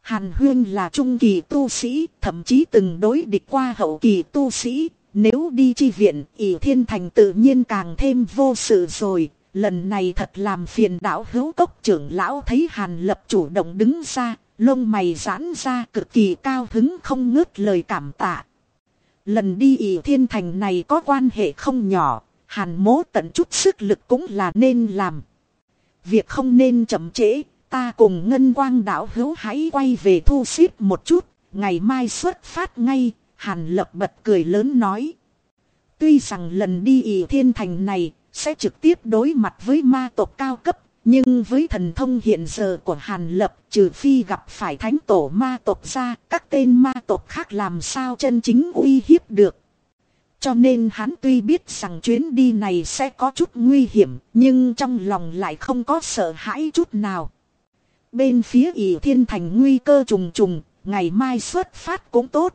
Hàn huyên là trung kỳ tu sĩ, thậm chí từng đối địch qua hậu kỳ tu sĩ. Nếu đi chi viện, ỷ thiên thành tự nhiên càng thêm vô sự rồi. Lần này thật làm phiền đảo hữu cốc trưởng lão thấy hàn lập chủ động đứng ra, Lông mày giãn ra cực kỳ cao hứng không ngớt lời cảm tạ. Lần đi ỷ thiên thành này có quan hệ không nhỏ, hàn mố tận chút sức lực cũng là nên làm. Việc không nên chậm trễ, ta cùng ngân quang Đảo hữu hãy quay về thu xếp một chút, ngày mai xuất phát ngay, hàn lập bật cười lớn nói. Tuy rằng lần đi ỷ thiên thành này, sẽ trực tiếp đối mặt với ma tộc cao cấp nhưng với thần thông hiện giờ của Hàn Lập trừ phi gặp phải thánh tổ ma tộc ra các tên ma tộc khác làm sao chân chính uy hiếp được. Cho nên hắn tuy biết rằng chuyến đi này sẽ có chút nguy hiểm nhưng trong lòng lại không có sợ hãi chút nào. Bên phía ỷ thiên thành nguy cơ trùng trùng, ngày mai xuất phát cũng tốt.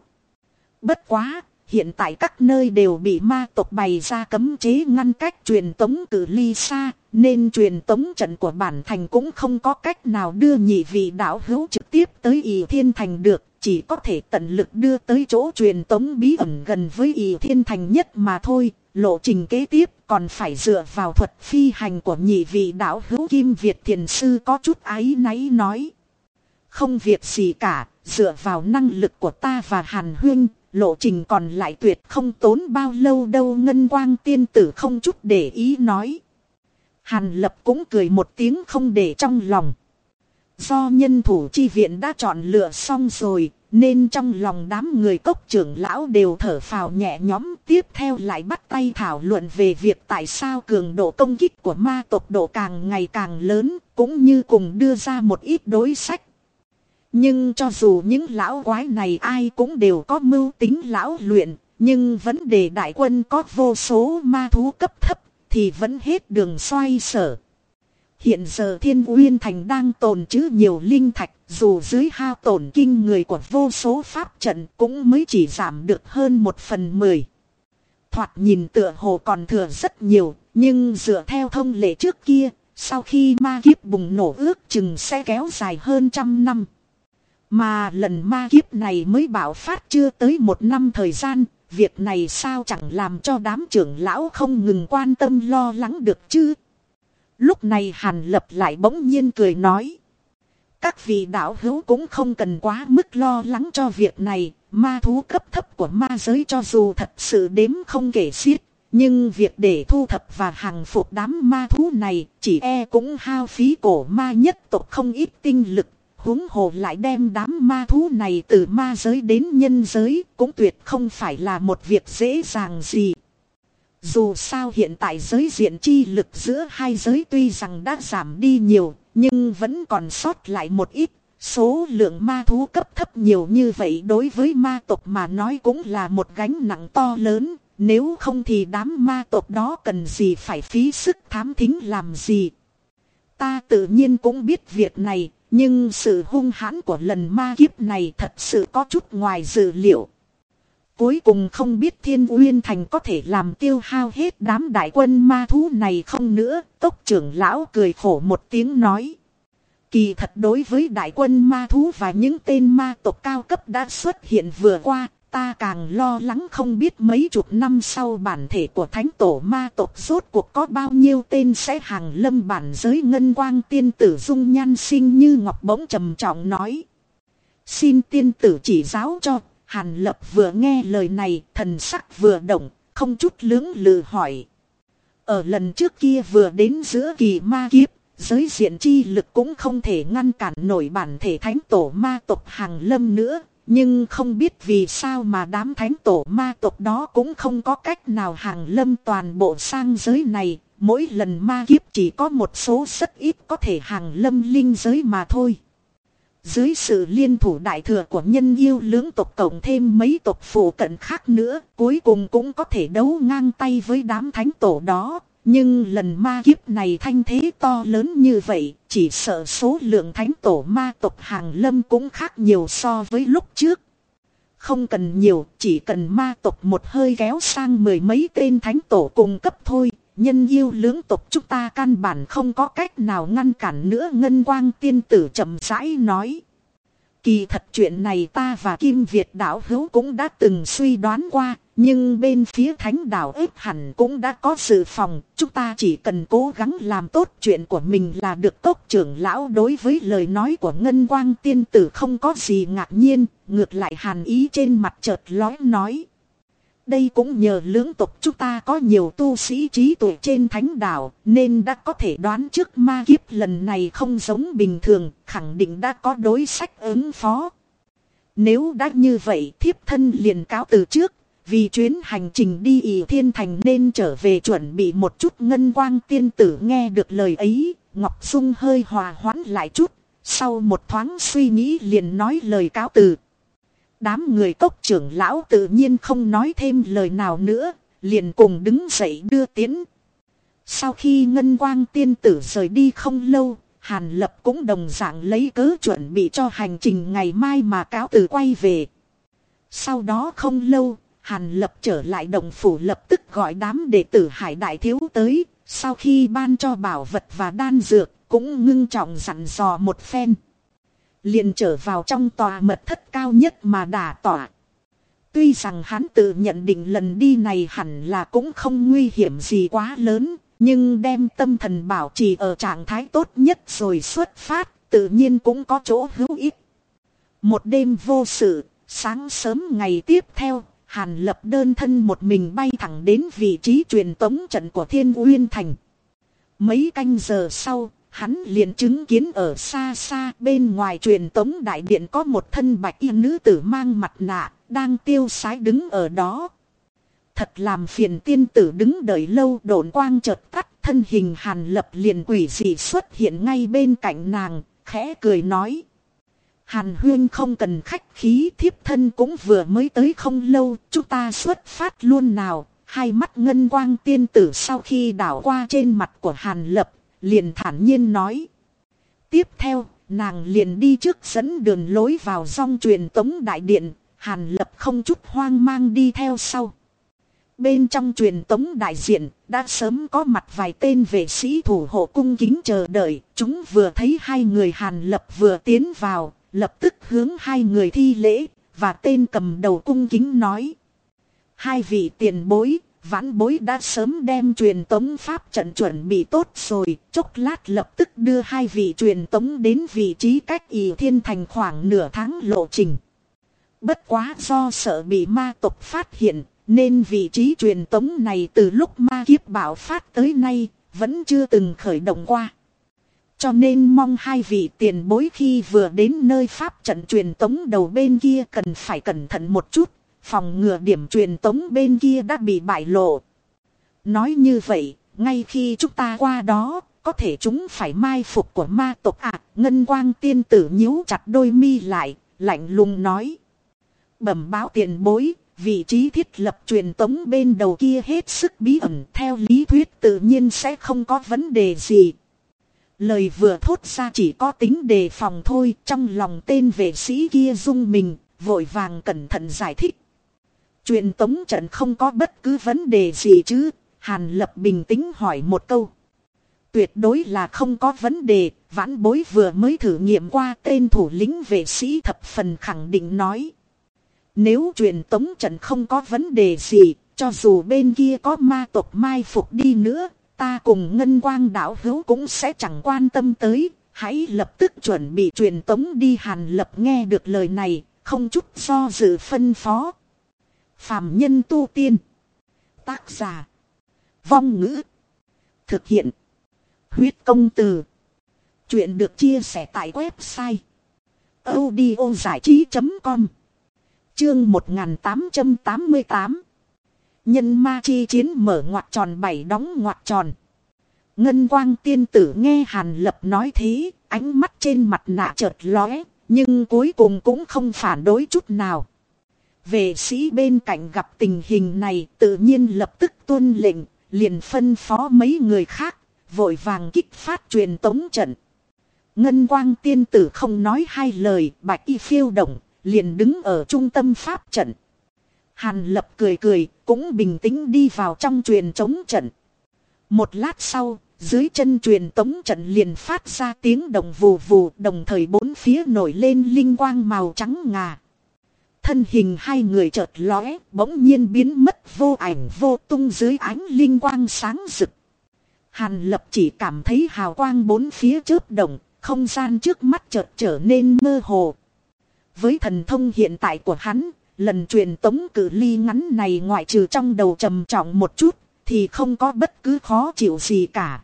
Bất quá, hiện tại các nơi đều bị ma tộc bày ra cấm chế ngăn cách truyền tống cử ly xa, nên truyền tống trận của bản thành cũng không có cách nào đưa nhị vị đạo hữu trực tiếp tới ỷ thiên thành được, chỉ có thể tận lực đưa tới chỗ truyền tống bí ẩn gần với ỷ thiên thành nhất mà thôi. Lộ trình kế tiếp còn phải dựa vào thuật phi hành của nhị vị đạo hữu Kim Việt Thiền Sư có chút ái náy nói. Không việc gì cả, dựa vào năng lực của ta và Hàn Huyên, lộ trình còn lại tuyệt không tốn bao lâu đâu ngân quang tiên tử không chút để ý nói. Hàn lập cũng cười một tiếng không để trong lòng. Do nhân thủ chi viện đã chọn lựa xong rồi, nên trong lòng đám người cốc trưởng lão đều thở phào nhẹ nhõm tiếp theo lại bắt tay thảo luận về việc tại sao cường độ công kích của ma tộc độ càng ngày càng lớn, cũng như cùng đưa ra một ít đối sách. Nhưng cho dù những lão quái này ai cũng đều có mưu tính lão luyện, nhưng vấn đề đại quân có vô số ma thú cấp thấp, thì vẫn hết đường xoay sở. Hiện giờ thiên uyên thành đang tồn chứ nhiều linh thạch, dù dưới hao tổn kinh người của vô số pháp trận cũng mới chỉ giảm được hơn một phần mười. Thoạt nhìn tựa hồ còn thừa rất nhiều, nhưng dựa theo thông lệ trước kia, sau khi ma kiếp bùng nổ ước chừng sẽ kéo dài hơn trăm năm. Mà lần ma kiếp này mới bảo phát chưa tới một năm thời gian, việc này sao chẳng làm cho đám trưởng lão không ngừng quan tâm lo lắng được chứ. Lúc này Hàn Lập lại bỗng nhiên cười nói. Các vị đạo hữu cũng không cần quá mức lo lắng cho việc này, ma thú cấp thấp của ma giới cho dù thật sự đếm không kể xiết. Nhưng việc để thu thập và hàng phục đám ma thú này chỉ e cũng hao phí cổ ma nhất tộc không ít tinh lực huống hồ lại đem đám ma thú này từ ma giới đến nhân giới cũng tuyệt không phải là một việc dễ dàng gì. Dù sao hiện tại giới diện chi lực giữa hai giới tuy rằng đã giảm đi nhiều, nhưng vẫn còn sót lại một ít. Số lượng ma thú cấp thấp nhiều như vậy đối với ma tộc mà nói cũng là một gánh nặng to lớn. Nếu không thì đám ma tộc đó cần gì phải phí sức thám thính làm gì. Ta tự nhiên cũng biết việc này, nhưng sự hung hãn của lần ma kiếp này thật sự có chút ngoài dự liệu. Cuối cùng không biết Thiên Uyên Thành có thể làm tiêu hao hết đám đại quân ma thú này không nữa. Tốc trưởng lão cười khổ một tiếng nói. Kỳ thật đối với đại quân ma thú và những tên ma tộc cao cấp đã xuất hiện vừa qua, ta càng lo lắng không biết mấy chục năm sau bản thể của thánh tổ ma tộc rốt cuộc có bao nhiêu tên sẽ hàng lâm bản giới ngân quang tiên tử dung nhan sinh như ngọc bỗng trầm trọng nói. Xin tiên tử chỉ giáo cho Hàn lập vừa nghe lời này, thần sắc vừa động, không chút lưỡng lự hỏi. Ở lần trước kia vừa đến giữa kỳ ma kiếp, giới diện chi lực cũng không thể ngăn cản nổi bản thể thánh tổ ma tộc hàng lâm nữa. Nhưng không biết vì sao mà đám thánh tổ ma tộc đó cũng không có cách nào hàng lâm toàn bộ sang giới này. Mỗi lần ma kiếp chỉ có một số rất ít có thể hàng lâm linh giới mà thôi. Dưới sự liên thủ đại thừa của nhân yêu lưỡng tộc cộng thêm mấy tộc phụ cận khác nữa, cuối cùng cũng có thể đấu ngang tay với đám thánh tổ đó. Nhưng lần ma kiếp này thanh thế to lớn như vậy, chỉ sợ số lượng thánh tổ ma tộc hàng lâm cũng khác nhiều so với lúc trước. Không cần nhiều, chỉ cần ma tộc một hơi kéo sang mười mấy tên thánh tổ cùng cấp thôi, nhân yêu lưỡng tộc chúng ta căn bản không có cách nào ngăn cản nữa ngân quang tiên tử chậm rãi nói. Kỳ thật chuyện này ta và Kim Việt đảo hữu cũng đã từng suy đoán qua, nhưng bên phía thánh đảo ếp hẳn cũng đã có sự phòng, chúng ta chỉ cần cố gắng làm tốt chuyện của mình là được tốt trưởng lão đối với lời nói của Ngân Quang tiên tử không có gì ngạc nhiên, ngược lại hàn ý trên mặt chợt lói nói. Đây cũng nhờ lưỡng tục chúng ta có nhiều tu sĩ trí tuệ trên thánh đảo, nên đã có thể đoán trước ma kiếp lần này không giống bình thường, khẳng định đã có đối sách ứng phó. Nếu đã như vậy thiếp thân liền cáo từ trước, vì chuyến hành trình đi ỷ thiên thành nên trở về chuẩn bị một chút ngân quang tiên tử nghe được lời ấy, Ngọc Dung hơi hòa hoãn lại chút, sau một thoáng suy nghĩ liền nói lời cáo từ. Đám người cốc trưởng lão tự nhiên không nói thêm lời nào nữa, liền cùng đứng dậy đưa tiến. Sau khi ngân quang tiên tử rời đi không lâu, Hàn Lập cũng đồng dạng lấy cớ chuẩn bị cho hành trình ngày mai mà cáo từ quay về. Sau đó không lâu, Hàn Lập trở lại đồng phủ lập tức gọi đám đệ tử Hải Đại Thiếu tới, sau khi ban cho bảo vật và đan dược, cũng ngưng trọng dặn dò một phen liền trở vào trong tòa mật thất cao nhất mà đả tỏa. Tuy rằng hắn tự nhận định lần đi này hẳn là cũng không nguy hiểm gì quá lớn, nhưng đem tâm thần bảo trì ở trạng thái tốt nhất rồi xuất phát, tự nhiên cũng có chỗ hữu ích. Một đêm vô sự, sáng sớm ngày tiếp theo, Hàn lập đơn thân một mình bay thẳng đến vị trí truyền tống trận của Thiên Uyên Thành. Mấy canh giờ sau, hắn liền chứng kiến ở xa xa bên ngoài truyền tống đại điện có một thân bạch y nữ tử mang mặt nạ, đang tiêu sái đứng ở đó. Thật làm phiền tiên tử đứng đợi lâu độn quang chợt tắt thân hình hàn lập liền quỷ dị xuất hiện ngay bên cạnh nàng, khẽ cười nói. Hàn huyên không cần khách khí thiếp thân cũng vừa mới tới không lâu, chúng ta xuất phát luôn nào. Hai mắt ngân quang tiên tử sau khi đảo qua trên mặt của Hàn Lập, liền thản nhiên nói. Tiếp theo, nàng liền đi trước dẫn đường lối vào dòng truyền tống đại điện, Hàn Lập không chút hoang mang đi theo sau. Bên trong truyền tống đại diện, đã sớm có mặt vài tên vệ sĩ thủ hộ cung kính chờ đợi, chúng vừa thấy hai người Hàn Lập vừa tiến vào, lập tức hướng hai người thi lễ, và tên cầm đầu cung kính nói. Hai vị tiền bối, vãn bối đã sớm đem truyền tống pháp trận chuẩn bị tốt rồi, chốc lát lập tức đưa hai vị truyền tống đến vị trí cách ỷ thiên thành khoảng nửa tháng lộ trình. Bất quá do sợ bị ma tộc phát hiện, nên vị trí truyền tống này từ lúc ma kiếp bảo phát tới nay, vẫn chưa từng khởi động qua. Cho nên mong hai vị tiền bối khi vừa đến nơi pháp trận truyền tống đầu bên kia cần phải cẩn thận một chút, phòng ngừa điểm truyền tống bên kia đã bị bại lộ. Nói như vậy, ngay khi chúng ta qua đó, có thể chúng phải mai phục của ma tộc ạ, ngân quang tiên tử nhíu chặt đôi mi lại, lạnh lùng nói. Bẩm báo tiền bối, vị trí thiết lập truyền tống bên đầu kia hết sức bí ẩn, theo lý thuyết tự nhiên sẽ không có vấn đề gì, Lời vừa thốt ra chỉ có tính đề phòng thôi, trong lòng tên vệ sĩ kia rung mình, vội vàng cẩn thận giải thích. Truyền tống trận không có bất cứ vấn đề gì chứ, Hàn Lập bình tĩnh hỏi một câu. Tuyệt đối là không có vấn đề, vãn bối vừa mới thử nghiệm qua tên thủ lĩnh vệ sĩ thập phần khẳng định nói. Nếu truyền tống trận không có vấn đề gì, cho dù bên kia có ma tộc mai phục đi nữa, Ta cùng ngân quang đạo hữu cũng sẽ chẳng quan tâm tới. Hãy lập tức chuẩn bị truyền tống đi hàn lập nghe được lời này, không chút do dự phân phó. Phạm nhân tu tiên. Tác giả. Vong ngữ. Thực hiện. Huyết công từ. Chuyện được chia sẻ tại website. audiozảichí.com Chương 1888 Nhân ma chi chiến mở ngoặt tròn bảy đóng ngoặt tròn. Ngân quang tiên tử nghe Hàn Lập nói thế, ánh mắt trên mặt nạ chợt lóe, nhưng cuối cùng cũng không phản đối chút nào. Vệ sĩ bên cạnh gặp tình hình này tự nhiên lập tức tuân lệnh, liền phân phó mấy người khác, vội vàng kích phát truyền tống trận. Ngân quang tiên tử không nói hai lời, bạch y phiêu động, liền đứng ở trung tâm pháp trận. Hàn lập cười cười, cũng bình tĩnh đi vào trong truyền chống trận. Một lát sau, dưới chân truyền tống trận liền phát ra tiếng đồng vù vù, đồng thời bốn phía nổi lên linh quang màu trắng ngà. Thân hình hai người chợt lóe, bỗng nhiên biến mất vô ảnh vô tung dưới ánh linh quang sáng rực. Hàn lập chỉ cảm thấy hào quang bốn phía chớp động, không gian trước mắt chợt trở nên mơ hồ. Với thần thông hiện tại của hắn, lần truyền tống cử ly ngắn này ngoại trừ trong đầu trầm trọng một chút, thì không có bất cứ khó chịu gì cả.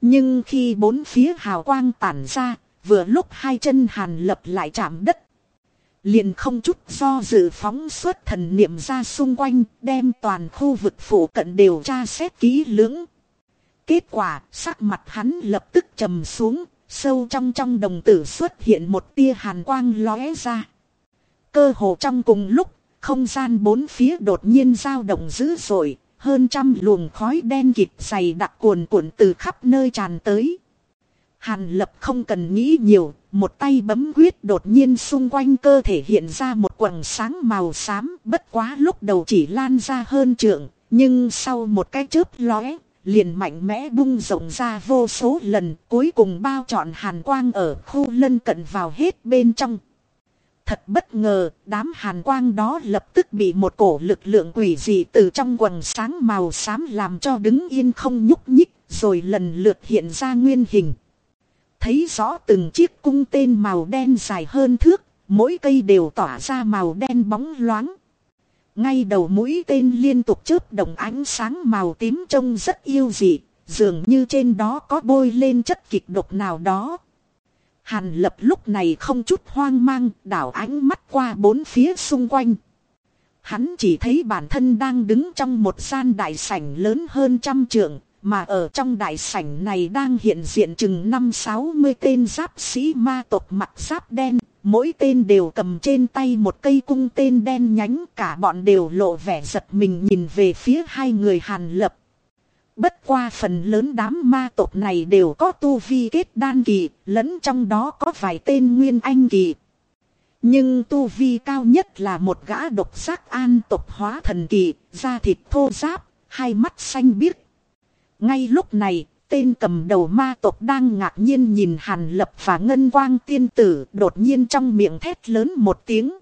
Nhưng khi bốn phía hào quang tản ra, vừa lúc hai chân hàn lập lại chạm đất. Liền không chút do dự phóng suốt thần niệm ra xung quanh, đem toàn khu vực phủ cận đều tra xét kỹ lưỡng. Kết quả, sắc mặt hắn lập tức trầm xuống, sâu trong trong đồng tử xuất hiện một tia hàn quang lóe ra. Cơ hồ trong cùng lúc, không gian bốn phía đột nhiên dao động dữ dội, hơn trăm luồng khói đen kịt dày đặc cuồn cuộn từ khắp nơi tràn tới. Hàn lập không cần nghĩ nhiều, một tay bấm quyết đột nhiên xung quanh cơ thể hiện ra một quầng sáng màu xám, bất quá lúc đầu chỉ lan ra hơn trượng, nhưng sau một cái chớp lóe, liền mạnh mẽ bung rộng ra vô số lần, cuối cùng bao trọn hàn quang ở khu lân cận vào hết bên trong. Thật bất ngờ, đám hàn quang đó lập tức bị một cổ lực lượng quỷ dị từ trong quần sáng màu xám làm cho đứng yên không nhúc nhích, rồi lần lượt hiện ra nguyên hình. Thấy rõ từng chiếc cung tên màu đen dài hơn thước, mỗi cây đều tỏa ra màu đen bóng loáng. Ngay đầu mũi tên liên tục chớp đồng ánh sáng màu tím trông rất yêu dị, dường như trên đó có bôi lên chất kịch độc nào đó. Hàn lập lúc này không chút hoang mang, đảo ánh mắt qua bốn phía xung quanh. Hắn chỉ thấy bản thân đang đứng trong một gian đại sảnh lớn hơn trăm trượng, mà ở trong đại sảnh này đang hiện diện chừng năm sáu mươi tên giáp sĩ ma tộc mặt giáp đen, mỗi tên đều cầm trên tay một cây cung tên đen nhánh cả bọn đều lộ vẻ giật mình nhìn về phía hai người hàn lập. Bất qua phần lớn đám ma tộc này đều có tu vi kết đan kỳ, lẫn trong đó có vài tên nguyên anh kỳ. Nhưng tu vi cao nhất là một gã độc giác an tộc hóa thần kỳ, da thịt thô giáp, hai mắt xanh biếc. Ngay lúc này, tên cầm đầu ma tộc đang ngạc nhiên nhìn hàn lập và ngân quang tiên tử đột nhiên trong miệng thét lớn một tiếng.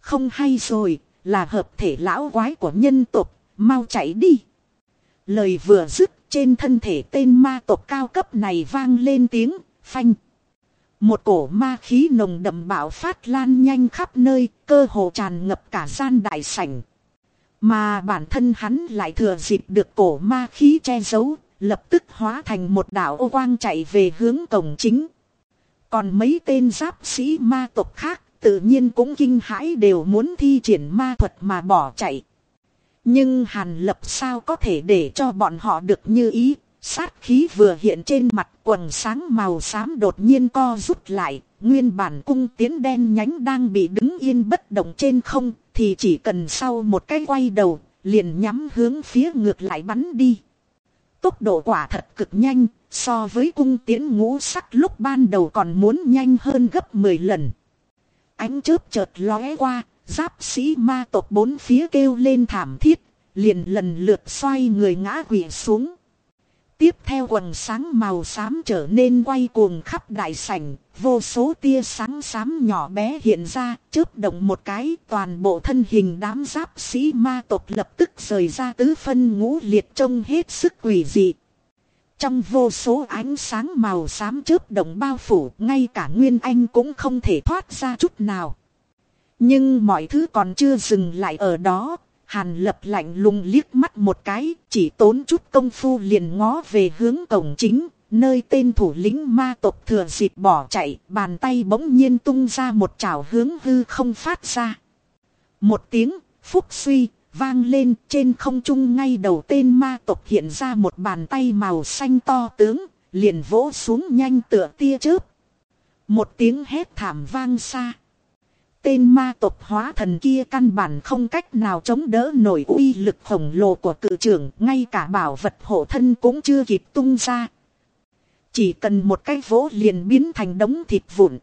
Không hay rồi, là hợp thể lão quái của nhân tộc, mau chạy đi. Lời vừa dứt trên thân thể tên ma tộc cao cấp này vang lên tiếng, phanh. Một cổ ma khí nồng đậm bạo phát lan nhanh khắp nơi, cơ hồ tràn ngập cả gian đại sảnh. Mà bản thân hắn lại thừa dịp được cổ ma khí che giấu, lập tức hóa thành một đạo ô quang chạy về hướng cổng chính. Còn mấy tên giáp sĩ ma tộc khác tự nhiên cũng kinh hãi đều muốn thi triển ma thuật mà bỏ chạy. Nhưng Hàn Lập sao có thể để cho bọn họ được như ý, sát khí vừa hiện trên mặt quần sáng màu xám đột nhiên co rút lại, nguyên bản cung tiến đen nhánh đang bị đứng yên bất động trên không, thì chỉ cần sau một cái quay đầu, liền nhắm hướng phía ngược lại bắn đi. Tốc độ quả thật cực nhanh, so với cung tiến ngũ sắc lúc ban đầu còn muốn nhanh hơn gấp 10 lần. Ánh chớp chợt lóe qua, giáp sĩ ma tộc bốn phía kêu lên thảm thiết, liền lần lượt xoay người ngã quỷ xuống. Tiếp theo quần sáng màu xám trở nên quay cuồng khắp đại sảnh, vô số tia sáng xám nhỏ bé hiện ra, chớp động một cái, toàn bộ thân hình đám giáp sĩ ma tộc lập tức rời ra tứ phân ngũ liệt trông hết sức quỷ dị. Trong vô số ánh sáng màu xám chớp động bao phủ, ngay cả Nguyên Anh cũng không thể thoát ra chút nào. Nhưng mọi thứ còn chưa dừng lại ở đó, Hàn lập lạnh lùng liếc mắt một cái, chỉ tốn chút công phu liền ngó về hướng cổng chính, nơi tên thủ lĩnh ma tộc thừa dịp bỏ chạy, bàn tay bỗng nhiên tung ra một chảo hướng hư không phát ra. Một tiếng, phúc suy, vang lên trên không trung ngay đầu tên ma tộc hiện ra một bàn tay màu xanh to tướng, liền vỗ xuống nhanh tựa tia chớp. Một tiếng hét thảm vang xa. Tên ma tộc hóa thần kia căn bản không cách nào chống đỡ nổi uy lực khổng lồ của cự trưởng, ngay cả bảo vật hộ thân cũng chưa kịp tung ra. Chỉ cần một cái vỗ liền biến thành đống thịt vụn.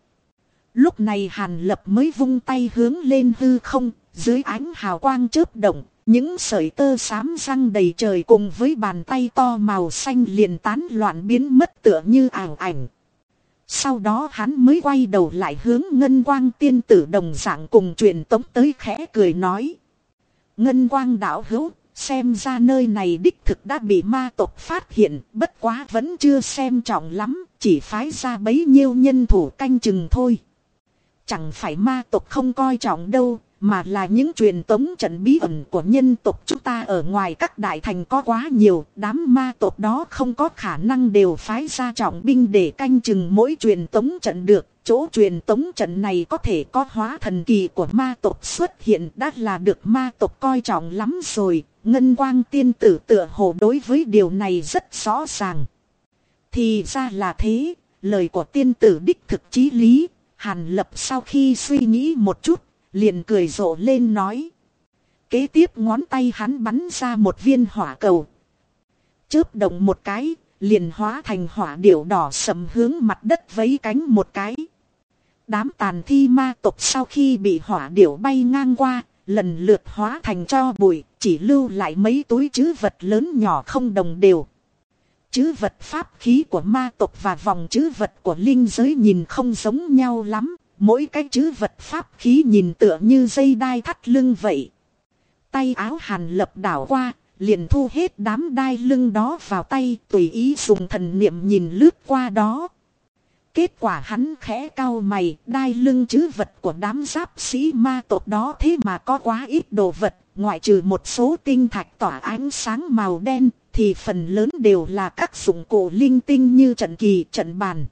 Lúc này Hàn Lập mới vung tay hướng lên hư không, dưới ánh hào quang chớp động, những sợi tơ xám răng đầy trời cùng với bàn tay to màu xanh liền tán loạn biến mất tựa như ảo ảnh. Sau đó hắn mới quay đầu lại hướng ngân quang tiên tử đồng dạng cùng truyền tống tới khẽ cười nói. Ngân quang đảo hữu, xem ra nơi này đích thực đã bị ma tộc phát hiện, bất quá vẫn chưa xem trọng lắm, chỉ phái ra bấy nhiêu nhân thủ canh chừng thôi. Chẳng phải ma tộc không coi trọng đâu, mà là những truyền tống trận bí ẩn của nhân tộc chúng ta ở ngoài các đại thành có quá nhiều, đám ma tộc đó không có khả năng đều phái ra trọng binh để canh chừng mỗi truyền tống trận được. Chỗ truyền tống trận này có thể có hóa thần kỳ của ma tộc xuất hiện đã là được ma tộc coi trọng lắm rồi. Ngân quang tiên tử tựa hồ đối với điều này rất rõ ràng. Thì ra là thế, lời của tiên tử đích thực chí lý, hàn lập sau khi suy nghĩ một chút liền cười rộ lên nói. Kế tiếp ngón tay hắn bắn ra một viên hỏa cầu. Chớp động một cái, liền hóa thành hỏa điểu đỏ sầm hướng mặt đất vấy cánh một cái. Đám tàn thi ma tộc sau khi bị hỏa điểu bay ngang qua, lần lượt hóa thành cho bụi, chỉ lưu lại mấy túi chứ vật lớn nhỏ không đồng đều. Chứ vật pháp khí của ma tộc và vòng chứ vật của linh giới nhìn không giống nhau lắm, Mỗi cái chữ vật pháp khí nhìn tựa như dây đai thắt lưng vậy. Tay áo hàn lập đảo qua, liền thu hết đám đai lưng đó vào tay tùy ý dùng thần niệm nhìn lướt qua đó. Kết quả hắn khẽ cao mày, đai lưng chứ vật của đám giáp sĩ ma tộc đó thế mà có quá ít đồ vật, ngoại trừ một số tinh thạch tỏa ánh sáng màu đen, thì phần lớn đều là các dụng cụ linh tinh như trận kỳ trận bàn.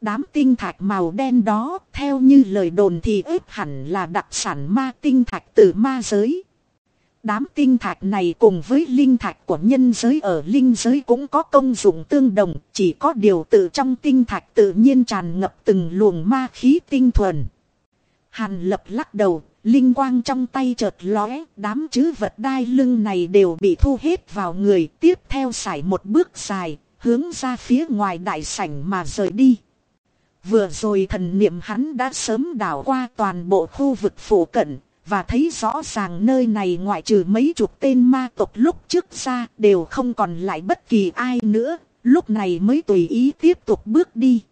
Đám tinh thạch màu đen đó, theo như lời đồn thì ếp hẳn là đặc sản ma tinh thạch từ ma giới. Đám tinh thạch này cùng với linh thạch của nhân giới ở linh giới cũng có công dụng tương đồng, chỉ có điều tự trong tinh thạch tự nhiên tràn ngập từng luồng ma khí tinh thuần. Hàn lập lắc đầu, linh quang trong tay chợt lóe, đám chữ vật đai lưng này đều bị thu hết vào người, tiếp theo sải một bước dài, hướng ra phía ngoài đại sảnh mà rời đi. Vừa rồi thần niệm hắn đã sớm đảo qua toàn bộ khu vực phủ cận, và thấy rõ ràng nơi này ngoại trừ mấy chục tên ma tộc lúc trước ra đều không còn lại bất kỳ ai nữa, lúc này mới tùy ý tiếp tục bước đi.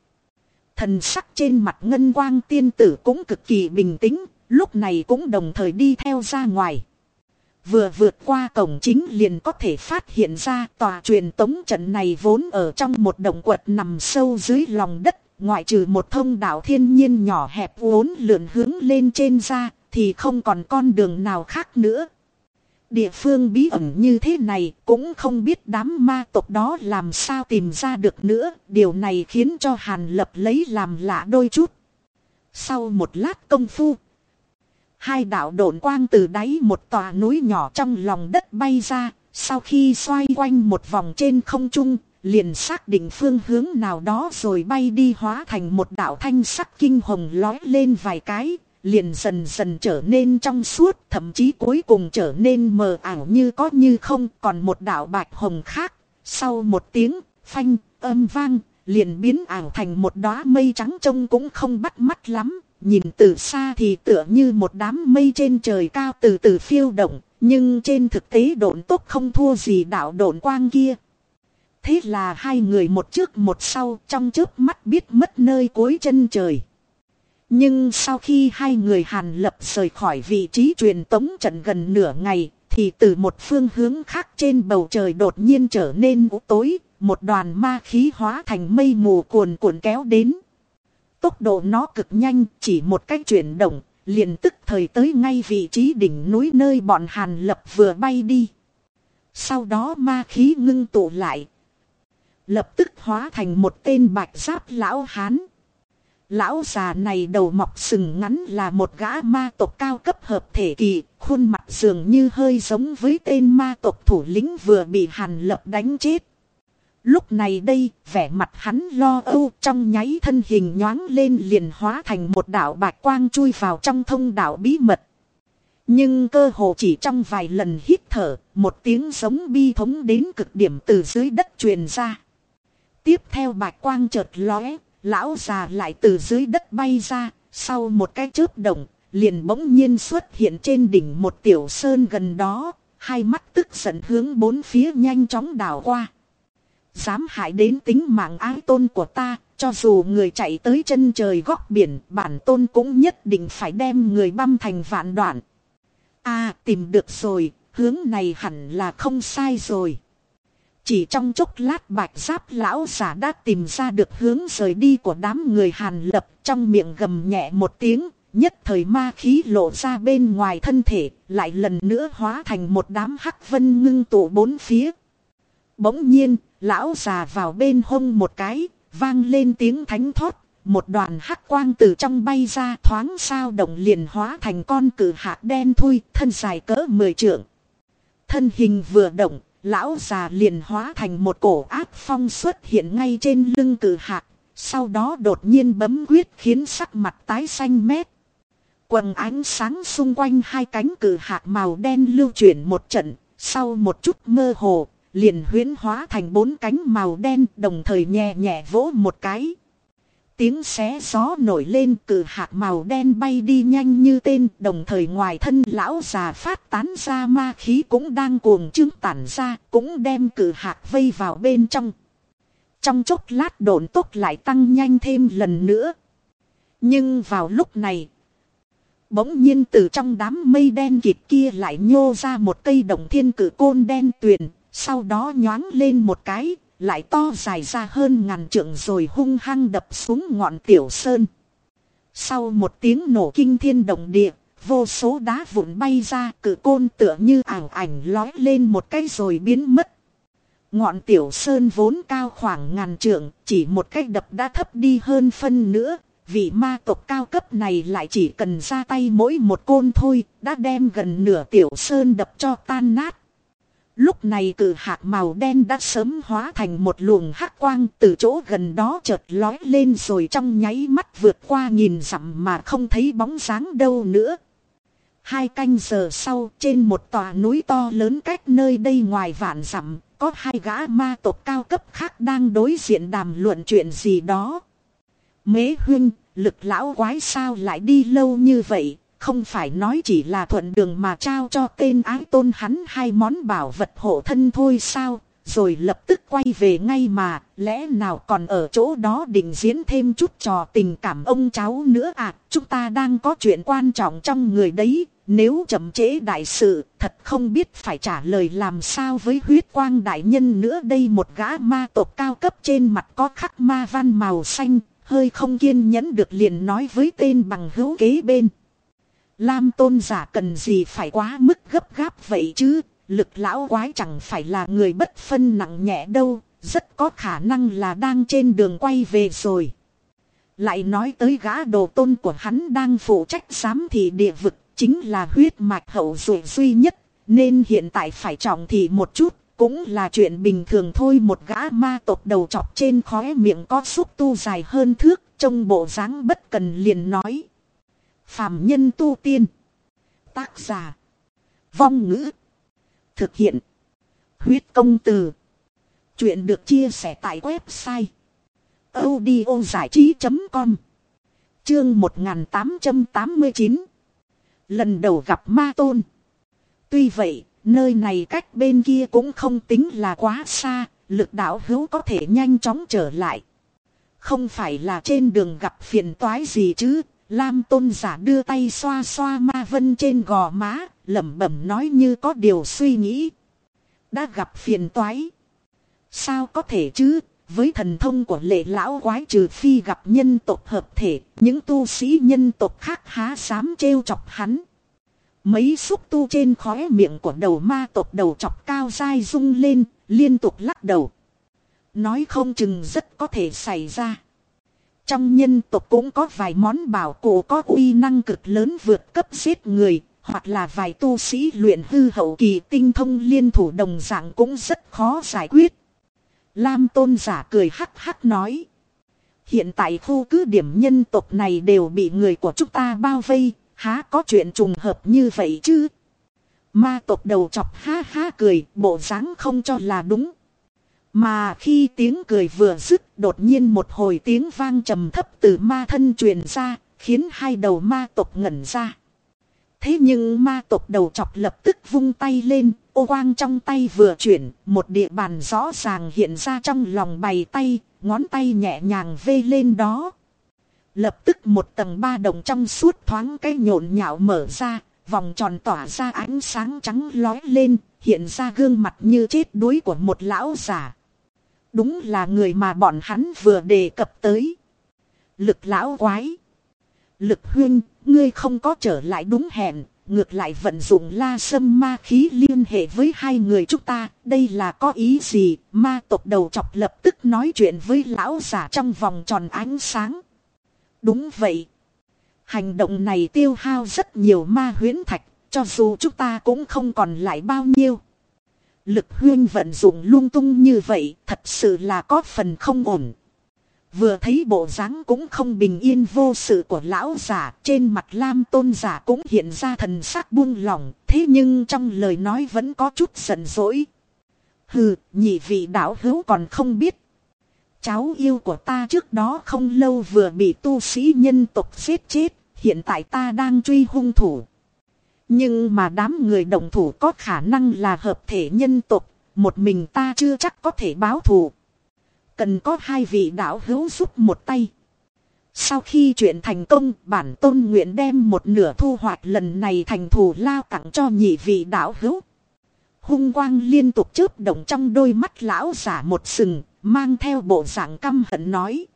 Thần sắc trên mặt ngân quang tiên tử cũng cực kỳ bình tĩnh, lúc này cũng đồng thời đi theo ra ngoài. Vừa vượt qua cổng chính liền có thể phát hiện ra tòa truyền tống trận này vốn ở trong một động quật nằm sâu dưới lòng đất, ngoại trừ một thông đạo thiên nhiên nhỏ hẹp uốn lượn hướng lên trên ra, thì không còn con đường nào khác nữa. Địa phương bí ẩn như thế này cũng không biết đám ma tộc đó làm sao tìm ra được nữa. Điều này khiến cho Hàn Lập lấy làm lạ đôi chút. Sau một lát công phu. Hai đạo độn quang từ đáy một tòa núi nhỏ trong lòng đất bay ra. Sau khi xoay quanh một vòng trên không trung. Liền xác định phương hướng nào đó rồi bay đi hóa thành một đạo thanh sắc kinh hồng lói lên vài cái liền dần dần trở nên trong suốt, thậm chí cuối cùng trở nên mờ ảo như có như không, còn một đạo bạch hồng khác. Sau một tiếng, phanh, âm vang, liền biến ảo thành một đóa mây trắng trông cũng không bắt mắt lắm, nhìn từ xa thì tựa như một đám mây trên trời cao từ từ phiêu động, nhưng trên thực tế độn tốc không thua gì đạo độn quang kia. Thế là hai người một trước một sau trong trước mắt biết mất nơi cuối chân trời. Nhưng sau khi hai người Hàn Lập rời khỏi vị trí truyền tống trận gần nửa ngày, thì từ một phương hướng khác trên bầu trời đột nhiên trở nên u tối, một đoàn ma khí hóa thành mây mù cuồn cuộn kéo đến. Tốc độ nó cực nhanh, chỉ một cách chuyển động, liền tức thời tới ngay vị trí đỉnh núi nơi bọn Hàn Lập vừa bay đi. Sau đó ma khí ngưng tụ lại. Lập tức hóa thành một tên bạch giáp lão hán. Lão già này đầu mọc sừng ngắn là một gã ma tộc cao cấp hợp thể kỳ, khuôn mặt dường như hơi giống với tên ma tộc thủ lĩnh vừa bị hàn lập đánh chết. Lúc này đây, vẻ mặt hắn lo âu trong nháy thân hình nhoáng lên liền hóa thành một đạo bạch quang chui vào trong thông đạo bí mật. Nhưng cơ hồ chỉ trong vài lần hít thở, một tiếng giống bi thống đến cực điểm từ dưới đất truyền ra. Tiếp theo bạch quang chợt lóe, Lão già lại từ dưới đất bay ra, sau một cái chớp động, liền bỗng nhiên xuất hiện trên đỉnh một tiểu sơn gần đó, hai mắt tức giận hướng bốn phía nhanh chóng đảo qua. Dám hại đến tính mạng ái tôn của ta, cho dù người chạy tới chân trời góc biển, bản tôn cũng nhất định phải đem người băm thành vạn đoạn. a tìm được rồi, hướng này hẳn là không sai rồi. Chỉ trong chốc lát bạch giáp lão giả đã tìm ra được hướng rời đi của đám người hàn lập trong miệng gầm nhẹ một tiếng, nhất thời ma khí lộ ra bên ngoài thân thể, lại lần nữa hóa thành một đám hắc vân ngưng tụ bốn phía. Bỗng nhiên, lão già vào bên hông một cái, vang lên tiếng thánh thoát, một đoàn hắc quang từ trong bay ra thoáng sao động liền hóa thành con cử hạ đen thui, thân dài cỡ mười trượng. Thân hình vừa động, lão già liền hóa thành một cổ ác phong xuất hiện ngay trên lưng cử hạc, sau đó đột nhiên bấm quyết khiến sắc mặt tái xanh mét. Quần ánh sáng xung quanh hai cánh cử hạc màu đen lưu chuyển một trận, sau một chút mơ hồ, liền huyến hóa thành bốn cánh màu đen đồng thời nhẹ nhẹ vỗ một cái. Tiếng xé gió nổi lên cử hạt màu đen bay đi nhanh như tên đồng thời ngoài thân lão già phát tán ra ma khí cũng đang cuồng trương tản ra cũng đem cử hạt vây vào bên trong. Trong chốc lát độn tốc lại tăng nhanh thêm lần nữa. Nhưng vào lúc này, bỗng nhiên từ trong đám mây đen kịt kia lại nhô ra một cây đồng thiên cử côn đen tuyền, sau đó nhoáng lên một cái, lại to dài ra hơn ngàn trượng rồi hung hăng đập xuống ngọn tiểu sơn. Sau một tiếng nổ kinh thiên động địa, vô số đá vụn bay ra cử côn tựa như ảo ảnh lói lên một cái rồi biến mất. Ngọn tiểu sơn vốn cao khoảng ngàn trượng, chỉ một cách đập đã thấp đi hơn phân nữa. Vị ma tộc cao cấp này lại chỉ cần ra tay mỗi một côn thôi, đã đem gần nửa tiểu sơn đập cho tan nát. Lúc này cử hạt màu đen đã sớm hóa thành một luồng hắc quang từ chỗ gần đó chợt lói lên rồi trong nháy mắt vượt qua nghìn dặm mà không thấy bóng dáng đâu nữa. Hai canh giờ sau trên một tòa núi to lớn cách nơi đây ngoài vạn dặm có hai gã ma tộc cao cấp khác đang đối diện đàm luận chuyện gì đó. Mế huynh, lực lão quái sao lại đi lâu như vậy, không phải nói chỉ là thuận đường mà trao cho tên ái tôn hắn hai món bảo vật hộ thân thôi sao, rồi lập tức quay về ngay mà, lẽ nào còn ở chỗ đó định diễn thêm chút trò tình cảm ông cháu nữa à, chúng ta đang có chuyện quan trọng trong người đấy, nếu chậm trễ đại sự, thật không biết phải trả lời làm sao với huyết quang đại nhân nữa đây một gã ma tộc cao cấp trên mặt có khắc ma văn màu xanh, hơi không kiên nhẫn được liền nói với tên bằng hữu kế bên. Lam tôn giả cần gì phải quá mức gấp gáp vậy chứ, lực lão quái chẳng phải là người bất phân nặng nhẹ đâu, rất có khả năng là đang trên đường quay về rồi. Lại nói tới gã đồ tôn của hắn đang phụ trách giám thị địa vực, chính là huyết mạch hậu duệ duy nhất, nên hiện tại phải trọng thị một chút, cũng là chuyện bình thường thôi một gã ma tộc đầu chọc trên khóe miệng có xúc tu dài hơn thước, trong bộ dáng bất cần liền nói. Phạm nhân tu tiên. Tác giả. Vong ngữ. Thực hiện. Huyết công từ. Chuyện được chia sẻ tại website. audio trí.com Chương 1889 Lần đầu gặp ma tôn. Tuy vậy, nơi này cách bên kia cũng không tính là quá xa, lực đạo hữu có thể nhanh chóng trở lại. Không phải là trên đường gặp phiền toái gì chứ, Lam tôn giả đưa tay xoa xoa ma vân trên gò má, lẩm bẩm nói như có điều suy nghĩ. Đã gặp phiền toái. Sao có thể chứ, với thần thông của lệ lão quái trừ phi gặp nhân tộc hợp thể, những tu sĩ nhân tộc khác há dám trêu chọc hắn. Mấy xúc tu trên khóe miệng của đầu ma tộc đầu chọc cao dai rung lên, liên tục lắc đầu. Nói không chừng rất có thể xảy ra. Trong nhân tộc cũng có vài món bảo cổ có uy năng cực lớn vượt cấp giết người, hoặc là vài tu sĩ luyện hư hậu kỳ tinh thông liên thủ đồng dạng cũng rất khó giải quyết. Lam tôn giả cười hắc hắc nói. Hiện tại khu cứ điểm nhân tộc này đều bị người của chúng ta bao vây, há có chuyện trùng hợp như vậy chứ? Ma tộc đầu chọc ha ha cười, bộ dáng không cho là đúng. Mà khi tiếng cười vừa dứt, đột nhiên một hồi tiếng vang trầm thấp từ ma thân truyền ra, khiến hai đầu ma tộc ngẩn ra. Thế nhưng ma tộc đầu chọc lập tức vung tay lên, ô quang trong tay vừa chuyển, một địa bàn rõ ràng hiện ra trong lòng bày tay, ngón tay nhẹ nhàng vê lên đó. Lập tức một tầng ba đồng trong suốt thoáng cái nhộn nhạo mở ra, vòng tròn tỏa ra ánh sáng trắng lói lên, hiện ra gương mặt như chết đuối của một lão giả. Đúng là người mà bọn hắn vừa đề cập tới. Lực lão quái. Lực huyên, ngươi không có trở lại đúng hẹn, ngược lại vận dụng la sâm ma khí liên hệ với hai người chúng ta, đây là có ý gì, ma tộc đầu chọc lập tức nói chuyện với lão giả trong vòng tròn ánh sáng. Đúng vậy. Hành động này tiêu hao rất nhiều ma huyễn thạch, cho dù chúng ta cũng không còn lại bao nhiêu. Lực huyên vận dụng lung tung như vậy, thật sự là có phần không ổn. Vừa thấy bộ dáng cũng không bình yên vô sự của lão giả, trên mặt lam tôn giả cũng hiện ra thần sắc buông lỏng, thế nhưng trong lời nói vẫn có chút giận dỗi. Hừ, nhị vị đạo hữu còn không biết. Cháu yêu của ta trước đó không lâu vừa bị tu sĩ nhân tộc giết chết, hiện tại ta đang truy hung thủ. Nhưng mà đám người đồng thủ có khả năng là hợp thể nhân tộc, một mình ta chưa chắc có thể báo thù. Cần có hai vị đạo hữu giúp một tay. Sau khi chuyện thành công, bản tôn nguyện đem một nửa thu hoạch lần này thành thù lao tặng cho nhị vị đạo hữu. Hung quang liên tục chớp động trong đôi mắt lão giả một sừng, mang theo bộ dạng căm hận nói.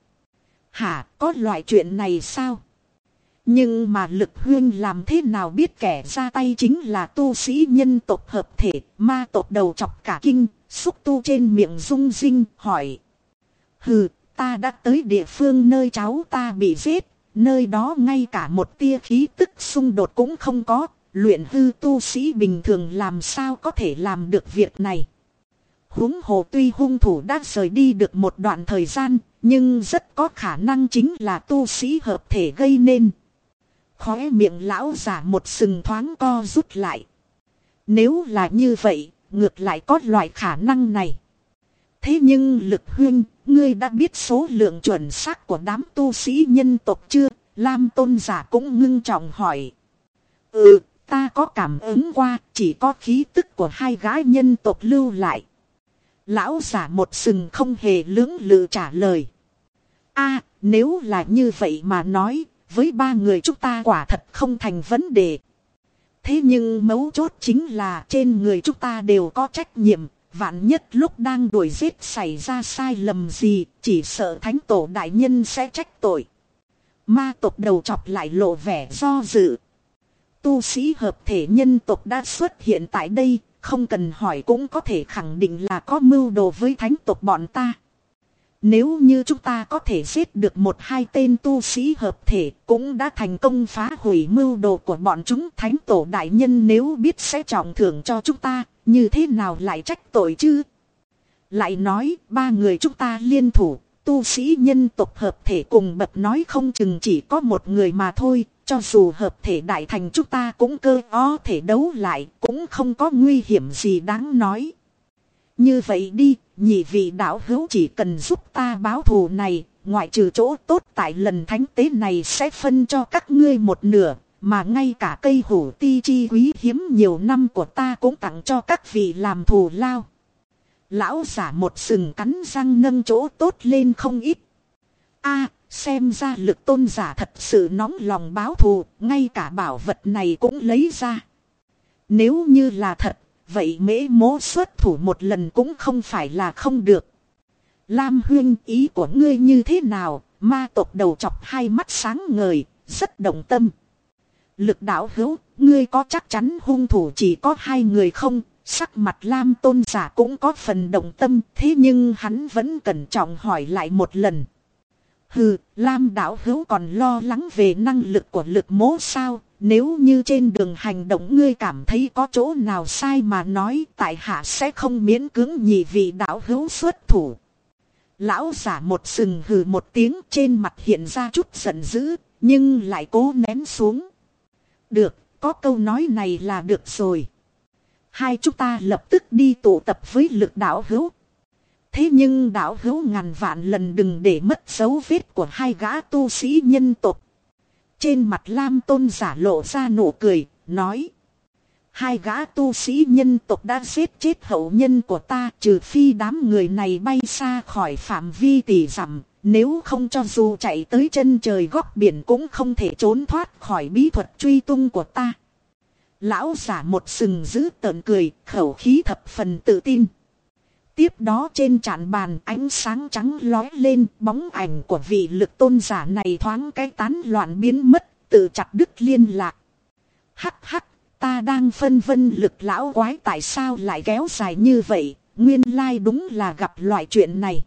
Hả, có loại chuyện này sao? Nhưng mà lực huyên làm thế nào biết kẻ ra tay chính là tu sĩ nhân tộc hợp thể, ma tộc đầu chọc cả kinh, xúc tu trên miệng rung rinh hỏi. Hừ, ta đã tới địa phương nơi cháu ta bị giết, nơi đó ngay cả một tia khí tức xung đột cũng không có, luyện hư tu sĩ bình thường làm sao có thể làm được việc này. huống hồ tuy hung thủ đã rời đi được một đoạn thời gian, nhưng rất có khả năng chính là tu sĩ hợp thể gây nên. Khóe miệng lão giả một sừng thoáng co rút lại. Nếu là như vậy, ngược lại có loại khả năng này. Thế nhưng lực huyên, ngươi đã biết số lượng chuẩn xác của đám tu sĩ nhân tộc chưa? Lam tôn giả cũng ngưng trọng hỏi. Ừ, ta có cảm ứng qua, chỉ có khí tức của hai gái nhân tộc lưu lại. Lão giả một sừng không hề lưỡng lự trả lời. a nếu là như vậy mà nói, với ba người chúng ta quả thật không thành vấn đề. Thế nhưng mấu chốt chính là trên người chúng ta đều có trách nhiệm, vạn nhất lúc đang đuổi giết xảy ra sai lầm gì, chỉ sợ thánh tổ đại nhân sẽ trách tội. Ma tộc đầu chọc lại lộ vẻ do dự. Tu sĩ hợp thể nhân tộc đã xuất hiện tại đây, không cần hỏi cũng có thể khẳng định là có mưu đồ với thánh tộc bọn ta. Nếu như chúng ta có thể giết được một hai tên tu sĩ hợp thể cũng đã thành công phá hủy mưu đồ của bọn chúng thánh tổ đại nhân nếu biết sẽ trọng thưởng cho chúng ta, như thế nào lại trách tội chứ? Lại nói ba người chúng ta liên thủ, tu sĩ nhân tộc hợp thể cùng bậc nói không chừng chỉ có một người mà thôi, cho dù hợp thể đại thành chúng ta cũng cơ o thể đấu lại, cũng không có nguy hiểm gì đáng nói. Như vậy đi, nhị vị đạo hữu chỉ cần giúp ta báo thù này, ngoại trừ chỗ tốt tại lần thánh tế này sẽ phân cho các ngươi một nửa, mà ngay cả cây hủ ti chi quý hiếm nhiều năm của ta cũng tặng cho các vị làm thù lao. Lão giả một sừng cắn răng nâng chỗ tốt lên không ít. a xem ra lực tôn giả thật sự nóng lòng báo thù, ngay cả bảo vật này cũng lấy ra. Nếu như là thật, vậy mễ mố xuất thủ một lần cũng không phải là không được. Lam huyên ý của ngươi như thế nào, ma tộc đầu chọc hai mắt sáng ngời, rất động tâm. Lực đạo hữu, ngươi có chắc chắn hung thủ chỉ có hai người không? Sắc mặt Lam tôn giả cũng có phần động tâm, thế nhưng hắn vẫn cẩn trọng hỏi lại một lần. Hừ, Lam đạo hữu còn lo lắng về năng lực của lực mố sao, nếu như trên đường hành động ngươi cảm thấy có chỗ nào sai mà nói tại hạ sẽ không miễn cưỡng nhị vị đạo hữu xuất thủ. Lão giả một sừng hừ một tiếng trên mặt hiện ra chút giận dữ, nhưng lại cố nén xuống. Được, có câu nói này là được rồi. Hai chúng ta lập tức đi tụ tập với lực đạo hữu. Thế nhưng đạo hữu ngàn vạn lần đừng để mất dấu vết của hai gã tu sĩ nhân tộc. Trên mặt Lam Tôn giả lộ ra nụ cười, nói. Hai gã tu sĩ nhân tộc đã giết chết hậu nhân của ta trừ phi đám người này bay xa khỏi phạm vi tỷ dặm nếu không cho dù chạy tới chân trời góc biển cũng không thể trốn thoát khỏi bí thuật truy tung của ta. Lão giả một sừng giữ tợn cười, khẩu khí thập phần tự tin. Tiếp đó trên trạn bàn ánh sáng trắng lói lên bóng ảnh của vị lực tôn giả này thoáng cái tán loạn biến mất, tự chặt đứt liên lạc. Hắc hắc, ta đang phân vân lực lão quái tại sao lại kéo dài như vậy, nguyên lai đúng là gặp loại chuyện này.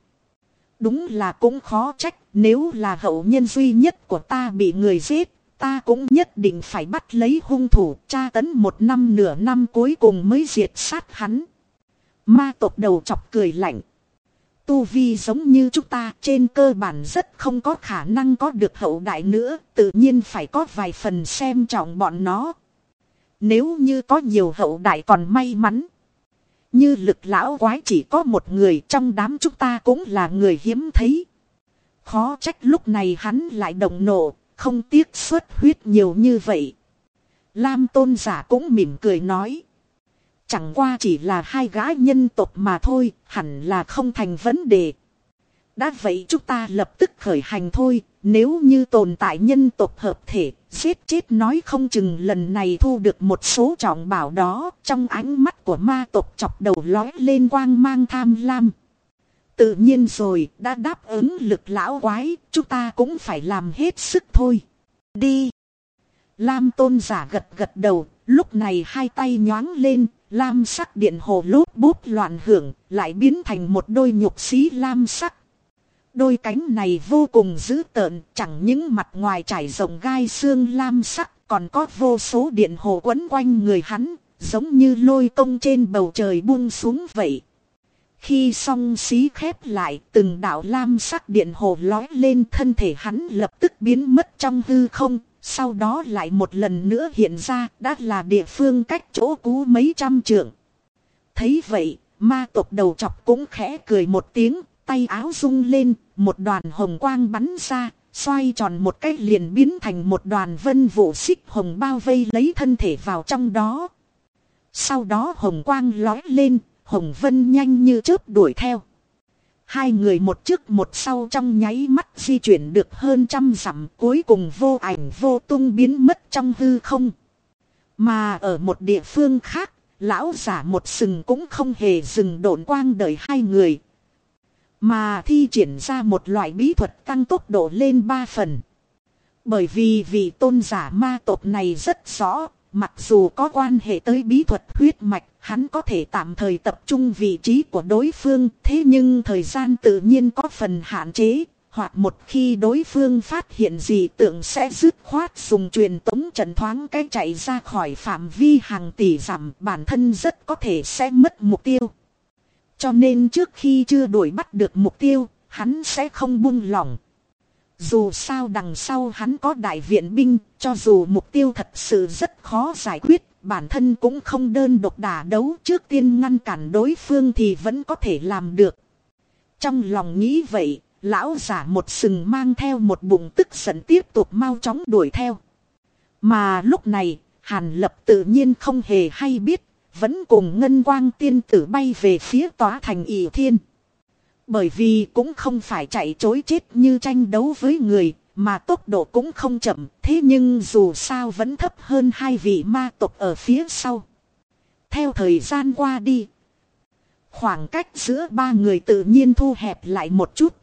Đúng là cũng khó trách, nếu là hậu nhân duy nhất của ta bị người giết, ta cũng nhất định phải bắt lấy hung thủ, tra tấn một năm nửa năm cuối cùng mới diệt sát hắn. Ma tộc đầu chọc cười lạnh. Tu vi giống như chúng ta trên cơ bản rất không có khả năng có được hậu đại nữa, tự nhiên phải có vài phần xem trọng bọn nó. Nếu như có nhiều hậu đại còn may mắn. Như lực lão quái chỉ có một người trong đám chúng ta cũng là người hiếm thấy. Khó trách lúc này hắn lại động nộ, không tiếc xuất huyết nhiều như vậy. Lam tôn giả cũng mỉm cười nói. Chẳng qua chỉ là hai gã nhân tộc mà thôi, hẳn là không thành vấn đề. Đã vậy chúng ta lập tức khởi hành thôi, nếu như tồn tại nhân tộc hợp thể, giết chết nói không chừng lần này thu được một số trọng bảo đó, trong ánh mắt của ma tộc chọc đầu lói lên quang mang tham lam. Tự nhiên rồi, đã đáp ứng lực lão quái, chúng ta cũng phải làm hết sức thôi. Đi! Lam tôn giả gật gật đầu, lúc này hai tay nhoáng lên, lam sắc điện hồ lốt bút loạn hưởng, lại biến thành một đôi nhục xí lam sắc. Đôi cánh này vô cùng dữ tợn, chẳng những mặt ngoài trải rộng gai xương lam sắc, còn có vô số điện hồ quấn quanh người hắn, giống như lôi công trên bầu trời buông xuống vậy. Khi song xí khép lại, từng đạo lam sắc điện hồ lói lên thân thể hắn lập tức biến mất trong hư không, sau đó lại một lần nữa hiện ra, đã là địa phương cách chỗ cú mấy trăm trượng. Thấy vậy, ma tộc đầu chọc cũng khẽ cười một tiếng, tay áo rung lên, một đoàn hồng quang bắn ra, xoay tròn một cách liền biến thành một đoàn vân vụ xích hồng bao vây lấy thân thể vào trong đó. Sau đó hồng quang lói lên, hồng vân nhanh như chớp đuổi theo. Hai người một trước một sau trong nháy mắt di chuyển được hơn trăm dặm cuối cùng vô ảnh vô tung biến mất trong hư không. Mà ở một địa phương khác, lão giả một sừng cũng không hề dừng độn quang đời hai người. Mà thi triển ra một loại bí thuật tăng tốc độ lên ba phần. Bởi vì vị tôn giả ma tộc này rất rõ, mặc dù có quan hệ tới bí thuật huyết mạch, hắn có thể tạm thời tập trung vị trí của đối phương, thế nhưng thời gian tự nhiên có phần hạn chế, hoặc một khi đối phương phát hiện gì tưởng sẽ dứt khoát dùng truyền tống trần thoáng cái chạy ra khỏi phạm vi hàng tỷ dặm bản thân rất có thể sẽ mất mục tiêu. Cho nên trước khi chưa đuổi bắt được mục tiêu, hắn sẽ không buông lỏng. Dù sao đằng sau hắn có đại viện binh, cho dù mục tiêu thật sự rất khó giải quyết, bản thân cũng không đơn độc đả đấu trước tiên ngăn cản đối phương thì vẫn có thể làm được. Trong lòng nghĩ vậy, lão giả một sừng mang theo một bụng tức giận tiếp tục mau chóng đuổi theo. Mà lúc này, Hàn Lập tự nhiên không hề hay biết, vẫn cùng ngân quang tiên tử bay về phía tòa thành ỷ thiên. Bởi vì cũng không phải chạy chối chết như tranh đấu với người, mà tốc độ cũng không chậm, thế nhưng dù sao vẫn thấp hơn hai vị ma tộc ở phía sau. Theo thời gian qua đi, khoảng cách giữa ba người tự nhiên thu hẹp lại một chút.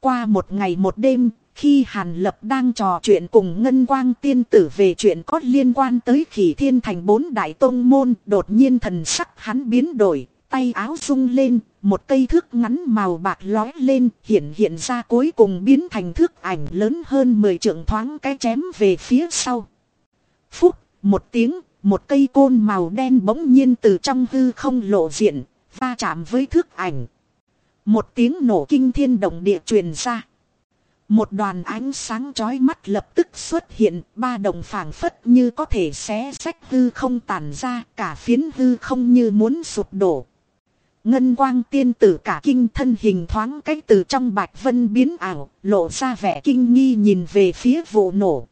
Qua một ngày một đêm, khi Hàn Lập đang trò chuyện cùng Ngân Quang Tiên Tử về chuyện có liên quan tới khỉ thiên thành bốn đại tôn môn, đột nhiên thần sắc hắn biến đổi, tay áo rung lên, một cây thước ngắn màu bạc lói lên, hiện hiện ra cuối cùng biến thành thước ảnh lớn hơn 10 trượng thoáng cái chém về phía sau. Phúc, một tiếng, một cây côn màu đen bỗng nhiên từ trong hư không lộ diện, va chạm với thước ảnh. Một tiếng nổ kinh thiên động địa truyền ra. Một đoàn ánh sáng chói mắt lập tức xuất hiện, ba đồng phảng phất như có thể xé sách hư không tàn ra, cả phiến hư không như muốn sụp đổ. Ngân quang tiên tử cả kinh thân hình thoáng cách từ trong bạch vân biến ảo, lộ ra vẻ kinh nghi nhìn về phía vụ nổ.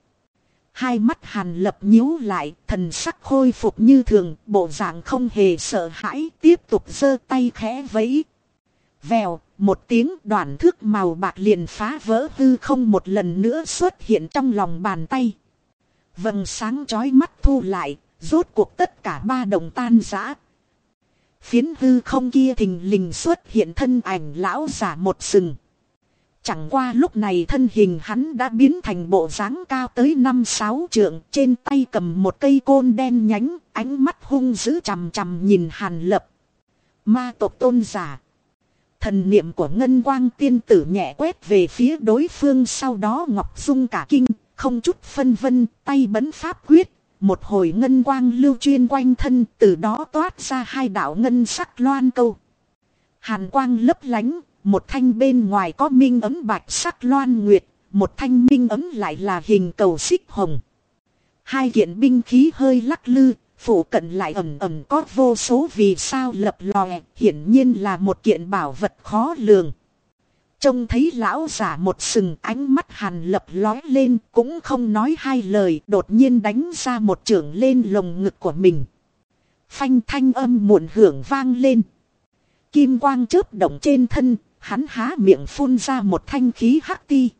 Hai mắt hàn lập nhíu lại, thần sắc khôi phục như thường, bộ dạng không hề sợ hãi, tiếp tục giơ tay khẽ vẫy. Vèo, một tiếng đoạn thước màu bạc liền phá vỡ hư không một lần nữa xuất hiện trong lòng bàn tay. Vầng sáng chói mắt thu lại, rốt cuộc tất cả ba đồng tan rã, Phiến hư không kia thình lình xuất hiện thân ảnh lão giả một sừng. Chẳng qua lúc này thân hình hắn đã biến thành bộ dáng cao tới năm sáu trượng, trên tay cầm một cây côn đen nhánh, ánh mắt hung dữ chằm chằm nhìn hàn lập. Ma tộc tôn giả. Thần niệm của ngân quang tiên tử nhẹ quét về phía đối phương sau đó ngọc dung cả kinh, không chút phân vân, tay bấn pháp quyết, một hồi ngân quang lưu chuyên quanh thân từ đó toát ra hai đạo ngân sắc loan câu. Hàn quang lấp lánh, một thanh bên ngoài có minh ấm bạch sắc loan nguyệt, một thanh minh ấm lại là hình cầu xích hồng. Hai kiện binh khí hơi lắc lư, phủ cận lại ẩm ẩm có vô số vì sao lập lòe, hiển nhiên là một kiện bảo vật khó lường. Trông thấy lão giả một sừng ánh mắt hàn lập lói lên cũng không nói hai lời đột nhiên đánh ra một trưởng lên lồng ngực của mình. Phanh thanh âm muộn hưởng vang lên. Kim quang chớp động trên thân, hắn há miệng phun ra một thanh khí hắc ti.